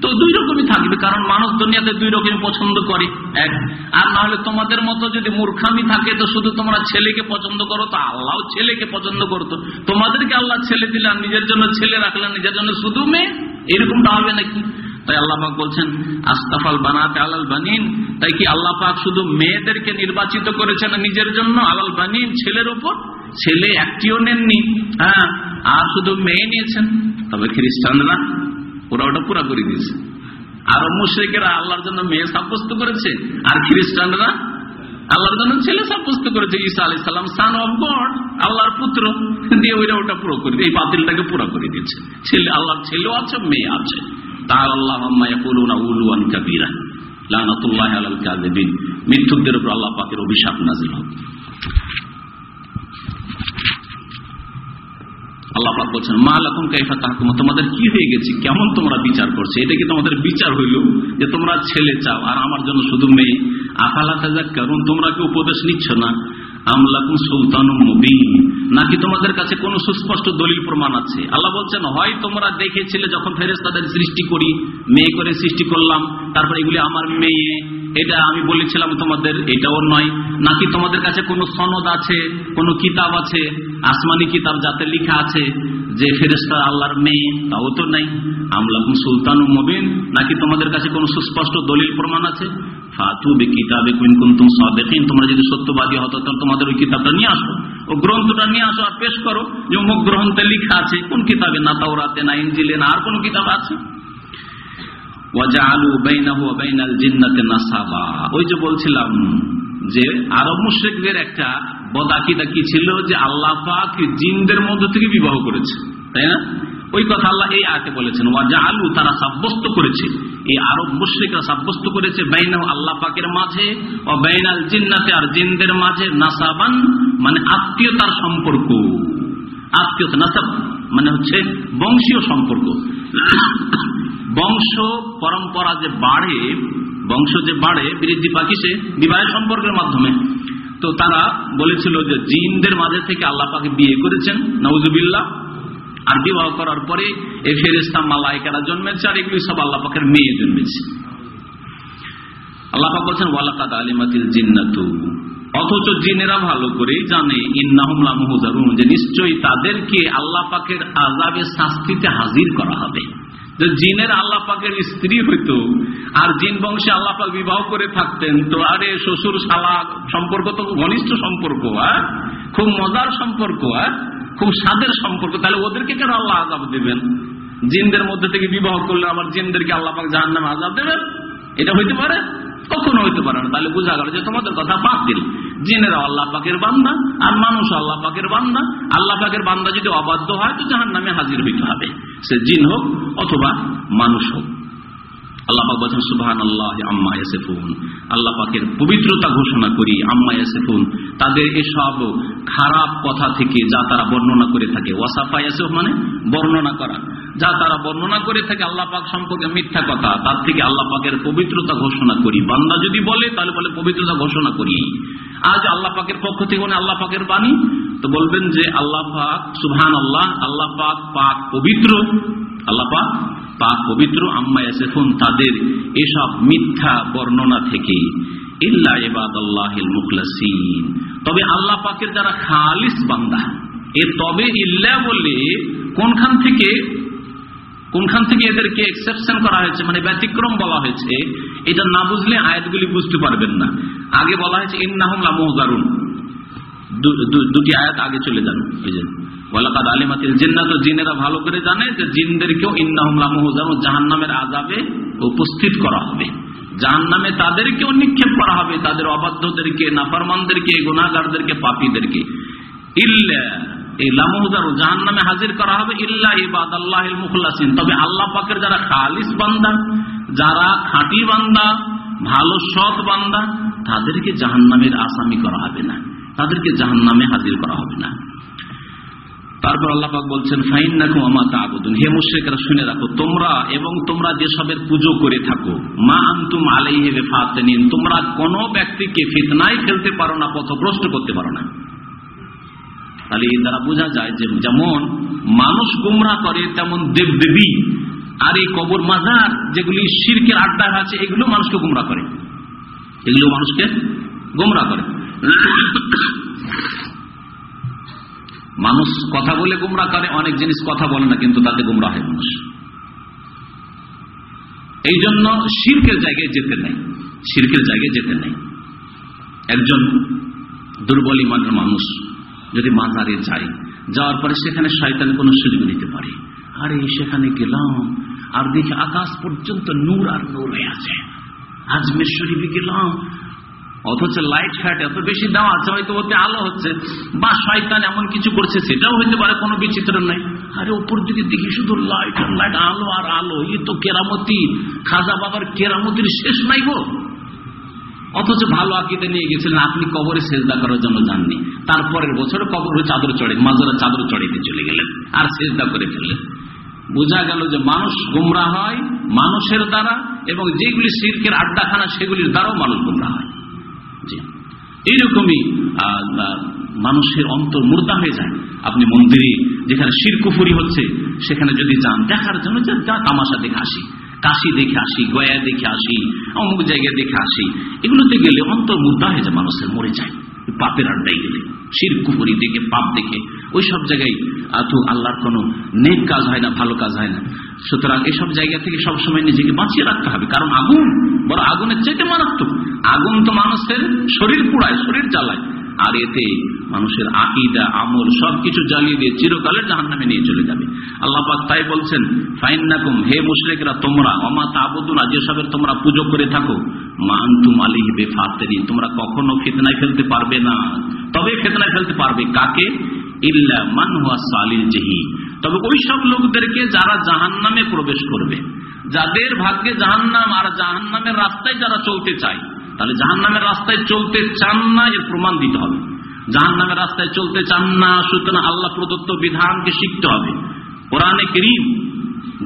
তো দুই রকমই থাকবে, কারণ মানুষ দুনিয়াতে দুই রকম পছন্দ করে, এক। আর না হলে তোমাদের মতো যদি মূর্খামি থাকে, তো শুধু তোমরা ছেলেকে পছন্দ করো, তো আল্লাহ ছেলেকে পছন্দ করতো। তোমাদেরকে আল্লাহ ছেলে দিলেন নিজের জন্য ছেলে রাখলেন নিজের জন্য শুধু মেয়ে? এরকমটা হবে নাকি? তাই আল্লাহ বলছেন, আস্তাফাল বানাতে আলাল বানিন, তাই কি আল্লাহ পাক শুধু মেয়েদেরকে নির্বাচিত করেছেন নিজের জন্য? আলাল বানিন, ছেলের উপর? ছেলে একটিও নেননি। হ্যাঁ আর শুধু মেয়ে নিয়েছেন। তবে খ্রিস্টানরা ওরা ওটা পুরা করে দিয়েছে। আর মুশ্রিকেরা আল্লাহর জন্য মেয়ে সাব্যস্ত করেছে, আর খ্রিস্টানরা আল্লাহর জন্য ছেলে সাব্যস্ত করেছে। ঈসা আলি সাল্লাম সান অফ গড আল্লাহর পুত্র। দিয়ে ওইটা ওটা পুরো করে এই বাতিলটাকে পুরো করে দিয়েছে। ছেলে, আল্লাহর ছেলেও আছে, মেয়ে আছে। তার আল্লাহ উলুয়ান কাবিরা। লানাতুল্লাহ আলাল কাযিবিন। মিথ্যুকদের উপর আল্লাহ পাকের অভিশাপ নাজিল হোক আল্লাহ বলছেন, মা লাকুম কাইফা তাহকুম তোমাদের কি হয়ে গেছে? কেমন তোমরা বিচার করছ? এটা কি তোমাদের বিচার হইল যে তোমরা ছেলে চাও আর আমার জন্য শুধু মেয়ে? আফালা তাজা কারণ তোমরা কি উপদেশ নিচ্ছ না? আমলাকুম সুলতান মুবিন। নাকি তোমাদের কাছে কোন সুস্পষ্ট দলিল প্রমাণ আছে? আল্লাহ বলছেন, হয় তোমরা দেখেছিলে যখন ফেরেস্তাদের সৃষ্টি করি, মেয়ে করে সৃষ্টি করলাম, তারপর এগুলি আমার মেয়ে। এটা আমি বলেছিলাম তোমাদের, এটাও নয়। নাকি তোমাদের কাছে কোনো সনদ আছে, কোনো কিতাব আছে, আসমানি কিতাব যাতে লিখা আছে, যে ফেরেস্তা আল্লাহর মেয়ে? তাও তো নাই। আমলাকুম সুলতান মবিন। নাকি তোমাদের কাছে কোনো সুস্পষ্ট দলিল প্রমাণ আছে? কিতাবে তোমরা যদি সত্যবাদী তোমাদের ওই কিতাবটা নিয়ে আসো। ও গ্রন্থটা নিয়ে আসো আর পেশ করো যে গ্রন্থে লেখা আছে। কোন কিতাবে? না না ইঞ্জিলে, না আর কোন কিতাব আছে? ওই যে বলছিলাম যে আরব মুশ্রিকদের একটা বদাকিদা কি ছিল যে আল্লাহ পাক জিনদের মধ্য থেকে বিবাহ করেছে, তাই না? ওই কথা আল্লাহ এই আয়াতে বলেছেন ওয়াজা আলু তারা সাব্যস্ত করেছে। এই আরব মুশ্রিকরা সাব্যস্ত করেছে বাইনাহ আল্লাহ পাকের মাঝে ও বাইনাল জিন্নাতে আর জিনদের মাঝে নাসাবান মানে আত্মীয়তার সম্পর্ক। আত্মীয়তা, নাসাব মানে হচ্ছে বংশীয় সম্পর্ক। বংশ পরম্পরা যে বাড়ে, বংশ যে বাড়ে বৃদ্ধি পাকিসে বিবাহের সম্পর্কের মাধ্যমে। তো তারা বলেছিল যে জিনদের মাঝে থেকে আল্লাহ পাকে বিয়ে করেছেন নওজুবিল্লাহ আর বিবাহ করার পরে এই ফেরিস্তা মালাইকারা জন্মেছে আর এগুলি সব আল্লাহ পাকের মেয়ে জন্মেছে। আল্লাহ পাক বলছেন, ওয়ালাকাদ আলিমাতিল জিন্নাতু। অথচ জিনেরা ভালো করেই জানে যে নিশ্চয়ই তাদেরকে আল্লাহ পাকের আজাবে শাস্তিতে হাজির করা হবে। যে জিনের আল্লাহ পাকের স্ত্রী হইতো, আর জিন বংশে আল্লাহ পাক বিবাহ করে থাকতেন, তো আরে শ্বশুর শালা সম্পর্ক তো ঘনিষ্ঠ সম্পর্ক আর খুব মজার সম্পর্ক আর খুব স্বাদের সম্পর্ক, তাহলে ওদেরকে কেন আল্লাহ আজাব দেবেন? জিনদের মধ্যে থেকে বিবাহ করলে আবার জিনদেরকে আল্লাহ পাক জাহান নামে আজাব দেবেন? এটা হইতে পারে? কখনো হইতে পারে না। তাহলে বোঝা গেল যে তোমাদের কথা বাতিল। জিনেরা আল্লাহ পাকের বান্দা, আর মানুষ আল্লাহ পাকের বান্দা। আল্লাহ পাকের বান্দা যদি অবাধ্য হয়, তো জাহান নামে হাজির হইতে হবে। সে জিন হোক অথবা মানুষ হোক। আল্লাহ পাক বলছেন সুবহান আল্লাহ আম্মা ইয়াসিফুন। আল্লাহ পাকের পবিত্রতা ঘোষণা করি, আম্মা ইয়াসিফুন। তাদের এসব খারাপ কথা থেকে যা তারা বর্ণনা করে থাকে। ওয়াসাফা ইয়াসিফ মানে বর্ণনা করা। যা তারা বর্ণনা করে থাকে আল্লাহ পাক সম্পর্কে মিথ্যা কথা, তার থেকে আল্লাহ পাকের পবিত্রতা ঘোষণা করি। বান্দা যদি বলে, তাহলে বলে পবিত্রতা ঘোষণা করি। আজ আল্লাহ পাকের পক্ষ থেকে মানে আল্লাহ পাকের বাণী। তো বলবেন যে, আল্লাহ পাক সুবহান আল্লাহ আল্লাহ পাক পাক পবিত্র, আল্লাহ পাক পবিত্র আম্মা ইয়াসিফুন তাদের এসব মিথ্যা বর্ণনা থেকে ইল্লা ইবাদাল্লাহিল মুখলাসিন। তবে আল্লাহ পাকের যারা খালিস বান্দা, এ তবে ইল্লা বলে কোনখান থেকে কোনখান থেকে এদেরকে এক্সেপশন করা হয়েছে মানে ব্যতিক্রম বলা হয়েছে, এটা না বুঝলে আয়াতগুলি বুঝতে পারবেন না। আগে বলা হয়েছে, ইন্নাহুম লামুহজারুন। দুটি আয়াত আগে চলে যান। যে, ওয়ালাকাদ আলিমাতিল জিন্নাত জিনেরা ভালো করে জানে যে জিনদেরকেও ইন্নাহুম লামুহজারুন জাহান্নামের আযাবে উপস্থিত করা হবে। জাহান নামে তাদেরকেও নিক্ষেপ করা হবে, তাদের অবাধ্যদেরকে, নাফরমানদেরকে গুণাগারদেরকে পাপীদেরকে। ইল্লা, এই লামুহজার জাহান নামে হাজির করা হবে ইল্লা ইবাদ আল্লাহ মুখলাসিন। তবে আল্লাহ পাকের যারা খালিস বান্দা, যারা খাঁটি বান্দা, ভালো সৎ বান্দা, তাদেরকে জাহান্নামের আসামি করা হবে না। তাদেরকে জাহান নামে হাজির করা হবে না। তারপর আল্লাহ পাক বলছেন ফাইন নাকু আমা তাবুদুন। হে মুশরিকরা, শুনে রাখো, তোমরা এবং তোমরা যেসবের পুজো করে থাকো, মা আনতুম আলাইহি বিফাতিনিন, তোমরা কোন ব্যক্তিকে ফিতনায় ফেলতে পারো না, পথভ্রষ্ট করতে পারো না। তাহলে এই দ্বারা বোঝা যায় যে যেমন মানুষ গুমরা করে, তেমন দেবদেবী আর এই কবর মাজার যেগুলি শিরকের আড্ডা আছে, এগুলো মানুষকে গুমরা করে। এগুলো মানুষকে গুমরা করে। মানুষ কথা বলে গুমরা করে, অনেক জিনিস কথা বলে না, কিন্তু তাতে গুমরা হয় মানুষ। এই জন্য শির্কের জায়গায় যেতে নেই, শির্কের জায়গায় যেতে নেই। একজন দুর্বল ইমানের মানুষ যদি মাজারে যায়, যাওয়ার পরে সেখানে শয়তান কোনো সুযোগ নিতে পারে। আরে, সেখানে গেলাম, আর দেখি আকাশ পর্যন্ত নূর আর নূর হয়ে আছে। আজমের শরীফে গেলাম অথচ লাইট ফ্যাট এত বেশি দেওয়া আছে, হয়তো ওতে আলো হচ্ছে, বা শয়তান এমন কিছু করছে, সেটাও হইতে পারে, কোনো বিচিত্র নাই। আরে, ওপর দিকে দেখি শুধু লাইট লাইট আলো আর আলো ই তো কেরামতি। খাজা বাবার কেরামতির শেষ নাই গো। অথচ ভালো আকিতে নিয়ে গেছিলেন, আপনি কবরে সেজদা করার জন্য যাননি। তারপরের বছর কবরে চাদর চড়ে, মাজরা চাদর চড়াইতে চলে গেলেন, আর সেজদা করে ফেললেন। বোঝা গেল যে মানুষ গুমরা হয় মানুষের দ্বারা, এবং যেগুলি সিরকের আড্ডাখানা, সেগুলির দ্বারাও মানুষ গুমরা হয়। জি এইরকমই মানুষের অন্তর মুর্দা হয়ে যায়। আপনি মন্দিরে যেখানে শিরকুফুরি হচ্ছে, সেখানে যদি যান, দেখার জন্য যা তামাশা দেখে আসি, কাশি দেখে আসি, গয়া দেখে আসি, অমুক জায়গায় দেখে আসি, এগুলোতে গেলে অন্তর মুদ্রা হয়ে যায়, মানুষের মরে যায়। পাপের আড্ডায় গেলে শিরকুফুরি দেখে, পাপ দেখে ওই সব জায়গায় আতু আল্লাহর কোনো নেক কাজ হয় না, ভালো কাজ হয় না। সুতরাং এসব জায়গা থেকে সবসময় নিজেকে বাঁচিয়ে রাখতে হবে। কারণ আগুন, বড় আগুনের চাইতে মারাত্মক। আগুন তো মানুষের শরীর পুড়ায়, শরীর জ্বালায়। আর এতে মানুষের আকিদা, আমল সবকিছু জ্বালিয়ে দিয়ে চিরকালের জাহান নামে নিয়ে চলে যাবে। আল্লাহ তাই বলছেন ফাইনাকুম হে মুশরিকরা, তোমরা অমা তাবুদুনা, যেসবের তোমরা পুজো করে থাকো মানতুম আলিহি বেফাতেরি, তোমরা কখনো ফিতনায় ফেলতে পারবে না। তবে ফিতনায় ফেলতে পারবে কাকে? ইল্লা মান হুয়া সালিল জহি। তবে ওই সব লোকদেরকে যারা জাহান নামে প্রবেশ করবে, যাদের ভাগ্যে জাহান্নাম আর জাহান্নামের রাস্তায় যারা চলতে চায় তাহলে জাহান নামের রাস্তায় চলতে চান না এর প্রমাণ দিতে হবে। জাহান নামের রাস্তায় চলতে চান না, সুতরাং আল্লাহ প্রদত্ত বিধানকে শিখতে হবে। কোরআনে করিম,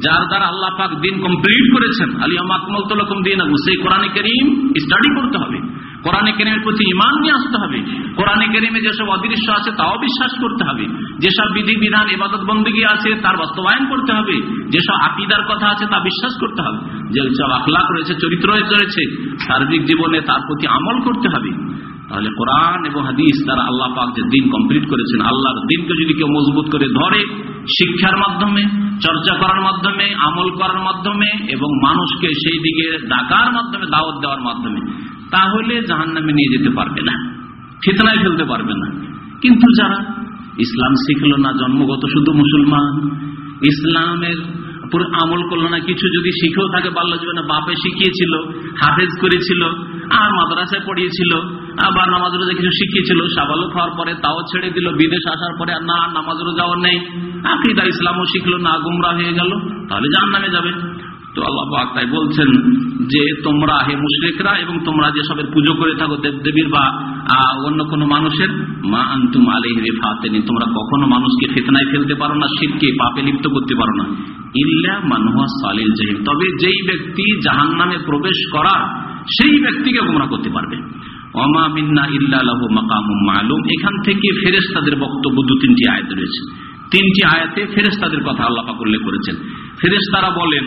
যার দ্বারা আল্লাহ পাক দিন কমপ্লিট করেছেন আলী তো রকম দিন সেই কোরআনে করিম স্টাডি করতে হবে। কোরআনে কেরিমের প্রতি ইমান নিয়ে আসতে হবে। কোরআনে কেরিমে যেসব অদৃশ্য আছে, তাও বিশ্বাস করতে হবে। যেসব বিধি, বিধান, ইবাদত বন্দী আছে, তার বাস্তবায়ন করতে হবে। যেসব আকিদার কথা আছে, তা বিশ্বাস করতে হবে। যেসব আখলাক রয়েছে, চরিত্র রয়েছে, সার্বিক জীবনে তার প্রতি আমল করতে হবে। তাহলে কোরআন এবং হাদিস তারা আল্লাহ পাক যে দিন কমপ্লিট করেছেন, আল্লাহর দিনকে যদি কেউ মজবুত করে ধরে শিক্ষার মাধ্যমে, চর্চা করার মাধ্যমে, আমল করার মাধ্যমে এবং মানুষকে সেই দিকে ডাকার মাধ্যমে, দাওয়াত দেওয়ার মাধ্যমে, তাহলে জাহান নামে নিয়ে যেতে পারবে না, ফিতনায় ফেলতে পারবে না। কিন্তু যারা ইসলাম শিখল না, জন্মগত শুধু মুসলমান, ইসলামের পুরো আমল করল না, কিছু যদি শিখেও থাকে, বাল্য জীবনে বাপে শিখিয়েছিল, হাফেজ করেছিল, আর মাদ্রাসায় পড়িয়েছিল, আবার নামাজ রোজা কিছু শিখিয়েছিল, সাবালক হওয়ার পরে তাও ছেড়ে দিল, বিদেশ আসার পরে আর না নামাজ রোজাও নেই। আকিদা ইসলামও শিখলো না, গুমরা হয়ে গেল, তাহলে জান নামে যাবে। তো আল্লাহ তাই বলছেন যে তোমরা হে মুশ্রিকরা এবং তোমরা যেসবের পুজো করে থাকো দেব দেবীর বা অন্য কোন মানুষের, মা আন্তুম আলহ ফাতেনি তোমরা কখনো মানুষকে ফেতনায় ফেলতে পারো না শিবকে পাপে লিপ্ত করতে পারো না। ইল্লা মানুয়া সালিল জাহিম তবে যেই ব্যক্তি জাহান নামে প্রবেশ করা সেই ব্যক্তিকে গুমরা করতে পারবে। অমা মিন্না ইল্লাহু মাকাম মালুম, এখান থেকে ফেরেস্তাদের বক্তব্য দু তিনটি আয়াত রয়েছে। তিনটি আয়াতে ফেরেস্তাদের কথা আল্লাহ পাক উল্লেখ করেছেন। ফেরেস্তারা বলেন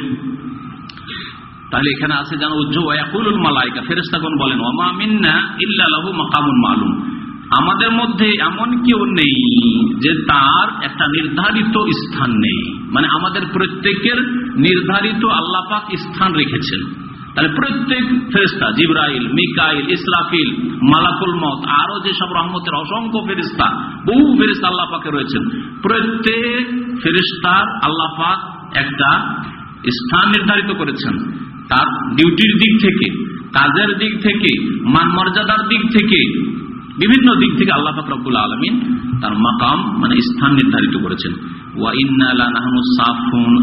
তাহলে এখানে আছে যেন উজ্জুল মালাইকা ফেরেস্তাগণ বলেন ওমা মিন্না ইল্লাহু মাকামুন মালুম। আমাদের মধ্যে এমন কেউ নেই যে তার একটা নির্ধারিত স্থান নেই। মানে আমাদের প্রত্যেকের নির্ধারিত আল্লাপাক স্থান রেখেছেন। তাহলে প্রত্যেক ফেরিস্তা জিব্রাইল, মিকাইল ইসলাফিল মালাকুল মত আরও যেসব রহমতের অসংখ্য ফেরিস্তা বহু ফেরিস্তা আল্লাহ পাকে রয়েছেন, প্রত্যেক ফেরিস্তার আল্লাহ পাক একটা স্থান নির্ধারিত করেছেন। তার ডিউটির দিক থেকে, কাজের দিক থেকে মান মর্যাদার দিক থেকে, বিভিন্ন দিক থেকে আল্লাহ ফাকরাবুল আলমিন তার মাকাম মানে স্থান নির্ধারিত করেছেন।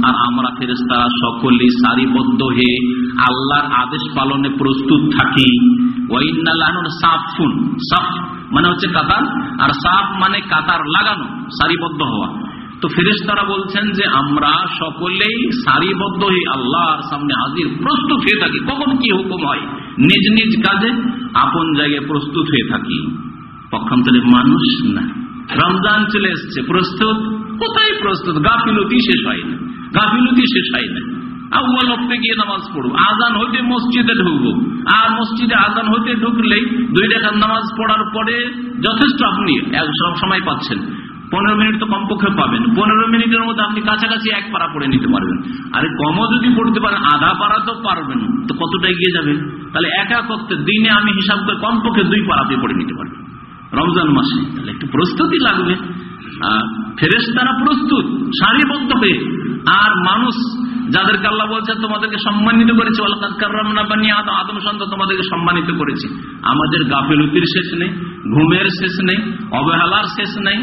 আর আমরা ফেরেস্তারা সকলে সারিবদ্ধ আল্লাহর আদেশ পালনে প্রস্তুত থাকি। সাফ মানে হচ্ছে কাতার, আর সাফ মানে কাতার লাগানো, সারিবদ্ধ হওয়া। তো ফেরেস্তারা বলছেন যে আমরা সকলেই সারিবদ্ধ হয়ে আল্লাহর সামনে হাজির, প্রস্তুত হয়ে থাকি। কখন কি হুকুম হয়? নিজ নিজ কাজে আপন জায়গায় প্রস্তুত হয়ে থাকি। পক্ষান্তরে মানুষ না। রমজান চলে এসছে, প্রস্তুত? কোথায় প্রস্তুত? গাফিলতি শেষ হয় না। গাফিলতি শেষ হয় না। আউ্বাল ওক্তে গিয়ে নামাজ পড়ব। আজান হইতে মসজিদে ঢুকবো। আর মসজিদে আজান হইতে ঢুকলেই দুই রেখার নামাজ পড়ার পরে যথেষ্ট আপনি, এক সময় পাচ্ছেন। পনেরো মিনিট তো কমপক্ষে পাবেন। পনেরো মিনিটের মধ্যে আপনি কাছাকাছি এক পারা পড়ে নিতে পারবেন। আরে কমও যদি পড়তে পারেন, আধা পারা তো পারবেন। তো কতটা এগিয়ে যাবেন? তাহলে একা করতে দিনে আমি হিসাব করে কমপক্ষে দুই পারা আপনি পড়ে নিতে পারবেন রমজান মাসে। তাহলে একটু প্রস্তুতি লাগবে। ফেরেস তারা প্রস্তুত, সারিবদ্ধ হয়ে। আর মানুষ যাদেরকে আল্লাহ বলছে, তোমাদেরকে সম্মানিত করেছে। আদম। সন্তান তোমাদেরকে সম্মানিত করেছে। আমাদের গাফিলতির শেষ নেই, ঘুমের শেষ নেই, অবহেলার শেষ নেই,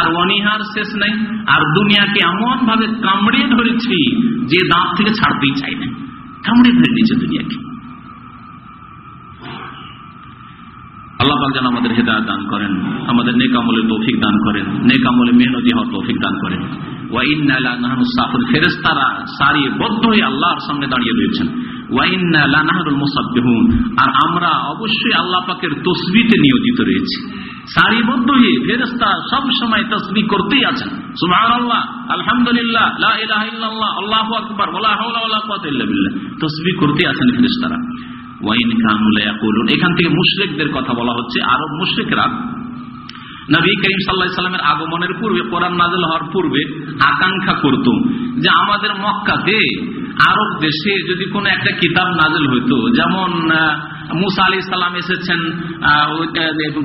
আর অনিহার শেষ নেই। আর দুনিয়াকে এমন ভাবে কামড়িয়ে ধরেছি যে দাঁত থেকে ছাড়তেই চাই না। কামড়ে ধরে দিয়েছে দুনিয়াকে। আল্লাহ পাক যেন আমাদের হেদায়ত দান করেন, আমাদের নেকামলের তৌফিক দান করেন নেকামলে মেহনতি হওয়ার তৌফিক দান করেন। সারিয়ে বদ্ধ হয়ে আল্লাহর সামনে দাঁড়িয়ে রয়েছেন। আর আমরা অবশ্যই নিয়োজিত রয়েছি। সারিবদ্ধ হয়ে তসবি করতেই আছেন। আল্লাহ আলহামদুলিল্লাহ আল্লাহ করতেই আছেন ফেরেস্তারা ওয়াইন এখান থেকে মুশ্রিকদের কথা বলা হচ্ছে আরব মুশ্রিকরা। নবী করিম সাল্লাহ সাল্লামের আগমনের পূর্বে, কোরআন নাজল হওয়ার পূর্বে আকাঙ্ক্ষা করত যে আমাদের মক্কাতে আরব দেশে যদি কোনো একটা কিতাব নাজল হইতো, যেমন মুসা আলি সাল্লাম এসেছেন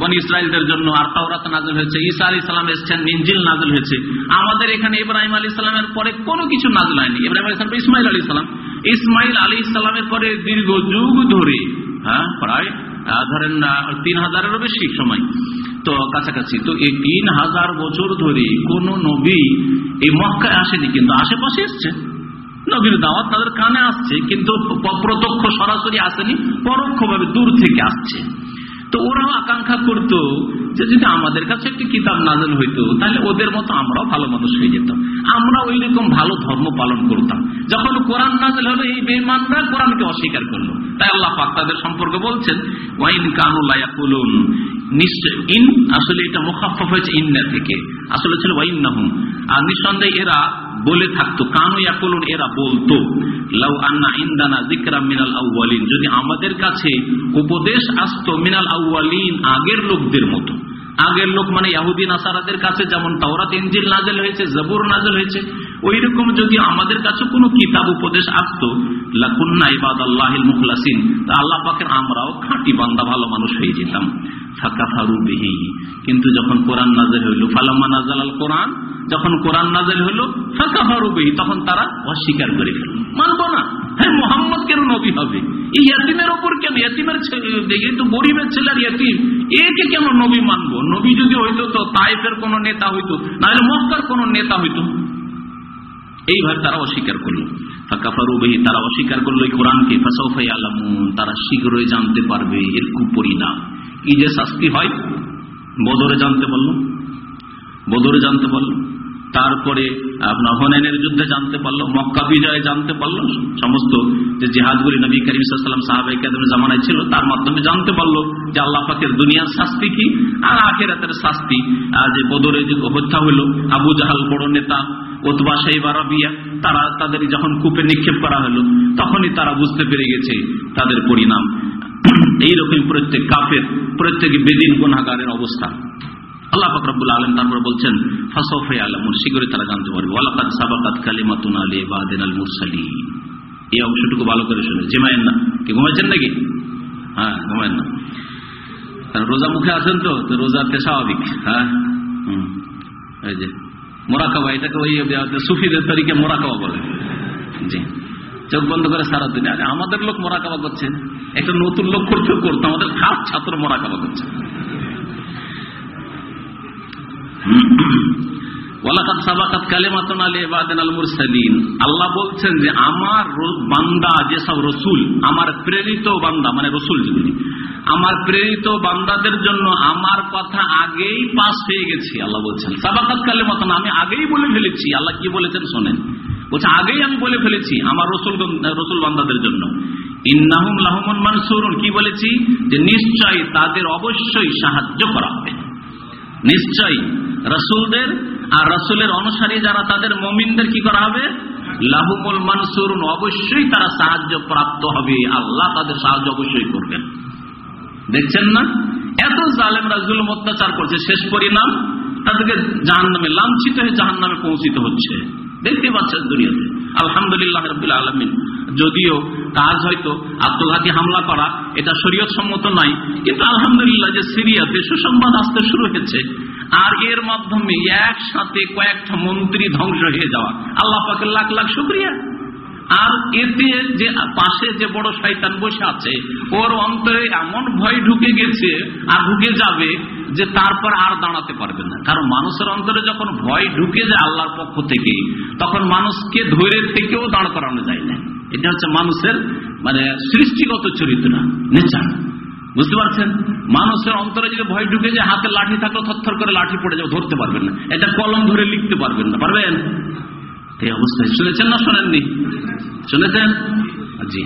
বনি ইসরায়েলদের জন্য, আর তাওরাত নাজল হয়েছে, ঈসা আলী সাল্লাম এসেছেন ইঞ্জিল নাজল হয়েছে। আমাদের এখানে ইব্রাহিম আলী সাল্লামের পরে কোনো কিছু নাজল হয়নি। ইব্রাহিম আলী সাল্লাম ইসমাইল আলী সাল্লাম ইসমাইল আলী ইসলামের পরে দীর্ঘ যুগ ধরে হ্যাঁ প্রায় ধরেন তিন হাজারেরও বেশি সময়। তো কাছাকাছি, তো এই তিন হাজার বছর ধরে কোন নবী এই মক্কায় আসেনি, কিন্তু আশেপাশে এসছে। নবীর দাওয়াত তাদের কানে আসছে, কিন্তু প্রত্যক্ষ সরাসরি আসেনি, পরোক্ষভাবে দূর থেকে আসছে। তো ওরাও আকাঙ্ক্ষা করতো যে যদি আমাদের কাছে একটি কিতাব নাজল হইতো, তাহলে ওদের মতো আমরাও ভালো মানুষ হয়ে যেতাম। আমরা ওই রকম ভালো ধর্ম পালন করতাম। যখন কোরআন নাজল হলো, এই বেমানরা কোরআনকে অস্বীকার করল। তাই আল্লাহ পাক তাদের সম্পর্কে বলছেন, ওয়াইন কানুল্লাহ কুলুন নিশ্চয়, ইন, আসলে এটা মুখাফ হয়েছে ইন্না থেকে। আসলে ছিল ওয়াইন নাহুম আর নিঃসন্দেহে এরা বলে থাকতো, কানু ইয়াকুলুন? এরা বলতো, লাউ আন্না ইন্দানা জিকরা মিনাল আউ্বালিন যদি আমাদের কাছে উপদেশ আসতো, মিনাল আউ্বালিন আগের লোকদের মতো। আগের লোক মানে ইয়াহুদ্দিন আসারাদের কাছে যেমন তাওরাত ইঞ্জিল নাজেল হয়েছে, জবুর নাজেল হয়েছে ওই রকম যদি আমাদের কাছে কোনো কিতাব, উপদেশ আসতো, লাকুন্না ইবাদ আল্লাহিল মুখলাসিন, তা আল্লাহ পাকের আমরাও খাঁটি বান্দা, ভালো মানুষ হয়ে যেতাম। ফাকাফারু বিহি। কিন্তু যখন কোরআন নাজেল হইল, ফালাম্মা নাজাল আল কোরআন, যখন কোরআন নাজেল হইল, ফাকাফারু বিহি, তখন তারা অস্বীকার করে ফেলল। মানবো না। হ্যাঁ মোহাম্মদ কেন নবী হবে। এই ইয়াতিমের ওপর কেন? ইয়াতিমের ছেলে তো গরিবের ছেলের ইয়াতিম। একে কেন নবী মানবো? নবী যদি হইতো তো তাইফের কোন নেতা হইতো, নাহলে মক্কার কোন নেতা হইতো। এইভাবে তারা অস্বীকার করল। তারা অস্বীকার করল কোরআনকে। আলামুন তারা শীঘ্রই জানতে পারবে এর কুপরিণাম। কি যে শাস্তি হয়, বদরে জানতে পারল। বদরে জানতে পারল। তারপরে আপনার হনেনের যুদ্ধে জানতে পারল, মক্কা বিজয়ে জানতে পারল সমস্ত যে জেহাদগুলি নবী করিম সাল্লাম জামানায় ছিল, তার মাধ্যমে জানতে পারল যে আল্লাহ পাকের দুনিয়ার শাস্তি কি আর আখেরাতের শাস্তি। আর যে বদরে যে হত্যা হলো আবু জাহাল বড় নেতা ওতবা সাইবা রবিয়া তারা তাদের যখন কূপে নিক্ষেপ করা হলো, তখনই তারা বুঝতে পেরে গেছে তাদের পরিণাম। এইরকম প্রত্যেক কাফের, প্রত্যেক বেদিন গুনাগারের অবস্থা। আল্লাহ ফকরাবুল আলম তারপর বলছেন ফাসফে আলমুর শীঘ্রই তারা জানতে পারবে ওয়ালাকাত সাবাকাত কালিমাতুন আলী বাদেন আল মুরসালি এই অংশটুকু ভালো করে শুনে। জিমায়েন না। কি, ঘুমাইছেন নাকি? হ্যাঁ ঘুমায়েন না। রোজা মুখে আছেন তো তো রোজাতে স্বাভাবিক হ্যাঁ? এই যে, মোরাকাবা, এটাকে ওই সুফিদের তরিকে মোরাকাবা বলে। জি। চোখ বন্ধ করে সারা দিন আমাদের লোক মোরাকাবা করছে। একটা নতুন লোক করতে করতো আমাদের খাস ছাত্র মোরাকাবা করছে। আল্লাহ বলছেন যে আমার বান্দা, যেসব রসুল, আমার প্রেরিত বান্দা মানে রসুল যেগুলি আমার প্রেরিত বান্দাদের জন্য আমার কথা আগেই পাস হয়ে গেছি, আল্লাহ বলছেন। সাবাকাত কালে মতন আমি আগেই বলে ফেলেছি, আল্লাহ কি বলেছেন শোনেন। বলছে, আগেই আমি বলে ফেলেছি আমার রসুল রসুল বান্দাদের জন্য। ইন্নাহুম লাহমন মানসুরুন, কি বলেছি? যে নিশ্চয় তাদের অবশ্যই সাহায্য করা হবে। নিশ্চয়ই। রসুলদের আর রসুলের অনুসারী যারা তাদের মমিনদের কি করা হবে? লাহুমুল মানসুর অবশ্যই তারা সাহায্য প্রাপ্ত হবে। আল্লাহ তাদের সাহায্য অবশ্যই করবেন। দেখছেন না? এত জালেমরা জুলুম অত্যাচার করছে, শেষ পরিণাম তাদেরকে জাহান নামে লাঞ্ছিত হয়ে জাহান নামে পৌঁছিত হচ্ছে। দেখতে পাচ্ছেন দুনিয়াতে। আলহামদুলিল্লাহ রবিল আলমিন। যদিও কাজ হয়তো আত্মঘাতী হামলা করা, এটা শরীয়ত সম্মত নাই, কিন্তু আলহামদুলিল্লাহ যে সিরিয়াতে সুসংবাদ আসতে শুরু হয়েছে, আর এর মাধ্যমে একসাথে কয়েকটা মন্ত্রী ধ্বংস হয়ে যাওয়া। আল্লাহ পাকে লাখ লাখ শুক্রিয়া। আর এতে যে পাশে যে বড় শয়তান বসে আছে, ওর অন্তরে এমন ভয় ঢুকে গেছে আর ঢুকে যাবে যে তারপর আর দাঁড়াতে পারবে না। কারণ মানুষের অন্তরে যখন ভয় ঢুকে যায় আল্লাহর পক্ষ থেকে, তখন মানুষকে ধরে থেকেও দাঁড় করানো যায় না। এটা হচ্ছে মানুষের মানে সৃষ্টিগত চরিত্র, নেচার। বুঝতে পারছেন? মানুষের অন্তরে যদি ভয় ঢুকে যে হাতে লাঠি থাকলে থরথর করে লাঠি পড়ে যাবে, ধরতে পারবেন না। এটা কলম ধরে লিখতে পারবেন না, পারবেন? এই অবস্থায়। শুনেছেন না শোনেননি? শুনেছেন? জি।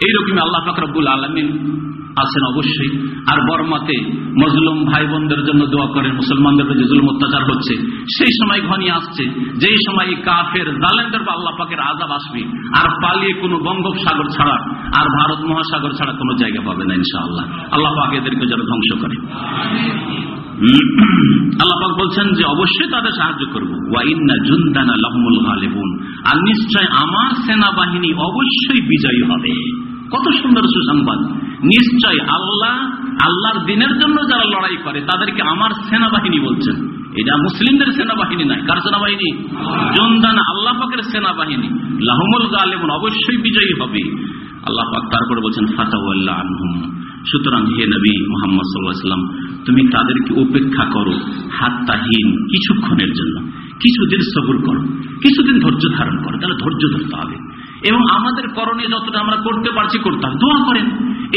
এইরকম আল্লাহ ফাকরাবুল আলমিন আছেন অবশ্যই। আর বর্মাতে মজলুম ভাই বোনদের জন্য দোয়া করেন, মুসলমানদের যে জুলুম অত্যাচার হচ্ছে। সেই সময় ঘনিয়ে আসছে, যেই সময় কাফের জালেন্ডার বা আল্লাহ পাকের আজাব আসবে, আর পালিয়ে কোনো বঙ্গোপসাগর ছাড়া, আর ভারত মহাসাগর ছাড়া কোনো জায়গা পাবে না ইনশাআল্লাহ। আল্লাহ পাক এদেরকে যেন ধ্বংস করে। আল্লাপাক বলছেন যে, অবশ্যই তাদের সাহায্য করব। ওয়াইন্না আর নিশ্চয় আমার সেনাবাহিনী অবশ্যই বিজয়ী হবে। কত সুন্দর সুসংবাদ। নিশ্চয় আল্লাহ আল্লাহর দিনের জন্য যারা লড়াই করে তাদেরকে আমার সেনাবাহিনী বলছেন। এটা মুসলিমদের সেনাবাহিনী নয়। কার সেনাবাহিনী? জুন্দান আল্লাহ পাকের সেনাবাহিনী। লাহমুল গালেবুন অবশ্যই বিজয়ী হবে। আল্লাহ পাক তারপরে বলছেন ফাতাউল্লাহ আনহুম। সুতরাং হে নবী মোহাম্মদ সাল্লাহাম তুমি তাদেরকে উপেক্ষা করো হাত্তাহীন কিছুক্ষণের জন্য। কিছুদিন সবর করো কিছুদিন ধৈর্য ধারণ করো। তাহলে ধৈর্য ধরতে হবে। এবং আমাদের করণে যতটা আমরা করতে পারছি করতাম, দোয়া করেন।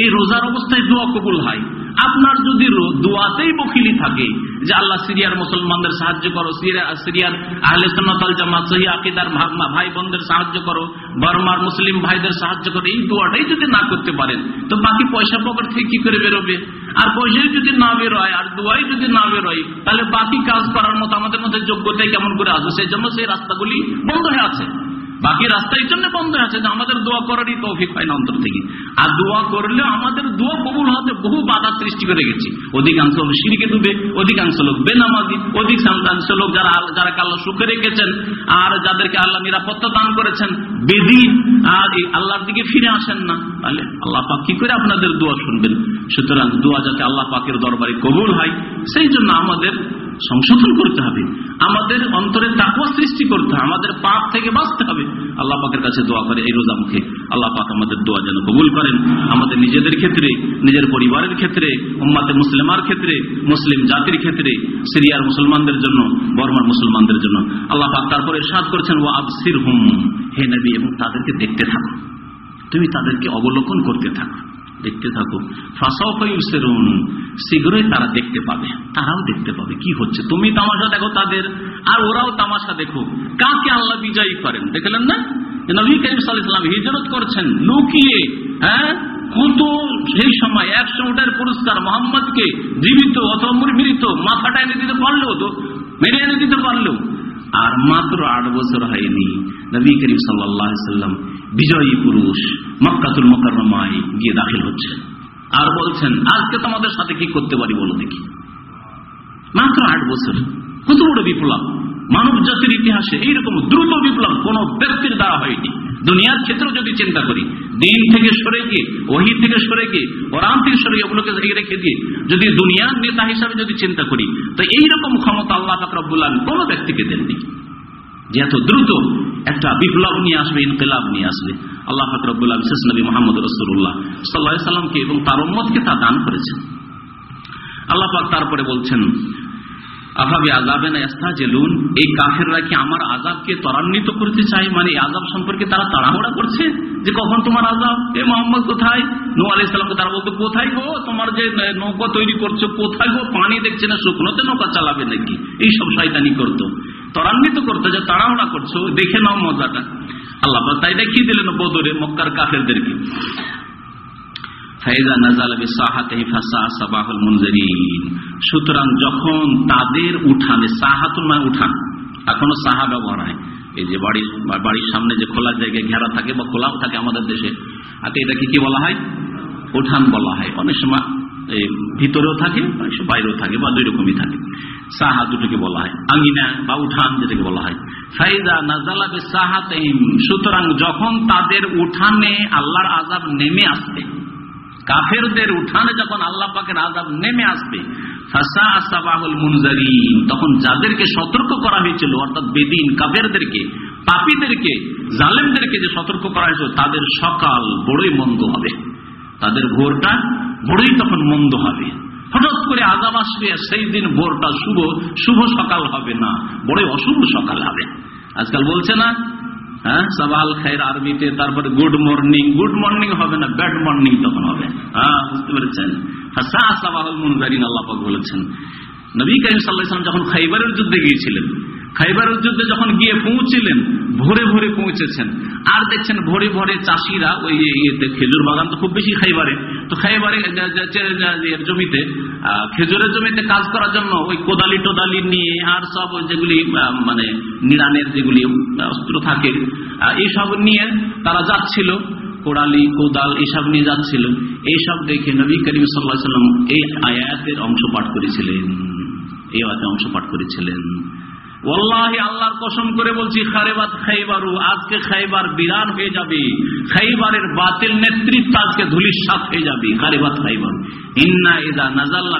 এই রোজার অবস্থায় দোয়া কবুল হয়। আপনার যদি দোয়াতেই বকিলি থাকে যে আল্লাহ সিরিয়ার মুসলমানদের সাহায্য করো সিরিয়ার আহলে সন্ন্যতাল জামাত, সহি আকিদার ভাই বোনদের সাহায্য করো, বর্মার মুসলিম ভাইদের সাহায্য করো, এই দোয়াটাই যদি না করতে পারেন, তো বাকি পয়সা পকেট থেকে কি করে বেরোবে? আর পয়সাই যদি না বেরোয়, আর দোয়াই যদি না বেরোয়, তাহলে বাকি কাজ করার মতো আমাদের মধ্যে যোগ্যতাই কেমন করে আসবে? সেই জন্য সেই রাস্তাগুলি বন্ধ হয়ে আছে। বাকি রাস্তা এই জন্য বন্ধ আছে যে আমাদের দোয়া করারই তৌফিক হয় না অন্তর থেকে। আর দোয়া করলে আমাদের দোয়া কবুল হতে বহু বাধা সৃষ্টি করে গেছি। অধিকাংশ লোক সিঁড়িকে ডুবে, অধিকাংশ লোক বেনামাজি, অধিকাংশ লোক যারা যারা আল্লাহ সুখে রেখেছেন আর যাদেরকে আল্লাহ নিরাপত্তা দান করেছেন, বেদি আর এই আল্লাহর দিকে ফিরে আসেন না। তাহলে আল্লাহ পাক কি করে আপনাদের দোয়া শুনবেন? সুতরাং দোয়া যাতে আল্লাহ পাকের দরবারে কবুল হয়, সেই জন্য আমাদের সংশোধন করতে হবে। আমাদের অন্তরে তাকুয়া সৃষ্টি করতে হবে, আমাদের পাপ থেকে বাঁচতে হবে। আল্লাহ পাকের কাছে দোয়া করে এই রোজা মুখে। আল্লাহ পাক আমাদের দোয়া যেন কবুল করেন। আমাদের নিজেদের ক্ষেত্রে, নিজের পরিবারের ক্ষেত্রে, উম্মাতে মুসলিমার ক্ষেত্রে, মুসলিম জাতির ক্ষেত্রে, সিরিয়ার মুসলমানদের জন্য, বর্মার মুসলমানদের জন্য। আল্লাহ পাক তারপরে সাদ করেছেন ও আবসির হুম হে নবী, এবং তাদেরকে দেখতে থাকো। তুমি তাদেরকে অবলোকন করতে থাকো। দেখতে থাকো ফাঁসাউন শীঘ্রই তারা দেখতে পাবে। তারাও দেখতে পাবে কি হচ্ছে। তুমি তামাশা দেখো তাদের, আর ওরাও তামাশা দেখো। কাকে আল্লাহ বিজয়ী করেন? দেখলেন না? নবী করিম সাল্লাম হিজরত করছেন, লুকিয়ে হ্যাঁ? কত সেই সময় একশো উঠার পুরস্কার মোহাম্মদকে জীবিত অথবা মৃত, মাথাটা এনে দিতে পারলেও তো মেরে এনে দিতে পারলেও আর মাত্র আট বছর হয়নি। নবী করিম সাল্লাম বিজয়ী পুরুষ মক্কাতুল মোকারমায় গিয়ে দাখিল হচ্ছেন আর বলছেন, আজকে তোমাদের সাথে কি করতে পারি বলো দেখি। মাত্র আট বছর। কত বড় বিপ্লব। মানব জাতির ইতিহাসে এইরকম দ্রুত বিপ্লব কোন ব্যক্তির দ্বারা হয়নি। দুনিয়ার ক্ষেত্রে যদি চিন্তা করি, দিন থেকে সরে গিয়ে, ওহি থেকে সরে গিয়ে ওরান থেকে সরে ওগুলোকে রেখে দিয়ে যদি দুনিয়ার নেতা হিসাবে যদি চিন্তা করি, তো এইরকম ক্ষমতা আল্লাহ ফাকরাবুল্লাহ কোন ব্যক্তিকে দেননি। যে এত দ্রুত একটা বিপ্লব নিয়ে আসবে, ইনকিলাব নিয়ে আসবে। আল্লাহ ফাকরাবুল্লাহ বিশেষ নবী মোহাম্মদ রসুল্লাহ সাল্লাহ সাল্লামকে এবং তার উম্মতকে তা দান করেছেন। আল্লাহ পাক তারপরে বলছেন আভাবে আজাবে না জেলুন এই কাফেররা কি আমার আজাবকে ত্বরান্বিত করতে চাই মানে এই আজাব সম্পর্কে তারা তাড়াহুড়া করছে? যে কখন তোমার আজাব এ মোহাম্মদ কোথায়? নু আলি সাল্লামকে তারা বলতো, কোথায় গো? তোমার যে নৌকা তৈরি করছ, কোথায় গো? পানি দেখছে না, শুকনোতে নৌকা চালাবে নাকি? এই সব শয়তানি করতো। ত্বরান্বিত করতো, যে তাড়াহুড়া করছ, দেখে নাও মজাটা। আল্লাহ তাই দেখিয়ে দিলেন বদরে মক্কার কাফেরদেরকে? সুতরাং যখন তাদের উঠানে সাহা ব্যবহার হয় এই যে বাড়ির বাড়ির সামনে যে জায়গায় ঘেরা থাকে বা খোলাও থাকে আমাদের দেশে আর এটাকে কি বলা হয়? উঠান বলা হয়। অনেক সময় ভিতরেও থাকে, বাইরেও থাকে, বা দুই রকমই থাকে। সাহা দুটোকে বলা হয়। আঙ্গিনা বা উঠান যেটাকে বলা হয়। ফাইদা নাজালাবে সাহাতেম সুতরাং যখন তাদের উঠানে আল্লাহর আজাব নেমে আসবে, কাফেরদের উঠানে যখন আল্লাহ পাকের আজাব নেমে আসবে তখন যাদেরকে সতর্ক করা হয়েছিল, অর্থাৎ বেদিন কাফেরদেরকে, পাপীদেরকে, জালেমদেরকে যে সতর্ক করা হয়েছিল, তাদের সকাল বড়ই মন্দ হবে। তাদের ভোরটা বড়ই তখন মন্দ হবে। হঠাৎ করে আজাব আসবে, সেই দিন ভোরটা শুভ শুভ সকাল হবে না বড়ই অশুভ সকাল হবে। আজকাল বলছে না হ্যাঁ সবাল খায়ের আরবিতে, তারপরে গুড মর্নিং গুড মর্নিং হবে না, ব্যাড মর্নিং তখন হবে। হ্যাঁ বুঝতে পেরেছেন? হাসা সাবাহুল মুনজারিন, আল্লাহ বলেছেন, নবী করিম সাল্লাহ যখন খাইবারের যুদ্ধে গিয়েছিলেন খাইবারের যুদ্ধে যখন গিয়ে পৌঁছিলেন, ভোরে ভোরে পৌঁছেছেন। আর দেখছেন ভোরে ভোরে চাষিরা ওই খেজুর বাগান তো খুব বেশি খাইবারে। তো খাইবারে জমিতে খেজুরের জমিতে কাজ করার জন্য ওই কোদালি টোদালি নিয়ে আর সব যেগুলি মানে নিরানের যেগুলি অস্ত্র থাকে এইসব নিয়ে তারা যাচ্ছিল। কোড়ালি, কোদাল এইসব নিয়ে যাচ্ছিল। এইসব দেখে নবী করিম সাল্লাহ সাল্লাম এই আয়াতের অংশ পাঠ করেছিলেন। এই আয়াতের অংশ পাঠ করেছিলেন। আল্লাহর কসম করে বলছি, খারেবাত খাইবারু, আজকে খাইবার বিরান হয়ে যাবে। খাইবারের বাতিল নেতৃত্ব আজকে ধুলির সাত হয়ে যাবে। ইদা নাজাল্লা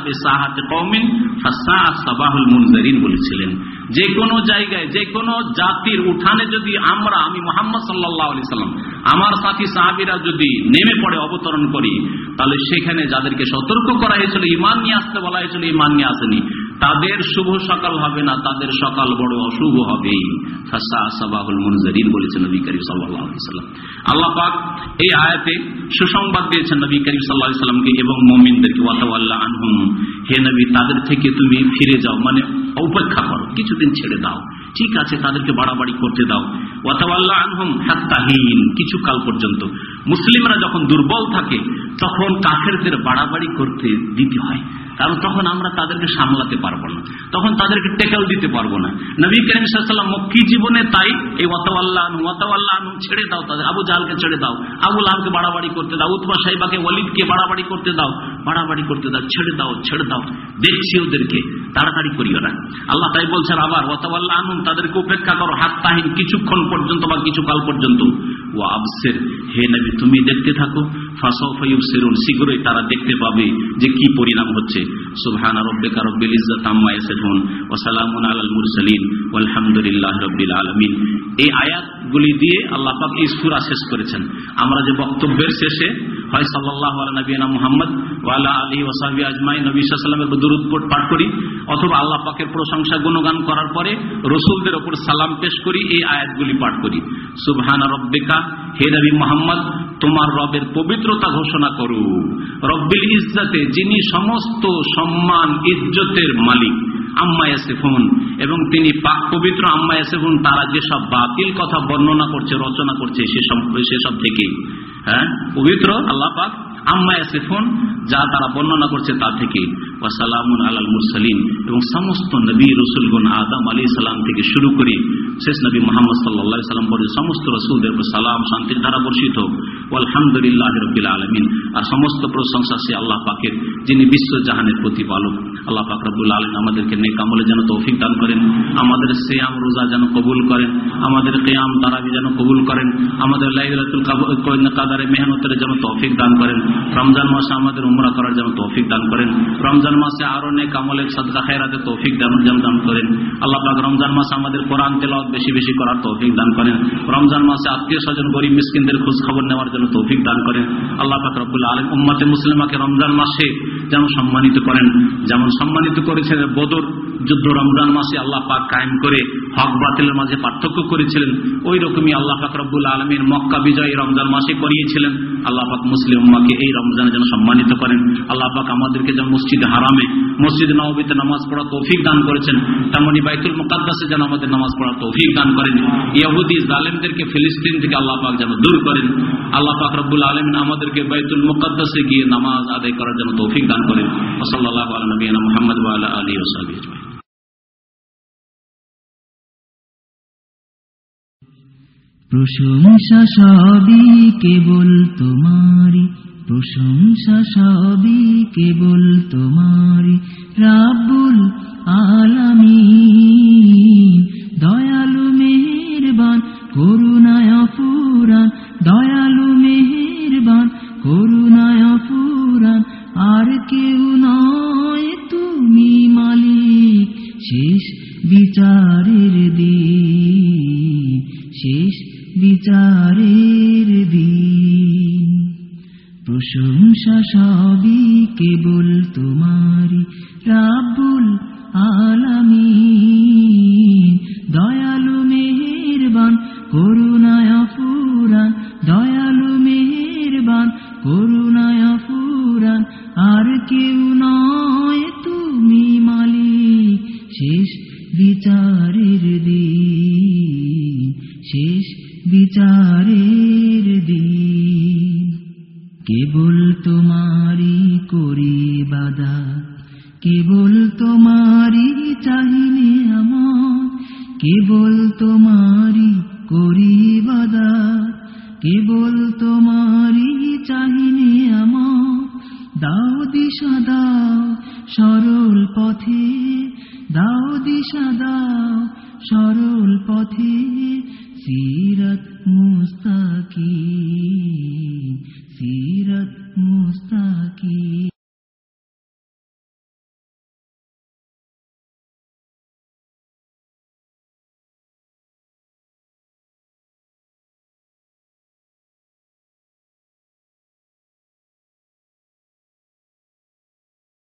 বলেছিলেন। যে কোনো জায়গায় যে কোনো জাতির উঠানে যদি আমরা, আমি মোহাম্মদ আলি সাল্লাম, আমার সাথী সাহাবিরা যদি নেমে পড়ে অবতরণ করি, তাহলে সেখানে যাদেরকে সতর্ক করা হয়েছিল, ইমান নিয়ে আসতে বলা হয়েছিল, ইমান নিয়ে আসেনি। তাদের শুভ সকাল হবে না, তাদের সকাল বড় অশুভ হবে। বলেছেন নবী করিম সাল্লাম। আল্লাহ এই আয়াতে সুসংবাদ দিয়েছেন নবী করিম সাল্লাহ সাল্লামকে এবং মমিনদেরকে ওয়াতাল্লাহ আনহুম, হে নবী, তাদের থেকে তুমি ফিরে যাও মানে উপেক্ষা করো, কিছুদিন ছেড়ে দাও, ঠিক আছে, তাদেরকে বাড়াবাড়ি করতে দাও। ওয়াতাল্লাহ আনহুম হাত্তাহীন কিছু কাল পর্যন্ত। মুসলিমরা যখন দুর্বল থাকে তখন কাফেরদের বাড়াবাড়ি করতে দিতে হয়। কারণ তখন আমরা তাদেরকে সামলাতে পারব না। তখন তাদেরকে টেকেল দিতে পারব না। নবী করিম সাল্লাম মক্কি জীবনে তাই, এই ওয়াতাল্লাহ ওয়াতাল্লাহ ছেড়ে দাও তাদের। আবু জাহালকে ছেড়ে দাও। আবুল আহমকে বাড়াবাড়ি করতে দাও। উৎমা সাহেবাকে, ওয়ালিদকে বাড়াবাড়ি করতে দাও। বাড়াবাড়ি করতে দাও। ছেড়ে দাও ছেড়ে দাও। দেখছি ওদেরকে। তাড়াতাড়ি করিও না। আল্লাহ তাই বলছেন, আবার ওয়াতাল্লাহ আনুন তাদেরকে উপেক্ষা করো। হাত তাহিন কিছুক্ষণ পর্যন্ত বা কিছু কাল পর্যন্ত। ও আবসের, হে নবী, তুমি দেখতে থাকো। ফাসফাইব সেরুন শীঘ্রই তারা দেখতে পাবে যে কি পরিণাম হচ্ছে। সুবহান রব্বিকা রব্বিল ইজ্জাত আম্মা ইয়াসিফুন ওয়া সালামুন আলাল মুরসালিন ওয়ালহামদুলিল্লাহি রাব্বিল আলামিন। এই আয়াতগুলি দিয়ে আল্লাহ পাক এই সূরা শেষ করেছেন। আমরা যে বক্তব্যের শেষে হয় সাল্লাল্লাহু আলা নবিয়ানা মুহাম্মদ ওয়া আলা আলিহি ওয়া নবী সাল্লাল্লাহু আলাইহি দরুদ পাঠ করি, অথবা আল্লাহ পাকের প্রশংসা, গুণগান করার পরে রসুলদের ওপর সালাম পেশ করি, এই আয়াতগুলি পাঠ করি। সুবহান রব্বিকা, হে নবী মোহাম্মদ তোমার রবের পবিত্রতা ঘোষণা করু। রব্বিল ইজ্জাতে যিনি সমস্ত সম্মান, ইজ্জতের মালিক, আম্মা এবং তিনি পাক পবিত্র আম্মা ইয়াসিফুন, তারা যেসব বাতিল কথা বর্ণনা করছে, রচনা করছে সেসব থেকে হ্যাঁ? পবিত্র আল্লাহ পাক আম্মা ইয়াসিফুন, যা তারা বর্ণনা করছে তা থেকে। ওয়াসালামুন আলাল মুরসালিন। এবং সমস্ত নবী রসুলগুন আদম আলী সালাম থেকে শুরু করে শেষ নবী মোহাম্মদ সাল্লা সাল্লাম পরে সমস্ত রসুলদের সালাম, শান্তির দ্বারা বর্ষিত। আলহামদুলিল্লাহ রবিল আলমিন। আর সমস্ত প্রশংসা সে আল্লাহ পাকের, যিনি প্রতিপালক। আল্লাহ পাক রবুল আমাদেরকে নেক আমলে যেন তৌফিক দান করেন, আমাদের সেয়াম, রোজা যেন কবুল করেন, আমাদের কেয়াম, তারাবি যেন কবুল করেন, আমাদের লাইলাতুল কাদারে মেহনতের যেন তৌফিক দান করেন, রমজান মাসে আমাদের উমরা করার যেন তৌফিক দান করেন, রমজান মাসে আরও নেক সদকা খায়রাতে তৌফিক দান দান করেন। আল্লাহ পাক রমজান মাসে আমাদের কোরআন তেলাওয়াত বেশি বেশি করার তৌফিক দান করেন। রমজান মাসে আত্মীয় স্বজন গরিব মিসকিনদের খোঁজ খবর নেওয়ার জন্য তৌফিক দান করেন। আল্লাহ পাক রব্বুল আলম উম্মাতে মুসলিমাকে রমজান মাসে যেমন সম্মানিত করেন। যেমন সম্মানিত করেছেন বদর যুদ্ধ রমজান মাসে আল্লাহ পাক কায়েম করে হক বাতিলের মাঝে পার্থক্য করেছিলেন। ওই রকমই আল্লাহ পাক রব্বুল আলমীর মক্কা বিজয় রমজান মাসে করিয়েছিলেন। আল্লাহ পাক মুসলিম উম্মাকে এই রমজানে যেন সম্মানিত করেন। আল্লাহ পাক আমাদেরকে যেন মসজিদ হারামে, মসজিদ নবীতে নামাজ পড়া তৌফিক দান করেছেন। তেমনি বাইতুল মুকাদ্দাসে যেন আমাদের নামাজ পড়া তৌফিক দান করেন। ইয়াহুদি জালেমদেরকে ফিলিস্তিন থেকে আল্লাহ পাক যেন দূর করেন। আল্লাহ আল্লাহ ফাকরুল আলমিন আমাদেরকে বাইতুল মুকদ্দাসে গিয়ে নামাজ আদায় করার জন্য তৌফিক দান করেন। সাল্লাহ মোহাম্মদ আলী ওসাবি প্রশংসা সবই কেবল তোমারি প্রশংসা সবই কেবল তোমারি রাব্বুল আলামী দয়ালু, মেহেরবান, করুণায় প্রশংসা সবই